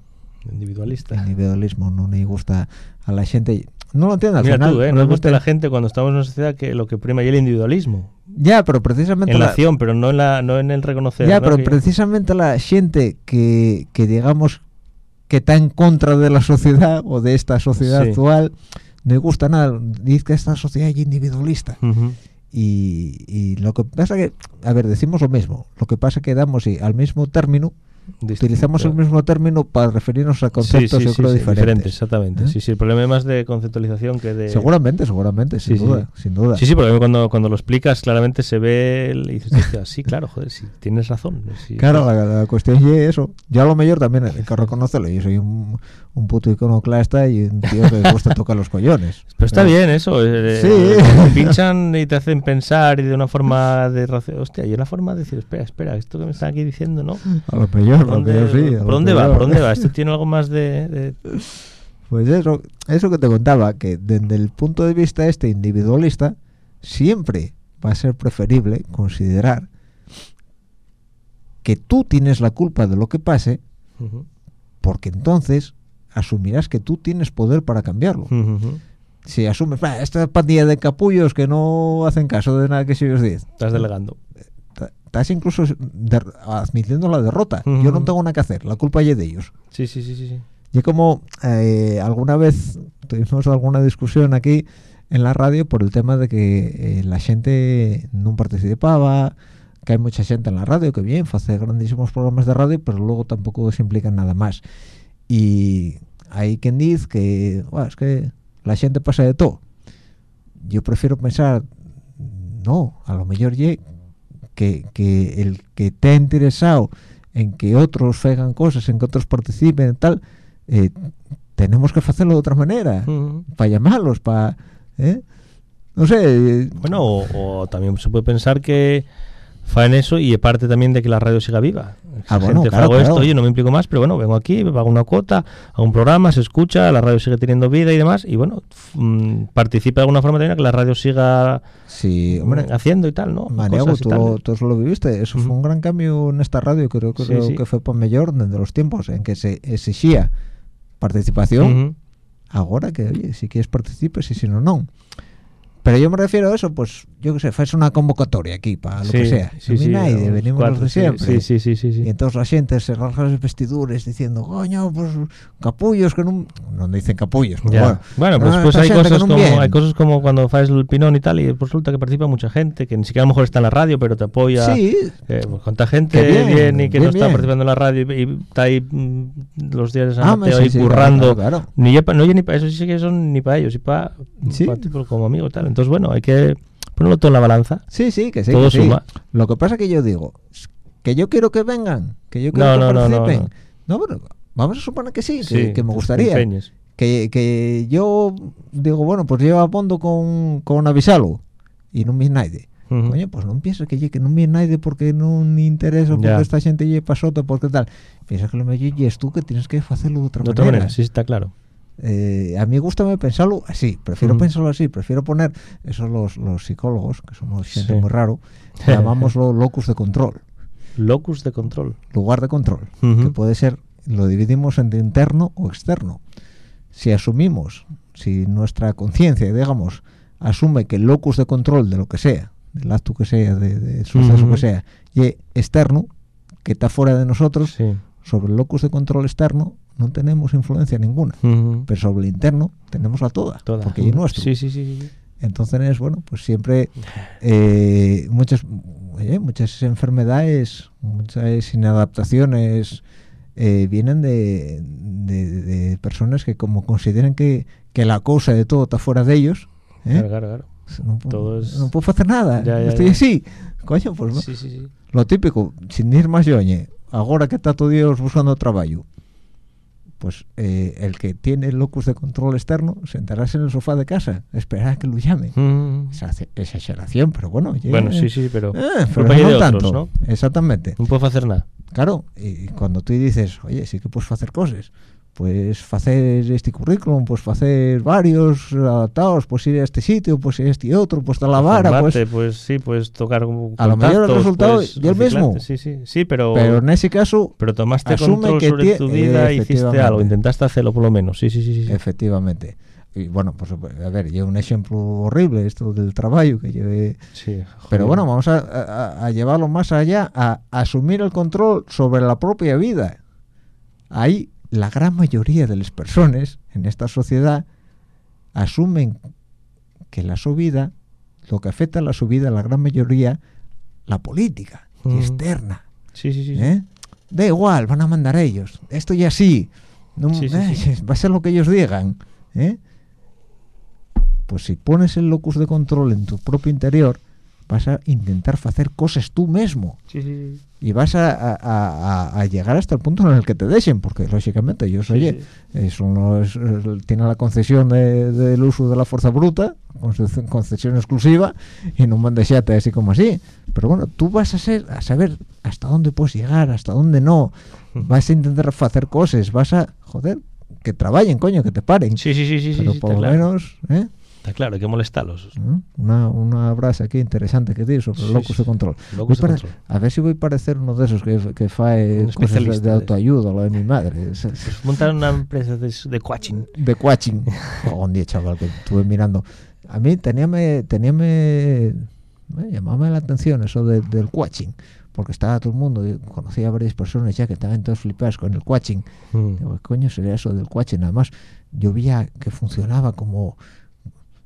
individualista. individualismo no me gusta a la gente, no lo entiendo, al Mira final tú, ¿eh? no gusta a la gente cuando estamos en una sociedad que lo que prima y el individualismo. Ya, pero precisamente En la la- acción, pero no en, la, no en el reconocer. ya, ¿no? pero Que- precisamente la gente que, que digamos que está en contra de la sociedad o de esta sociedad Sí. actual, no le gusta nada, dice que esta sociedad es individualista. Ujú. Y, y lo que pasa que, a ver, decimos lo mismo, lo que pasa que damos y al mismo término, Distinto. utilizamos el mismo término para referirnos a conceptos, yo creo, diferentes. exactamente. ¿Eh? Sí, sí, el problema es más de conceptualización que de... Seguramente, seguramente, sin Sí, sí. duda, sin duda. Sí, sí, porque cuando, cuando lo explicas claramente se ve el- y dices, "Hostia, sí, claro, joder, sí, tienes razón. sí". Claro, la, la cuestión es eso. Yo a lo mejor también hay que reconocerlo. Yo soy un, un puto iconoclasta y un tío que le gusta tocar los collones. Pero está bien eso. eh, Sí. eh, te pinchan y te hacen pensar y de una forma de... Hostia, y una forma de decir, espera, espera, esto que me están aquí diciendo, ¿no? A lo peor, a lo ¿Dónde, peor sí. a ¿Por dónde va? ¿Por dónde va? Esto tiene algo más de... de- Pues eso, eso que te contaba, que desde el punto de vista este individualista, siempre va a ser preferible considerar que tú tienes la culpa de lo que pase, porque entonces asumirás que tú tienes poder para cambiarlo. Si asumes, "Bah, esta pandilla de capullos que no hacen caso de nada que se os dice, Estás delegando. estás incluso admitiendo la derrota. Yo no tengo nada que hacer, la culpa es de ellos. Sí, sí, sí, sí. Y como eh, alguna vez tuvimos alguna discusión aquí en la radio por el tema de que eh, la gente no participaba, que hay mucha gente en la radio que bien, hace grandísimos programas de radio, pero luego tampoco se implica en nada más. Y hay quien dice que bueno, es que la gente pasa de todo yo prefiero pensar no a lo mejor ye, que, que el que esté interesado en que otros hagan cosas en que otros participen tal eh, tenemos que hacerlo de otra manera uh -huh. para llamarlos para ¿eh? no sé eh. bueno o, o, también se puede pensar que en eso y aparte también de que la radio siga viva. Ah, bueno, gente, claro, claro. esto, oye, no me implico más, pero bueno, vengo aquí, me pago una cuota, hago un programa, se escucha, la radio sigue teniendo vida y demás, y bueno, mm, participa de alguna forma también a que la radio siga sí, hombre, mm, haciendo y tal, ¿no? Maniago, tú, lo, tú lo viviste. Eso fue un gran cambio en esta radio, creo, Sí, creo sí. que fue por mejor desde los tiempos en que se exigía participación. Ahora que, oye, si quieres participes y si no, no. Pero yo me refiero a eso, pues, yo qué sé, fue una convocatoria aquí, para lo que sea. sí, no sí, hay los venimos cuatro, los de siempre. Sí, sí, sí. Y entonces la gente se rasga las vestiduras diciendo, coño, pues capullos que no... No dicen capullos, pero Ya. bueno. Bueno, pues, Ah, pues hay cosas, como, bien. hay cosas como cuando haces el pinón y tal, y resulta que participa mucha gente, que ni siquiera a lo mejor está en la radio, pero te apoya. Sí, Eh, pues, cuánta gente bien, bien, y que bien, no está participando en la radio y, y está ahí mm, los días de San Ah, Mateo ahí sí, currando. claro, claro. Ni, ya no oye ni para eso, sí que son ni para ellos, y para como amigos y tal. Entonces, bueno, hay que ponerlo todo en la balanza. sí, sí, que sí. Todo que sí. suma. Lo que pasa que yo digo, que yo quiero que vengan, que yo quiero No, que no, no, no, participen. No, pero vamos a suponer que sí, que, Sí, que me gustaría. Que, que yo digo, bueno, pues llevo a fondo con, con avisarlo y no me nadie. Ujú. Coño, pues no pienses que, que no me nadie porque no me interesa, porque Ya. esta gente lle pasota, porque tal. Piensa que lo mejor es tú que tienes que hacerlo de otra de otra manera, sí, está claro. Eh, a mí gusta pensarlo así, prefiero pensarlo así, prefiero poner, eso los, los psicólogos, que somos gente Sí. muy raro, llamámoslo locus de control, Locus de control. lugar de control, que puede ser, lo dividimos entre interno o externo. Si asumimos, si nuestra conciencia, digamos, asume que el locus de control de lo que sea, del acto que sea, de- suceso que sea, y externo, que está fuera de nosotros, Sí. sobre el locus de control externo no tenemos influencia ninguna. Ujú. Pero sobre el interno tenemos la toda, Toda. porque es nuestro. Sí, sí, sí. sí. Entonces, bueno, pues siempre eh, muchas oye, muchas enfermedades, muchas inadaptaciones eh, vienen de, de- de personas que como consideran que, que la causa de todo está fuera de ellos, ¿eh? Claro, claro, claro. no, pu- Todo es- no puedo hacer nada Ya, ya, estoy ya. así coño pues no. Sí, sí, sí. lo típico sin ir más yoñe ahora que está todo Dios buscando trabajo pues eh, el que tiene el locus de control externo sentarás en el sofá de casa esperar a que lo llame Mm. esa exageración pero bueno oye, Bueno, sí, sí, pero... eh, pero no de tanto otros, ¿no? exactamente No puedo hacer nada. Claro, y cuando tú dices, oye, sí que puedes hacer cosas, pues hacer este currículum, pues hacer varios adaptados, pues ir a este sitio, pues ir a este otro, pues a la vara, pues... Formarte, pues sí, pues tocar un A lo mejor el resultado pues, y el mismo. Sí, sí, sí, pero... Pero en ese caso, pero tomaste control que sobre tu vida, hiciste algo, intentaste hacerlo por lo menos. Sí, sí, sí. sí. efectivamente. Y bueno, pues a ver, llevo un ejemplo horrible esto del trabajo que llevé... Sí, Pero bueno, vamos a, a- a llevarlo más allá, a asumir el control sobre la propia vida. Ahí la gran mayoría de las personas en esta sociedad asumen que la su vida, lo que afecta a la su vida, la gran mayoría, la política externa. Sí, sí, sí. ¿eh? Da igual, van a mandar ellos. Esto ya sí. No, Sí, sí, eh, sí. Va a ser lo que ellos digan. ¿eh? Pues si pones el locus de control en tu propio interior, vas a intentar hacer cosas tú mismo. Sí, sí, sí. Y vas a, a- a- a llegar hasta el punto en el que te dejen, porque lógicamente ellos, Sí, oye, eso no es, eh, tiene la concesión de- del uso de la fuerza bruta, concesión, concesión exclusiva, y no me dejate así como así. Pero bueno, tú vas a ser, a saber hasta dónde puedes llegar, hasta dónde no. Vas a intentar hacer cosas, vas a, joder, que trabajen, coño, que te paren. Sí, sí, sí, sí, sí, Pero sí, por lo claro. menos, ¿eh? Está claro, hay que molestarlos. ¿no? Una, una brasa aquí interesante que di sobre Sí, locus sí. de control. Locus de control. A ver si voy a parecer uno de esos que, que fae Un cosas de, de de- autoayuda, lo de mi madre. Es- es- Pues montar una empresa de, de coaching. de coaching. Oh, un día, chaval, que estuve mirando. A mí teníame, teníame, me llamaba la atención eso de- del coaching, porque estaba todo el mundo, conocía a varias personas ya que estaban todos flipados con el coaching. Mm. Digo, ¿qué coño sería eso del coaching? Además, yo veía que funcionaba como,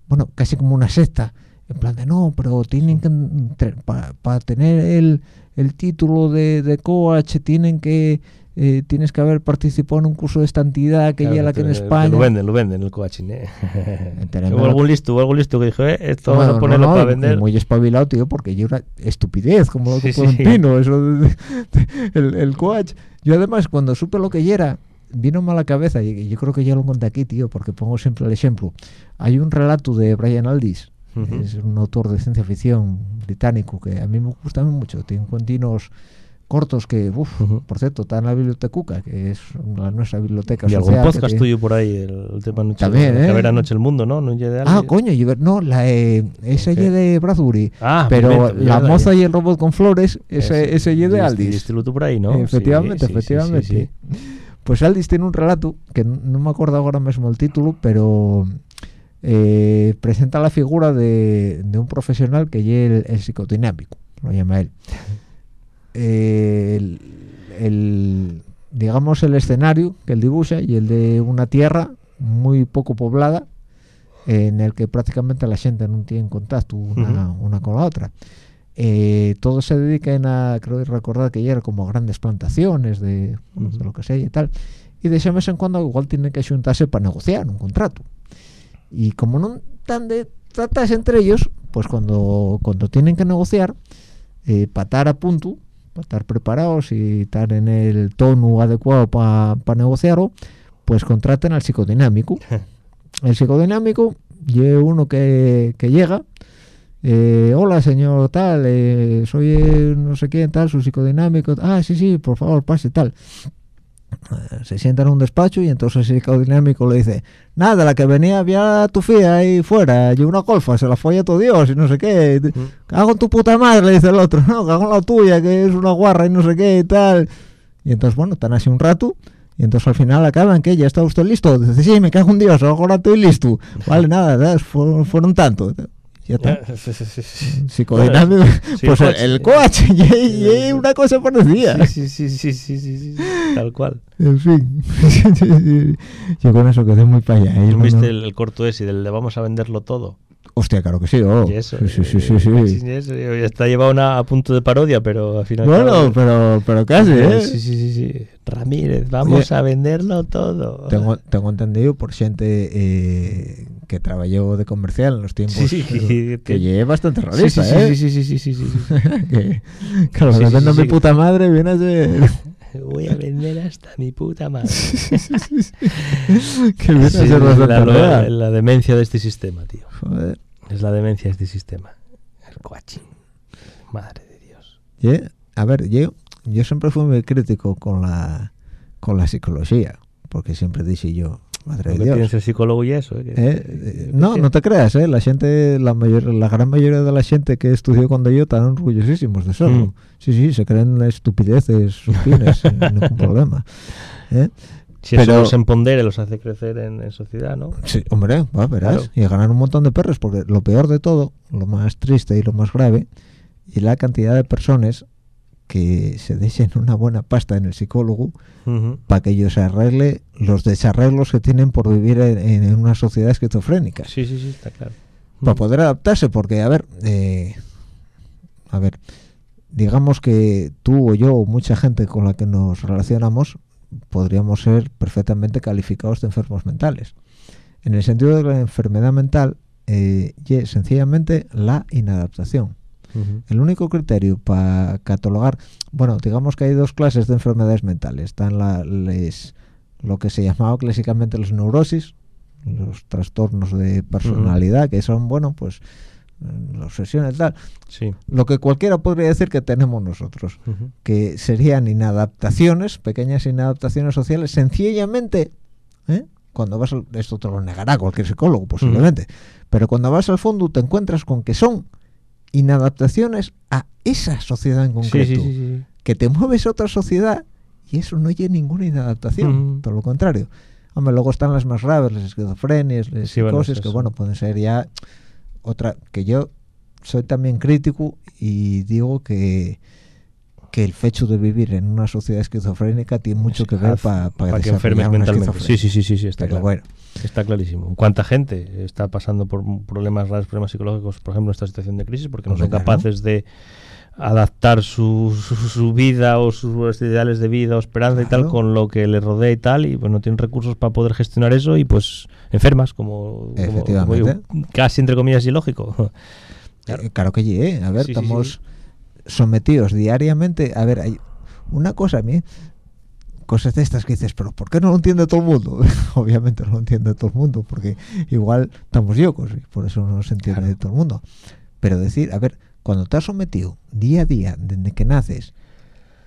bueno, casi como una secta. En plan de, no, pero tienen que, para tener el, el título de, de coach, tienen que, eh, tienes que haber participado en un curso de esta entidad que Claro, ya la que en España. Lo venden, lo venden el coaching, ¿eh? Hubo algún listo, hubo algún listo que dijo, eh, esto Bueno, vamos a ponerlo no, para vender. Muy espabilado, tío, porque yo era estupidez, como lo que Sí, en sí. Pino, eso el, el coach. Yo además, cuando supe lo que ya era, vino a la cabeza, y yo creo que ya lo conté aquí, tío, porque pongo siempre el ejemplo. Hay un relato de Brian Aldiss, Ujú. es un autor de ciencia ficción británico que a mí me gusta mucho, tiene continuos cortos que, uff, Ujú. por cierto, está en la biblioteca, que es la nuestra biblioteca Y algún podcast tiene- tuyo por ahí, el, el tema noche, También, ¿eh? ver anoche el mundo, ¿no? No llegue Ah, coño, yo- no, la, eh, esa Ok. ye de Bradbury. Ah, pero perfecto, la moza y el robot con flores, ese, ese ye de Aldis. Tú por ahí, ¿no? Efectivamente, Sí, sí, efectivamente. sí. Pues Aldis tiene un relato, que no- me acuerdo ahora mismo el título, pero eh, presenta la figura de, de un profesional que ye el, el psicodinámico, lo llama él. Eh, el, el- digamos el escenario que él dibuja y el de una tierra muy poco poblada en el que prácticamente la gente no tiene contacto una, una con la otra eh, todos se dedican a creo recordar que ya era como grandes plantaciones de, bueno, de lo que sea y tal. Y de ese mes en cuando igual tienen que juntarse para negociar un contrato. Y como no están de tratarse entre ellos pues cuando cuando tienen que negociar eh, para estar a punto para estar preparados y estar en el tono adecuado para negociarlo pues contraten al psicodinámico. El psicodinámico uno que, que llega eh, hola señor tal eh, soy el no sé quién tal su psicodinámico ah sí sí por favor pase tal Eh, se sienta en un despacho y entonces el psicodinámico le dice nada la que venía había tu fía ahí fuera y una golfa se la folla todo Dios y no sé qué cago en tu puta madre le dice el otro no cago en la tuya que es una guarra y no sé qué y tal y entonces bueno están así un rato y entonces al final acaban que ya está usted listo dice sí me cago en Dios ahora estoy listo vale nada fueron, fueron tanto ya está psicodinámico Sí, pues el el, coche y, una cosa parecida Sí, sí, sí, sí, sí, sí, sí, sí, tal cual. en fin yo con eso quedé muy para allá ¿Tú viste el, el corto ese del de vamos a venderlo todo? hostia claro que sí oh. Y eso, sí sí sí eh, sí, sí. sí, eso, eh, está llevado una- a punto de parodia, pero al final... bueno pero pero casi eh Sí, sí, sí, sí. Ramírez, vamos Oye, a venderlo todo. tengo, tengo entendido por gente eh, que trabajó de comercial en los tiempos Sí, sí, que, que- bastante realista, sí, ¿eh? sí, sí, sí, sí, sí, que, claro, Sí, sí. mi puta madre, viene a ser... Voy a vender hasta mi puta madre. que viene a ser la, la- la demencia de este sistema, tío. Joder. Es la demencia de este sistema. El coaching. Madre de Dios. Ye- a ver, yo, yo siempre fui muy crítico con la, con la psicología, porque siempre dije yo, madre de Dios. el psicólogo y eso, ¿eh? Eh, eh, no, no te creas, ¿eh? La gente, la mayor, la gran mayoría de la gente que estudió cuando yo están orgullosísimos de serlo. Mm. Sí, sí, se creen estupideces supines, ningún problema. Si pero- eso los empodera, los hace crecer en, en sociedad, ¿no? Sí, hombre, va, verás. Claro. Y ganar un montón de perros, porque lo peor de todo, lo más triste y lo más grave, es la cantidad de personas que se dejen una buena pasta en el psicólogo para que ellos arregle los desarreglos que tienen por vivir en, en una sociedad esquizofrénica. Sí, sí, sí, está claro. Para poder adaptarse, porque, a ver, eh, a ver, digamos que tú o yo o mucha gente con la que nos relacionamos podríamos ser perfectamente calificados de enfermos mentales. En el sentido de la enfermedad mental, eh, y sencillamente la inadaptación. El único criterio para catalogar, bueno, digamos que hay dos clases de enfermedades mentales. Están la, les- lo que se llamaba clásicamente los neurosis, los trastornos de personalidad, que son, bueno, pues eh, las obsesiones y tal. Sí. Lo que cualquiera podría decir que tenemos nosotros, que serían inadaptaciones, pequeñas inadaptaciones sociales, sencillamente, ¿eh? cuando vas al, esto te lo negará cualquier psicólogo posiblemente, pero cuando vas al fondo te encuentras con que son inadaptaciones a esa sociedad en concreto, sí, sí, sí. que te mueves a otra sociedad y eso no hay ninguna inadaptación, Ujú. todo lo contrario. Hombre, luego están las más graves, las esquizofrenias, las bueno, psicosis, que bueno, pueden ser ya otra, que yo soy también crítico y digo que que el hecho de vivir en una sociedad esquizofrénica tiene mucho que ver para para que enfermes mentalmente. Sí, sí, sí, sí, sí, está Pero claro. bueno, Está clarísimo. ¿Cuánta gente está pasando por problemas graves, problemas psicológicos, por ejemplo, en esta situación de crisis, porque no Hombre, son claro. capaces de adaptar su, su, su vida o sus ideales de vida o esperanza y tal Claro. con lo que les rodea y tal, y pues no tienen recursos para poder gestionar eso y pues enfermas, como, como- como yo, casi entre comillas ilógico. Claro. Eh, claro que sí, ¿eh? a ver, Sí, sí, estamos sometidos diariamente, a ver, hay una cosa a mí, cosas de estas que dices, pero ¿por qué no lo entiende todo el mundo? Obviamente no lo entiende todo el mundo, porque igual estamos yocos y por eso no se entiende de todo el mundo. Pero decir, a ver, cuando estás sometido día a día, desde que naces,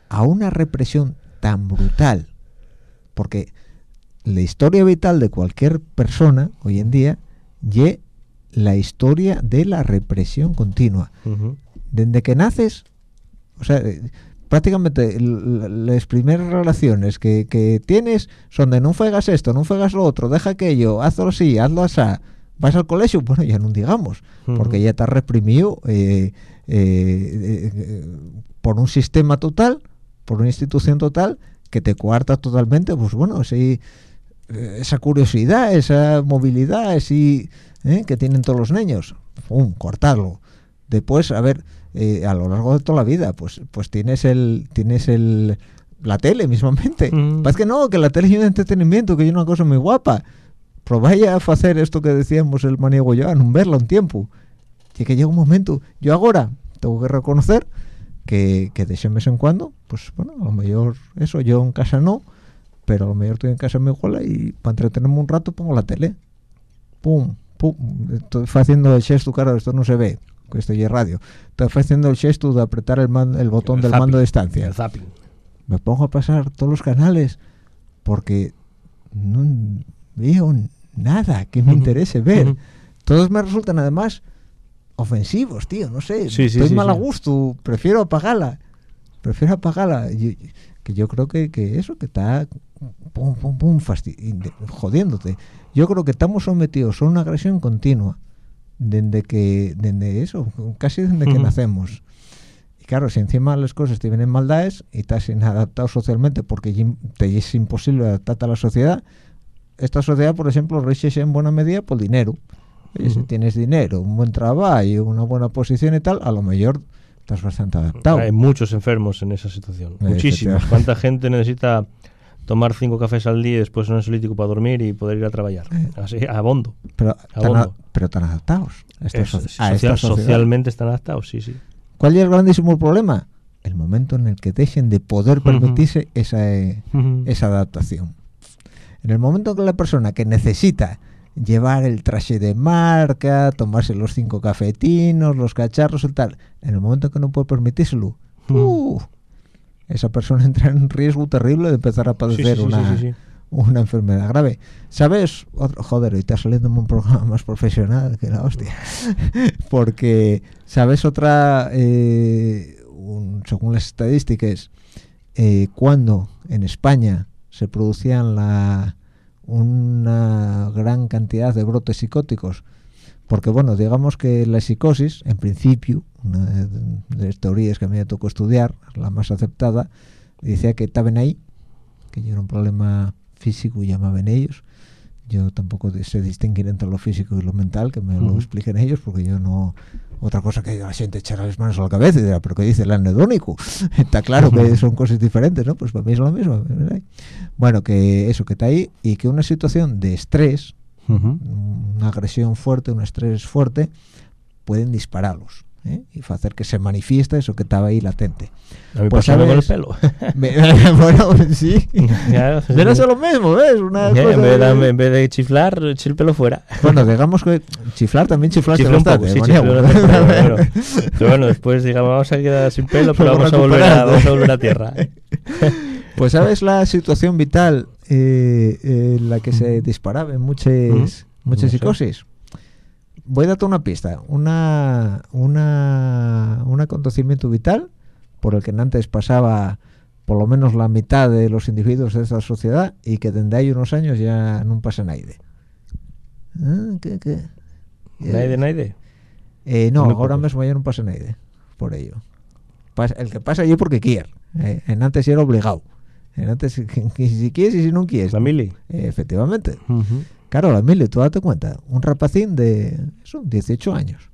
a una represión tan brutal, porque la historia vital de cualquier persona hoy en día y la historia de la represión continua. Desde que naces, o sea, prácticamente las primeras relaciones que, que tienes son de no fegas esto, no fegas lo otro, deja aquello, hazlo así, hazlo así. Vas al colegio, bueno, ya no digamos, porque ya estás reprimido eh, eh, eh, por un sistema total, por una institución total que te coarta totalmente, pues bueno, eh, esa curiosidad, esa movilidad, ese, eh, que tienen todos los niños, ¡pum! cortarlo. Después, a ver, eh, a lo largo de toda la vida, pues, pues tienes el, tienes el, la tele mismamente. Mm. Parece que no, que la tele es un entretenimiento, que es una cosa muy guapa. Probáis a hacer esto que decíamos el maniego yo, a no verla un tiempo. Y que llega un momento, yo ahora tengo que reconocer que, que de ese mes en cuando, pues bueno, a lo mejor eso, yo en casa no, pero a lo mejor estoy en casa en mi abuela y para entretenerme un rato pongo la tele. Pum, pum, estoy haciendo el gesto, claro, esto no se ve, que estoy en radio. Estoy haciendo el gesto de apretar el, man- el botón El del zapping, mando de distancia El zapping. me pongo a pasar todos los canales porque no veo nada que me interese ver. Todos me resultan además ofensivos, tío, no sé. Sí, sí, Estoy sí, mal a gusto, prefiero apagarla. Prefiero apagarla. Que yo creo que, que eso, que está pum, pum, pum, fasti- inde- jodiéndote. Yo creo que estamos sometidos a una agresión continua desde que, desde eso, casi desde que Ujú. nacemos. Y claro, si encima las cosas te vienen maldades y estás inadaptado socialmente porque te es imposible adaptarte a la sociedad, esta sociedad, por ejemplo, rige en buena medida por dinero. Oye, si Ujú. tienes dinero, un buen trabajo, una buena posición y tal, a lo mejor estás bastante adaptado. Hay muchos enfermos en esa situación. Eh, Muchísimos. ¿Cuánta gente necesita tomar cinco cafés al día y después un ansiolítico para dormir y poder ir a trabajar. Eh. Así, a bondo. Pero A tan, pero tan adaptados a social- sociedad. socialmente están adaptados, sí, sí. ¿Cuál es el grandísimo problema? El momento en el que dejen de poder permitirse esa, eh, esa adaptación. En el momento en que la persona que necesita llevar el traje de marca, tomarse los cinco cafetinos, los cacharros y tal, en el momento en que no puede permitírselo, uh, esa persona entra en un riesgo terrible de empezar a padecer sí, sí, una, sí, una enfermedad grave. ¿Sabes? Otro, joder, hoy está saliendo un programa más profesional que la hostia. Porque, ¿sabes? Otra, eh, un- según las estadísticas, eh, cuando en España se producían la, una gran cantidad de brotes psicóticos, porque bueno, digamos que la psicosis, en principio, una de las teorías que a mí me tocó estudiar, la más aceptada, decía que estaban ahí, que yo era un problema físico y llamaban ellos. Yo tampoco sé distinguir entre lo físico y lo mental, que me lo Ujú. expliquen ellos, porque yo no... Otra cosa que la gente echara las manos a la cabeza y dirá, pero ¿qué dice el anedónico? Está claro que son cosas diferentes, ¿no? Pues para mí es lo mismo. ¿verdad? Bueno, que eso que está ahí y que una situación de estrés, Ujú. una agresión fuerte, un estrés fuerte, pueden dispararlos ¿eh? y hacer que se manifieste eso que estaba ahí latente. A mí Pues, pasaba con el ¿sabes? pelo. Me- bueno, sí. Ya, Pero es lo mismo, ¿ves? Una cosa en, vez de, de- en vez de chiflar, eché el pelo fuera. Bueno, digamos que chiflar también chiflaste Chiflé un bastante, poco, sí, chiflé pero, bueno. Pero bueno, después digamos, vamos a quedar sin pelo, pero Vamos a volver a, vamos a, volver a tierra. Pues sabes la situación vital eh, eh, en la que se disparaba en muchas, muchas No psicosis. Voy a darte una pista, una, una, un acontecimiento vital por el que antes pasaba por lo menos la mitad de los individuos de esta sociedad y que desde ahí unos años ya no pasa nadie. Ah, ¿qué, qué? Naide, naide. Eh, no, Muy ahora mismo ya no pasa nadie por ello. El que pasa yo porque quiere. Eh, en antes era obligado. Antes, que- si quieres y si no quieres. La mili. Eh, efectivamente. Ujú. Claro, la mili, tú date cuenta. Un rapacín de eso, 18 años.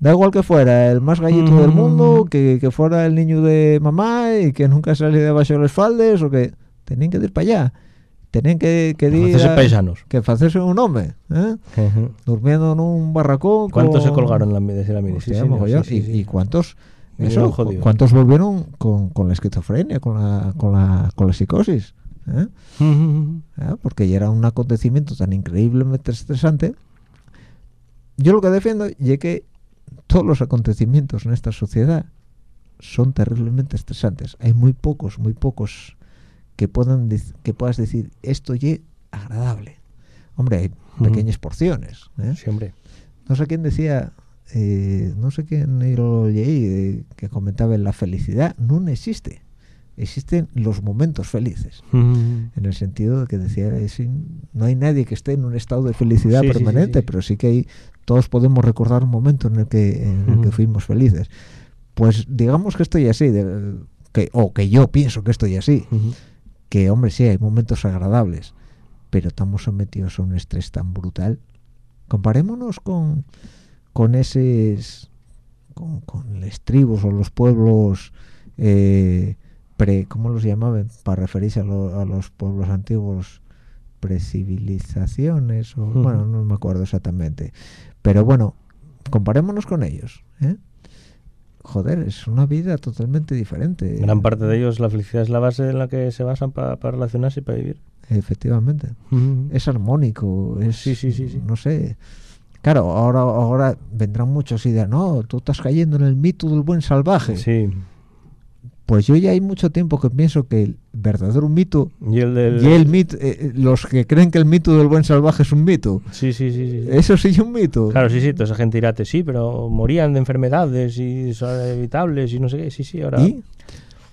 Da igual que fuera el más gallito del mundo, que, que fuera el niño de mamá y que nunca salía debajo de los faldes, o que tenían que ir para allá. Tenían que, que ir a- paisanos. que hacerse un hombre, ¿eh? Durmiendo en un barracón. ¿Cuántos se colgaron la, la mili? Sí, señor, mogollón. sí, sí, ¿Y, sí. y cuántos Eso, cuántos volvieron con, con la esquizofrenia con la con la con la psicosis ¿Eh? Ujú. ¿Eh? porque ya era un acontecimiento tan increíblemente estresante yo lo que defiendo es que todos los acontecimientos en esta sociedad son terriblemente estresantes hay muy pocos muy pocos que puedan que puedas decir esto es agradable hombre hay Ujú. pequeñas porciones ¿eh? Sí, hombre. no sé quién decía eh, no sé quién lo leí eh, que comentaba la felicidad no existe. Existen los momentos felices. En el sentido de que decía eh, no hay nadie que esté en un estado de felicidad Sí, sí, sí, permanente sí. pero sí que hay, todos podemos recordar un momento en el que en el que fuimos felices. Pues digamos que estoy así de- que o que yo pienso que estoy así que hombre sí hay momentos agradables pero estamos sometidos a un estrés tan brutal. Comparémonos con con esos con, con los tribus o los pueblos eh, pre cómo los llamaban para referirse a, lo- a los pueblos antiguos precivilizaciones o bueno no me acuerdo exactamente pero bueno comparémonos con ellos ¿eh? joder es una vida totalmente diferente Gran parte de ellos, la felicidad es la base en la que se basan para relacionarse y para vivir. efectivamente es armónico, es, Sí, sí, sí, sí. no sé. Claro, ahora, ahora vendrán muchos y dirán, no, tú estás cayendo en el mito del buen salvaje. Sí. Pues yo ya hay mucho tiempo que pienso que el verdadero mito, Y el del... y el mito, eh, eh, los que creen que el mito del buen salvaje es un mito, Sí, sí, sí. sí. eso sí es un mito. Claro, sí, sí, toda esa gente dirá, sí, pero morían de enfermedades y son evitables y no sé qué. Sí, sí, ahora... Y,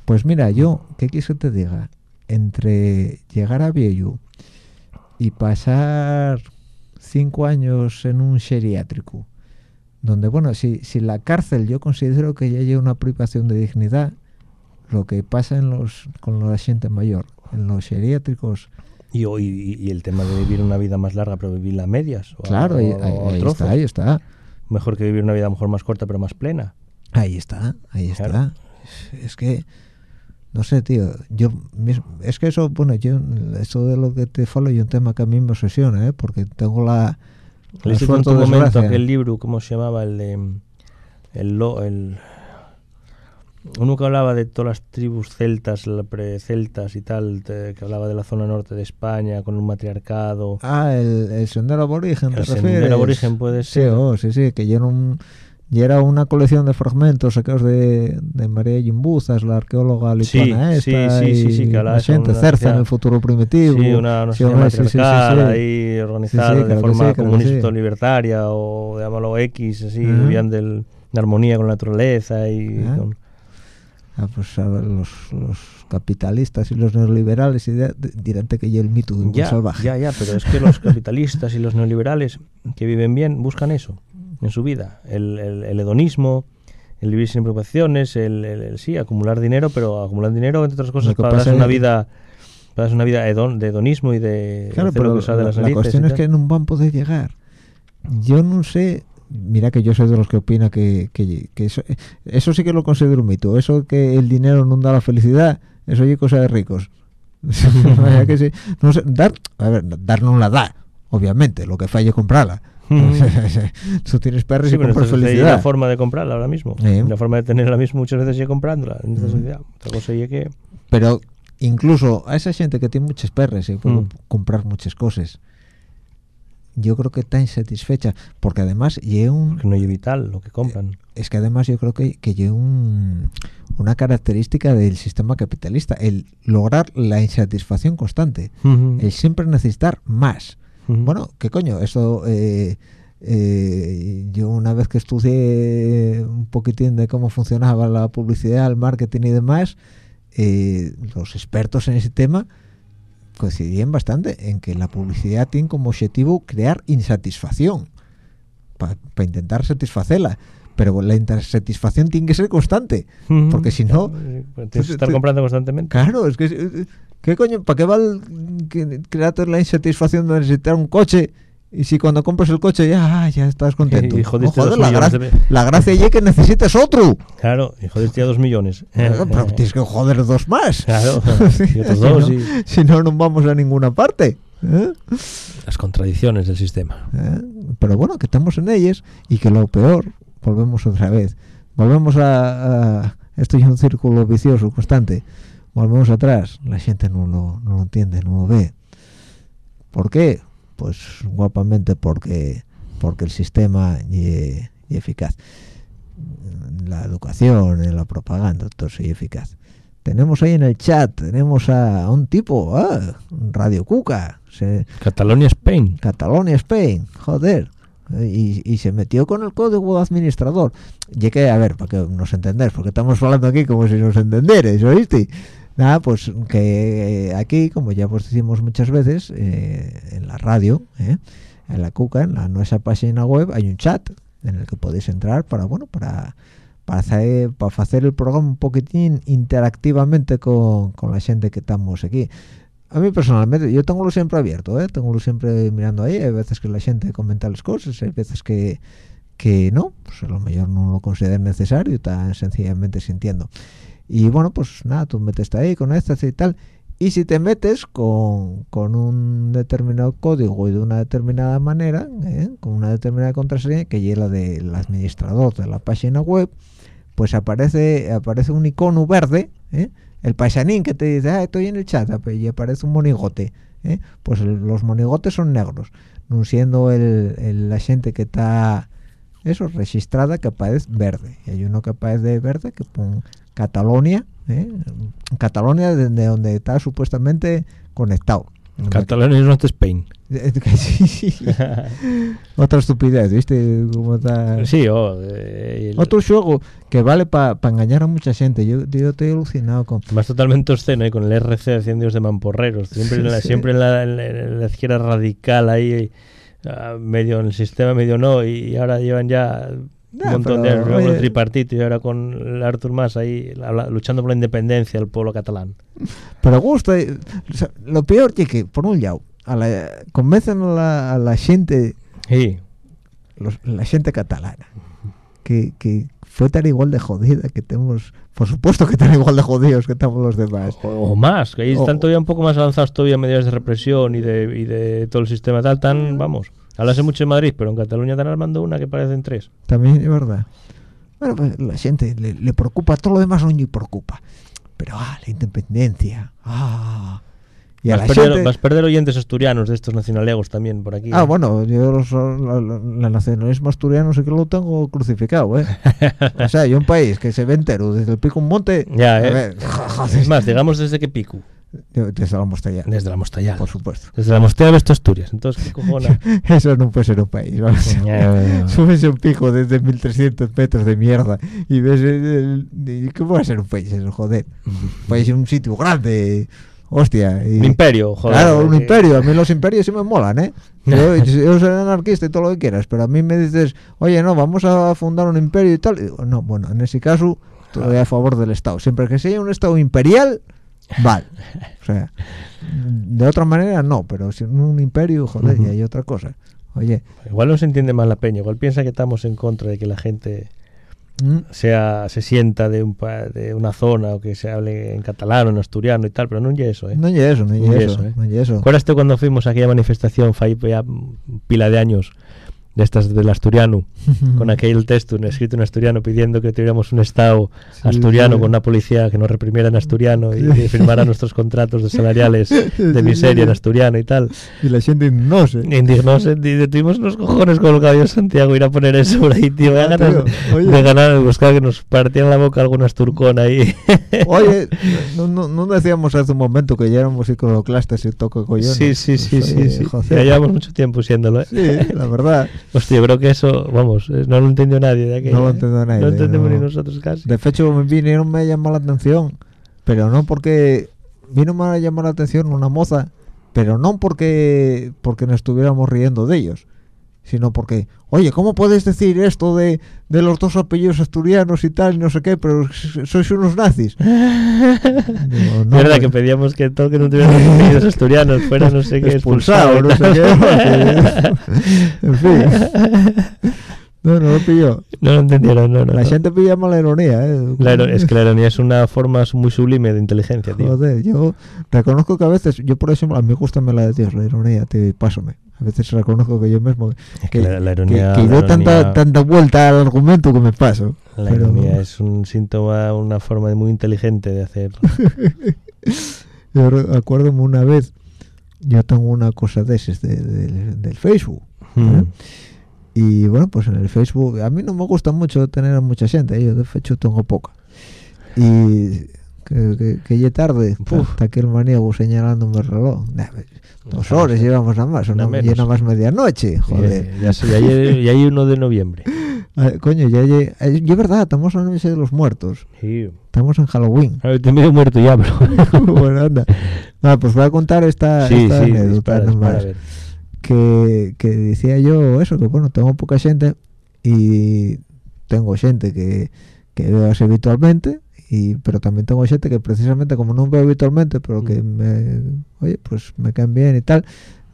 pues mira, yo, ¿qué quieres que te diga? Entre llegar a viejo y pasar cinco años en un geriátrico, donde, bueno, si, si la cárcel yo considero que ya hay una privación de dignidad, lo que pasa en los con la gente mayor, en los geriátricos, Y, y, y el tema de vivir una vida más larga, pero vivirla a medias. O claro, ahí, o a- ahí- o a ahí trozos. está, ahí está, Mejor que vivir una vida mejor más corta, pero más plena. ahí está, ahí Claro. está. Es que no sé tío yo es que eso bueno yo eso de lo que te falo y un tema que a mí me obsesiona ¿eh? porque tengo la, la Leíste en tu momento aquel libro, ¿cómo se llamaba? El de. El, lo- el uno que hablaba de todas las tribus celtas, pre-celtas y tal, te- que hablaba de la zona norte de España con un matriarcado. ah el, el sendero aborigen te El refieres sendero aborigen puede sí ser. oh, sí sí que era un y era una colección de fragmentos sacados de, de María Gimbuzas, la arqueóloga Sí, lituana sí, esta, sí, sí, sí, que hablaba la gente una cerca en el futuro primitivo. Sí, una, una Sí, sí, sí, sí, matriarcal sí. ahí organizada Sí, sí, de claro forma sí, comunista sí. libertaria o llámalo X, así, vivían del, de armonía con la naturaleza y Ah. con- Ah, pues a ver, los, los capitalistas y los neoliberales y de- dirán que ya el mito de un Ya, salvaje. ya, ya, pero es que los capitalistas y los neoliberales que viven bien buscan eso en su vida. El, el- el hedonismo, el vivir sin preocupaciones, el, sí, acumular dinero, pero acumular dinero, entre otras cosas, para darse una es- vida para darse una vida de hedonismo y de Claro, pero lo que sale de la, las la cuestión es que no van a poder llegar. Yo no sé, mira que yo soy de los que opina que, que- que eso, eso sí que lo considero un mito. Eso que el dinero no da la felicidad, eso es cosa de ricos. Que sí. No sé, dar, a ver, dar no la da, obviamente, lo que falle comprarla. Tú tienes perros Sí, y pero compras entonces hay felicidad. una forma de comprarla ahora mismo. Eh. La forma de tenerla mismo muchas veces sigue comprándola en esta Mm. sociedad. Otra cosa es que... pero incluso a esa gente que tiene muchas perres y puede Mm. comprar muchas cosas yo creo que está insatisfecha porque además lleva un que no es vital lo que compran. es que además yo creo que, que lleva un- una característica del sistema capitalista el lograr la insatisfacción constante el siempre necesitar más Bueno qué coño eso eh, eh, yo una vez que estudié un poquitín de cómo funcionaba la publicidad, el marketing y demás, eh, los expertos en ese tema coincidían bastante en que la publicidad tiene como objetivo crear insatisfacción para intentar satisfacerla. Pero la insatisfacción tiene que ser constante, porque si no, Tienes pues, que estar te- comprando constantemente. Claro, es que... eh, ¿Qué coño? ¿Para qué va el- la insatisfacción de necesitar un coche? Y si cuando compras el coche ya, ah, ya estás contento. Y jodiste No, joder, la, gra- de la gracia ya que necesites otro. Claro, y jodiste dos millones. Claro, pero tienes que joder dos más. Claro, y otros si, dos no, y- si no, no vamos a ninguna parte. ¿eh? Las contradicciones del sistema. ¿Eh? Pero bueno, que estamos en ellas y que lo peor, volvemos otra vez. Volvemos a... a- esto es un círculo vicioso constante. Volvemos atrás. La gente no lo, no lo entiende, no lo ve. ¿Por qué? Pues guapamente porque porque el sistema y eficaz. La educación, en la propaganda, todo eso y eficaz. Tenemos ahí en el chat, tenemos a, a un tipo, ah, Radio Cuca, se, Catalonia, Spain. Catalonia, Spain, joder. Y, y se metió con el código de administrador. Que, a ver, para que nos entendés, porque estamos hablando aquí como si nos entendierais, ¿oíste? Nada, pues que aquí, como ya pues decimos muchas veces, eh, en la radio, ¿eh? en la Cuca, en la nuestra página web, hay un chat en el que podéis entrar para, bueno, para para hacer, para hacer el programa un poquitín interactivamente con, con la gente que estamos aquí. A mí personalmente, yo tengo lo siempre abierto, ¿eh? tengo lo siempre mirando ahí, hay veces que la gente comenta las cosas, hay veces que, que no, pues a lo mejor no lo consideren necesario, están sencillamente sintiendo. Y bueno, pues nada, tú metes ahí, conectas y tal, y si te metes con, con un determinado código y de una determinada manera, ¿eh? con una determinada contraseña, que es la del administrador de la página web, pues aparece aparece un icono verde, ¿eh? El paisanín que te dice, ah, estoy en el chat, y aparece un monigote. ¿eh? Pues los monigotes son negros, no siendo el, la gente que está, eso, registrada, que aparece verde. Y hay uno que aparece verde que pone Catalonia, ¿eh? Catalonia desde donde está supuestamente conectado. Catalonia es not Spain. Otra estupidez, ¿viste? Cómo está... Sí, o... eh, el- Otro juego que vale para engañar a mucha gente. Yo, yo estoy alucinado con... Más totalmente obsceno y con el RC haciendo de mamporreros. Siempre, en la, Sí. siempre en, la, en la- en la izquierda radical ahí, ah, medio en el sistema, medio no. Y ahora llevan ya un Ya, montón de pero, el oye. tripartito y ahora con el Artur Mas ahí luchando por la independencia del pueblo catalán. Pero gusta. eh, o sea, lo peor es que, por un lado, a la, convencen a la, a la gente, Sí, los- la gente catalana, que, que fue tan igual de jodida que tenemos, por supuesto que tan igual de jodidos que estamos los demás. O, o más, que ahí O- están todavía un poco más avanzados todavía medidas de represión y de, y de todo el sistema tal, tan, vamos. Hablase mucho en Madrid, pero en Cataluña están armando una que parecen tres. También es verdad. Bueno, pues la gente le, le preocupa, todo lo demás no le preocupa. Pero, ah, la independencia, ah... Y a Vas, la perder, gente- vas perder oyentes asturianos de estos nacionalegos también por aquí. Ah, ¿eh? bueno, yo los, el nacionalismo asturiano sí que lo tengo crucificado, ¿eh? o sea, yo un país que se ve entero desde el pico a un monte... Ya, a ¿eh? ver, Es más, digamos desde que pico. desde la mostalla, Desde la Mostallal. por supuesto. Desde la Mostallal ves Asturias. Entonces, ¿qué cojones? Eso no puede ser un país, ¿vale? Subes un pico desde 1300 metros de mierda y ves el, el- ¿qué puede ser un país eso, joder? Un país en un sitio grande, hostia. Y, Un imperio, joder. Claro, un que- imperio. A mí los imperios sí me molan, ¿eh? Yo, yo soy anarquista y todo lo que quieras, pero a mí me dices, oye, no, vamos a fundar un imperio y tal. Y digo, no, bueno, en ese caso estoy a favor del Estado. Siempre que sea un Estado imperial, vale. O sea, de otra manera no, pero si un imperio, joder, y Ujú. hay otra cosa. Oye, Igual no se entiende mal la peña. Igual piensa que estamos en contra de que la gente sea se sienta de, un, de una zona o que se hable en catalán o en asturiano y tal, pero no es eso, ¿eh? no hay eso, no hay eso, eso, ¿eh? no hay eso. ¿Acuerdas tú cuando fuimos a aquella manifestación, fue pila de años, de estas del asturiano, con aquel texto en- escrito en asturiano pidiendo que tuviéramos un estado Sí, asturiano sí. con una policía que nos reprimiera en asturiano y que firmara nuestros contratos de salariales de miseria en asturiano y tal? Y la gente no sé. Indignos, eh, tuvimos unos cojones con el caballo Santiago ir a poner eso por ahí, tío. Ah, ganas tío, de ganar, de buscar que nos partieran la boca alguna asturcón ahí. Oye, no, no, no decíamos hace un momento que ya éramos iconoclastas y toca cojones. sí, sí, sí, Pues, sí, oye, sí. joder. Ya llevamos mucho tiempo siéndolo, ¿eh? Sí, la verdad. Hostia, yo creo que eso, vamos, eh, no lo entendió nadie de. No lo ¿eh? entendió nadie, No entendemos no. ni nosotros casi. De hecho, me vinieron me llamó la atención, pero no porque vino me a llamar la atención una moza, pero no porque porque nos estuviéramos riendo de ellos, sino porque, oye, ¿cómo puedes decir esto de, de los dos apellidos asturianos y tal, y no sé qué, pero sois unos nazis? Digo, no, verdad pues, que pedíamos que todo que no tuviera los apellidos asturianos fuera no sé qué expulsado, expulsado. no y sé qué. en fin. No, no lo pilló. No lo entendieron, no, no. La no. gente pilla mala ironía, ¿eh? La es que la ironía es una forma muy sublime de inteligencia, tío. Joder, yo reconozco que a veces, yo por ejemplo, a mí gusta la de Dios, la ironía, te pásame. A veces reconozco que yo mismo, Es que, que la, la que- ironía, que doy tanta, tanta vuelta al argumento que me paso. la Pero- ironía es un síntoma, una forma muy inteligente de hacer. Yo acuérdome una vez, yo tengo una cosa de esas de- de- del Facebook. Mm. Y bueno, pues en el Facebook, a mí no me gusta mucho tener a mucha gente, ¿eh? yo de hecho tengo poca. Y que, que, que llegue tarde, hasta que el maníaco señalándome el reloj. Nah, dos horas llevamos nada más, Una no, llena más medianoche, joder. Ya, sé, ya, hay, ya hay uno de noviembre. Coño, ya llegué. Es verdad, estamos en la noche de los muertos. Sí. Estamos en Halloween. A ver, te medio muerto ya, pero. bueno, anda. Pues voy a contar esta, sí, esta sí, anécdota nomás. que decía yo eso, que bueno, tengo poca gente y tengo gente que, que veo así habitualmente, y, pero también tengo gente que precisamente como no veo habitualmente, pero que Mm. me, oye, pues me caen bien y tal,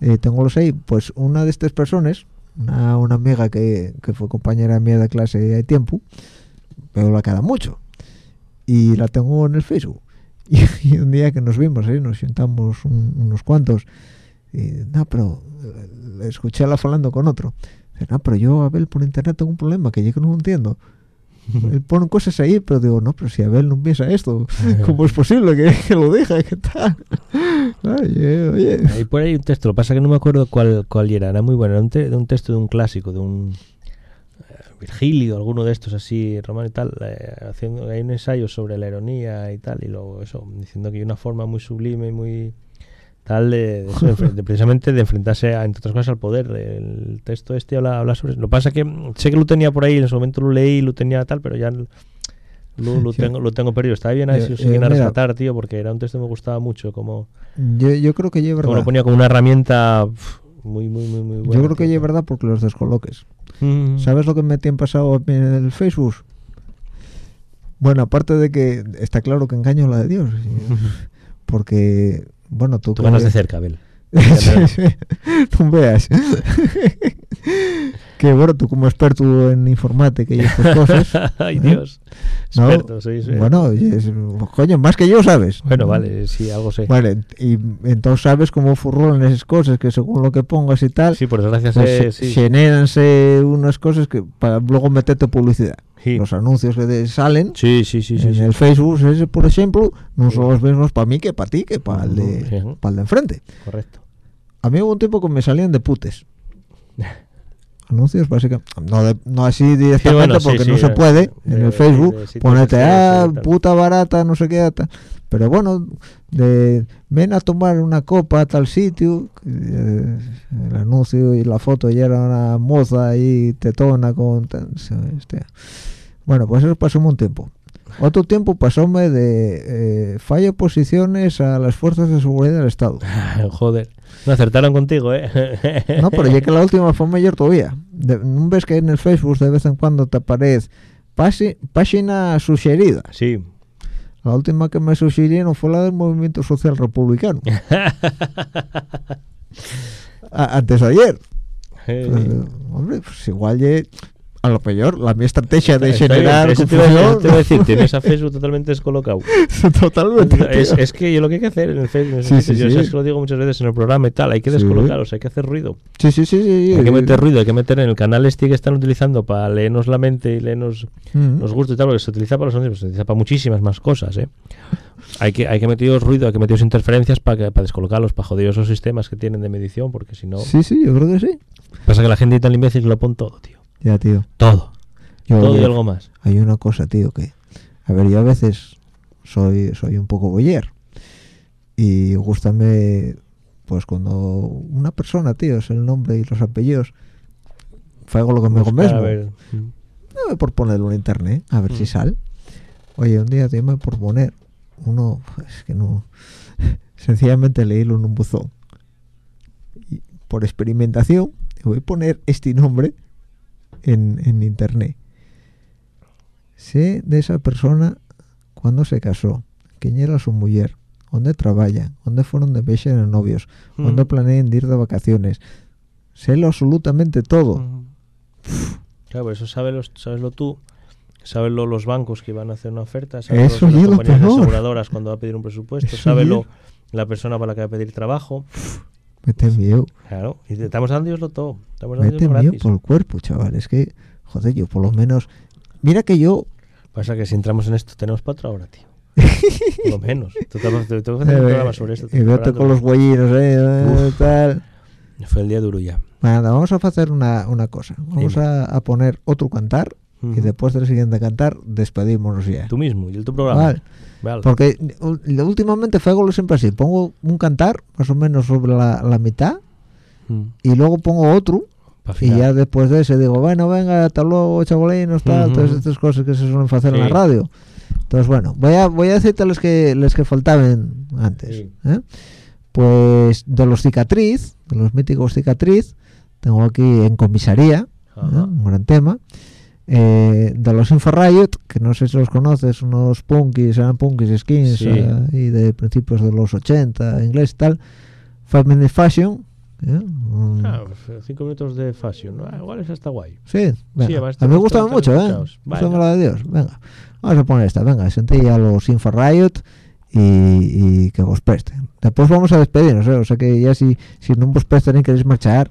eh, tengo los ahí, pues una de estas personas, una, una amiga que, que fue compañera mía de clase hay tiempo, pero la queda mucho, y la tengo en el Facebook. Y, y un día que nos vimos ahí, nos sentamos un- unos cuantos, y no, pero eh, le escuché a la hablando con otro. No, pero yo, Abel, por internet tengo un problema que yo que no entiendo. Él pone cosas ahí, pero digo, no, pero si Abel no piensa esto, ¿cómo es posible que, que lo diga? ¿Qué tal? Oye, oye. Hay por ahí un texto, lo que pasa es que no me acuerdo cuál, cuál era, era muy bueno, era un, te- de un texto de un clásico, de un eh, Virgilio, alguno de estos así, romano y tal, eh, haciendo, hay un ensayo sobre la ironía y tal, y luego eso, diciendo que hay una forma muy sublime y muy tal de, precisamente de enfrentarse, a, entre otras cosas, al poder. El texto este habla, habla sobre eso. Lo que pasa es que mm, sé que lo tenía por ahí, en su momento lo leí, lo tenía tal, pero ya lo, lo Sí. tengo, lo tengo perdido. Está bien a ver si Eh, siguen eh, a rescatar, tío, porque era un texto que me gustaba mucho, como... Yo, yo creo que es Como lo ponía como una herramienta muy, muy, muy, muy buena. Yo creo que es verdad porque los descoloques. Mm. ¿Sabes lo que me tiene pasado en el Facebook? Bueno, aparte de que está claro que engaño la de Dios. Porque, bueno, tú... Tú ganas de cerca, Abel. No veas que bueno, tú como experto en informática y estas cosas. Ay, Dios. ¿no? Experto, sois, eh. Bueno, es- coño, más que yo, ¿sabes? Bueno, vale, sí, algo sé. Vale, y entonces sabes cómo furrolan esas cosas, que según lo que pongas y tal, Sí, por desgracia pues sí. generanse unas cosas que para luego meterte publicidad. Sí. Los anuncios que te salen Sí, sí, sí, sí. en sí. el Facebook, ese, por ejemplo, no son los mismos para mí que para ti, que para el, de, Sí. para el de enfrente. Correcto. A mí hubo un tiempo que me salían de putes. Anuncios, básicamente. No, de- no así directamente bueno, porque sí, no se de- puede de- en el Facebook. de de ah, servicio y tal". puta barata, no sé qué. Pero bueno, de ven a tomar una copa a tal sitio. eh, el anuncio y la foto ya era una moza ahí tetona con. este. Bueno, pues eso pasó un tiempo. Otro tiempo pasóme de eh, fallo posiciones a las fuerzas de seguridad del Estado. Joder. No acertaron contigo, ¿eh? No, pero ya que la última fue mayor todavía. De- ¿No ves que en el Facebook de vez en cuando te aparece página sugerida? Sí. La última que me sugirieron fue la del Movimiento Social Republicano. A- antes de ayer. Pues, hombre, pues igual ye- a lo peor, la mi estrategia de está generar te iba a decir- confusión te iba a decir, tienes a Facebook totalmente descolocado. totalmente. Es, es que yo lo que hay que hacer en el Facebook, Sí, sí, yo sí. sabes que lo digo muchas veces en el programa y tal, hay que Sí. descolocarlos, hay que hacer ruido. Sí, sí, sí, sí. Hay que meter ruido, hay que meter en el canal este que están utilizando para leernos la mente y leernos Mm. los gustos y tal, porque se utiliza para los anuncios, se utiliza para muchísimas más cosas, ¿eh? Hay que, hay que meteros ruido, hay que meteros interferencias para, para descolocarlos, para joder esos sistemas que tienen de medición, porque si no... Sí, sí, yo creo que sí. Pasa que la gente tan imbécil que lo pone todo, tío. Ya, tío. Todo. Yo, todo y algo más. hay una cosa, tío, que... A ver, yo a veces soy, soy un poco boyer. Y gustame, pues cuando una persona, tío, es el nombre y los apellidos, hago lo que me hago Buscar, mismo. a ver, mm. Dame por ponerlo en internet, a ver si Mm. sale. Oye, un día dime por poner uno, es que no, sencillamente leílo en un buzón. Y por experimentación, voy a poner este nombre en, en internet. Sé de esa persona cuando se casó, quién era su mujer, dónde trabajan, dónde fueron de viaje de novios, dónde Mm. planean ir de vacaciones. Sé lo absolutamente todo. Mm. Claro, eso sabeslo, sabeslo tú, sabeslo los bancos que van a hacer una oferta, sabeslo las compañías aseguradoras cuando va a pedir un presupuesto, sabeslo la persona para la que va a pedir trabajo. Mete miedo. Claro, y te estamos dando todo, estamos dando Mete miedo por el cuerpo, chaval. Es que, joder, yo por lo menos. Mira que yo. Pasa que si entramos en esto tenemos para otra hora, tío. por lo menos. Tú te- tengo que hacer un programa sobre esto. y vete con los huellinos, eh, eh, tal. Fue el día duro ya. Nada, vamos a hacer una, una cosa. Vamos a, a poner otro cantar. Y Ujú. después del siguiente cantar, despedímonos ya. Tú mismo y el tu programa. Vale. Vale. Porque últimamente lo siempre así. Pongo un cantar, más o menos sobre la, la mitad. Mm. Y luego pongo otro. Y ya después de ese digo, bueno, venga, hasta luego, chavalinos, tal, Ujú. todas estas cosas que se suelen hacer en la Sí. radio. Entonces, bueno, voy a, voy a decirte los que, los que faltaban antes. Sí. ¿eh? Pues de los cicatriz, de los míticos cicatriz, tengo aquí en comisaría, ¿eh? Un gran tema. Eh, de los Infrariot, que no sé si los conoces, unos punkis, eran punkis skins Sí. eh, y de principios de los 80, inglés y tal. Five Minute Fashion. ¿eh? Ah, pues, cinco minutos de fashion. Ah, igual es hasta guay. Sí, venga. además a mí me gustaba mucho, ¿eh? la de Dios. Venga, vamos a poner esta. Venga, senté ya los Info Riot y, y que os presten. Después vamos a despedirnos, ¿eh? O sea que ya si, si no os prestan y queréis marchar,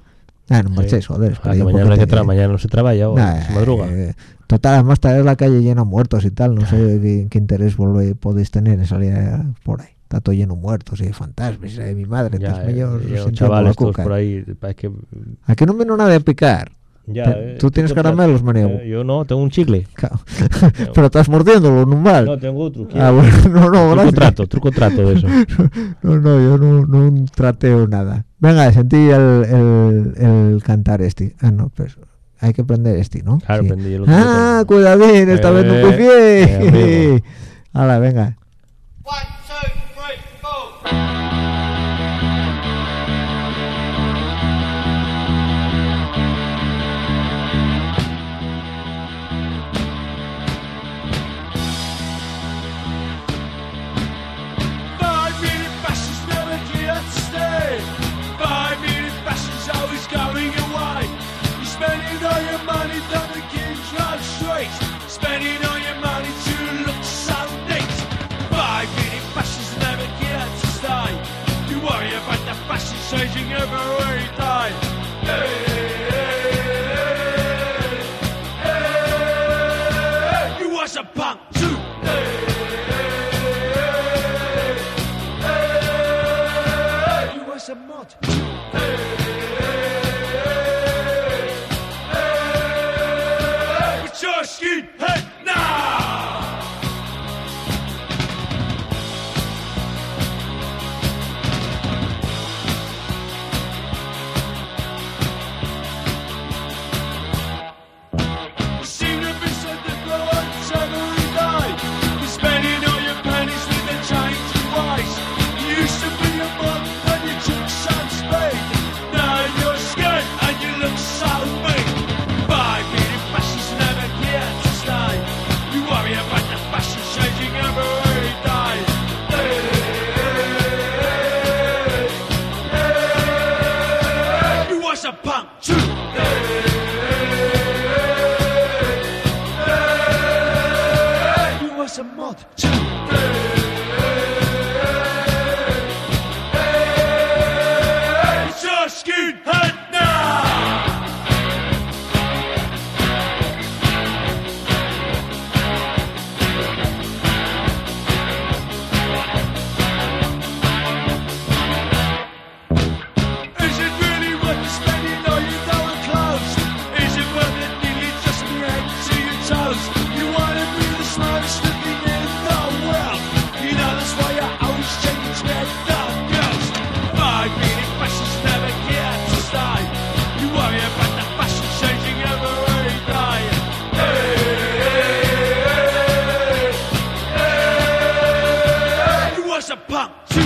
ah, no marchéis, joder. Ah, que mañana, no hay que poquito, tra- ¿eh? mañana no se trabaja o Nah, se madruga. eh, total, además estaré la calle llena de muertos y tal. No sé qué, qué interés volve- podéis tener en salir por ahí. Está todo lleno de muertos y de fantasmas. y de mi madre, ya, eh, sintiendo chavales todos cuca. por ahí. parece que, no vino nadie a picar. Ya, Te- eh, tú tienes caramelos, maniego. Eh, yo no, tengo un chicle. Claro. Pero estás mordiéndolo, no mal. No, tengo otro. Ah, bueno, no, no, truco trato, truco trato de eso. No, no, yo no, no trateo nada. Venga, sentí el, el, el cantar este. Ah, no, pues hay que aprender este, ¿no? Claro, Sí. aprendí el otro Ah, cuidadín, esta vez no Eh, fui eh, amigo. Hala, venga. One, never wait. A punk too. You was a mod. 放弃。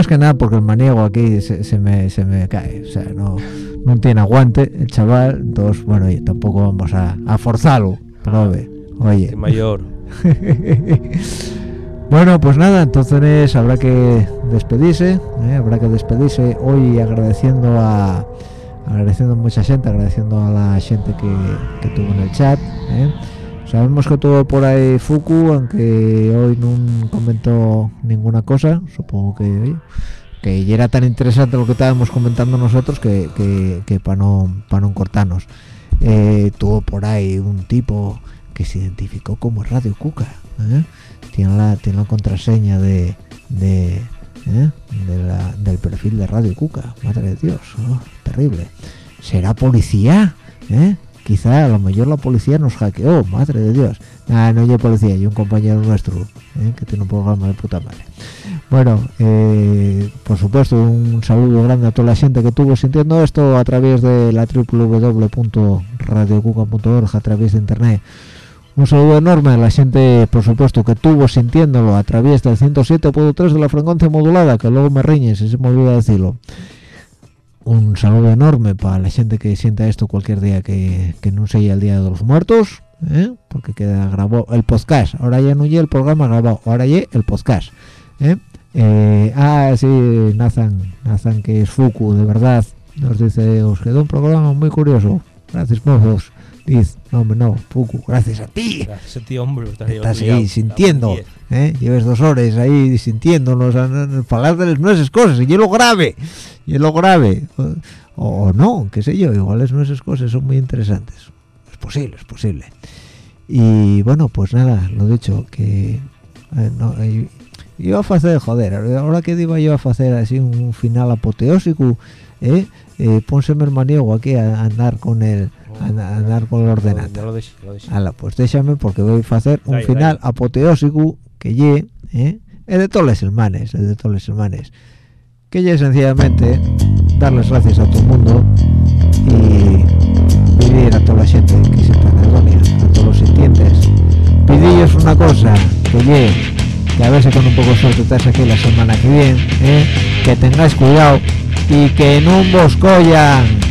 Más que nada porque el maniego aquí se, se me, se me cae. O sea, no, no tiene aguante el chaval. Entonces, bueno, oye, tampoco vamos a, a forzarlo. Pero, oye, mayor. Bueno, pues nada, entonces habrá que despedirse, ¿eh? habrá que despedirse hoy agradeciendo a agradeciendo a mucha gente, agradeciendo a la gente que, que tuvo en el chat. ¿eh? Sabemos que tuvo por ahí Fuku, aunque hoy no comentó ninguna cosa, supongo que oye, que ya era tan interesante lo que estábamos comentando nosotros que, que, para no para no cortarnos. Eh, tuvo por ahí un tipo que se identificó como Radio Cuca. ¿eh? Tiene la tiene la contraseña de de, ¿eh? del perfil de Radio Cuca. Madre de Dios, oh, terrible. ¿Será policía? ¿Eh? Quizá a lo mejor la policía nos hackeó, madre de Dios. Ah, no, yo policía, yo un compañero nuestro ¿eh? que tiene un programa de puta madre. Bueno, eh, por supuesto, un saludo grande a toda la gente que estuvo sintiendo esto a través de la www.radiocuca.org, a través de internet. Un saludo enorme a la gente, por supuesto, que estuvo sintiéndolo a través del 107.3 de la frecuencia modulada, que luego me riñes, si se me olvida decirlo un saludo enorme para la gente que sienta esto cualquier día que, no sea el Día de los Muertos, ¿eh? porque queda grabado el podcast. Ahora ya no llega el programa grabado, ahora ya el podcast. ¿eh? Eh, ah, sí, Nathan, Nathan que es Fuku, de verdad, nos dice, os quedó un programa muy curioso. Gracias, mozos. Dices, no, hombre, no, Pucu, gracias a ti. Gracias a ti, hombre. Estás, ahí sintiendo, ¿eh? Lleves dos horas ahí sintiéndonos, falar de las nueces cosas, y es lo grave, y es lo grave. O, no, qué sé yo, igual las nueces cosas son muy interesantes. Es posible, es posible. Y bueno, pues nada, lo dicho, que... Eh, eh yo a hacer, joder, ahora que digo yo a hacer así un final apoteósico, ¿eh? ¿eh? pónseme el maniego aquí a andar con el a, andar con la ordenata. Pues déjame porque voy a hacer un final apoteósico que lle, ¿eh? de todos los hermanes, de todos los hermanes. Que lle sencillamente dar las gracias a todo el mundo y pedir a toda la gente que se adonia, a todos los sintientes. Pedillos una cosa, que lle, que a veces con un poco de suerte estás aquí la semana que viene, ¿eh? que tengáis cuidado y que no vos collan.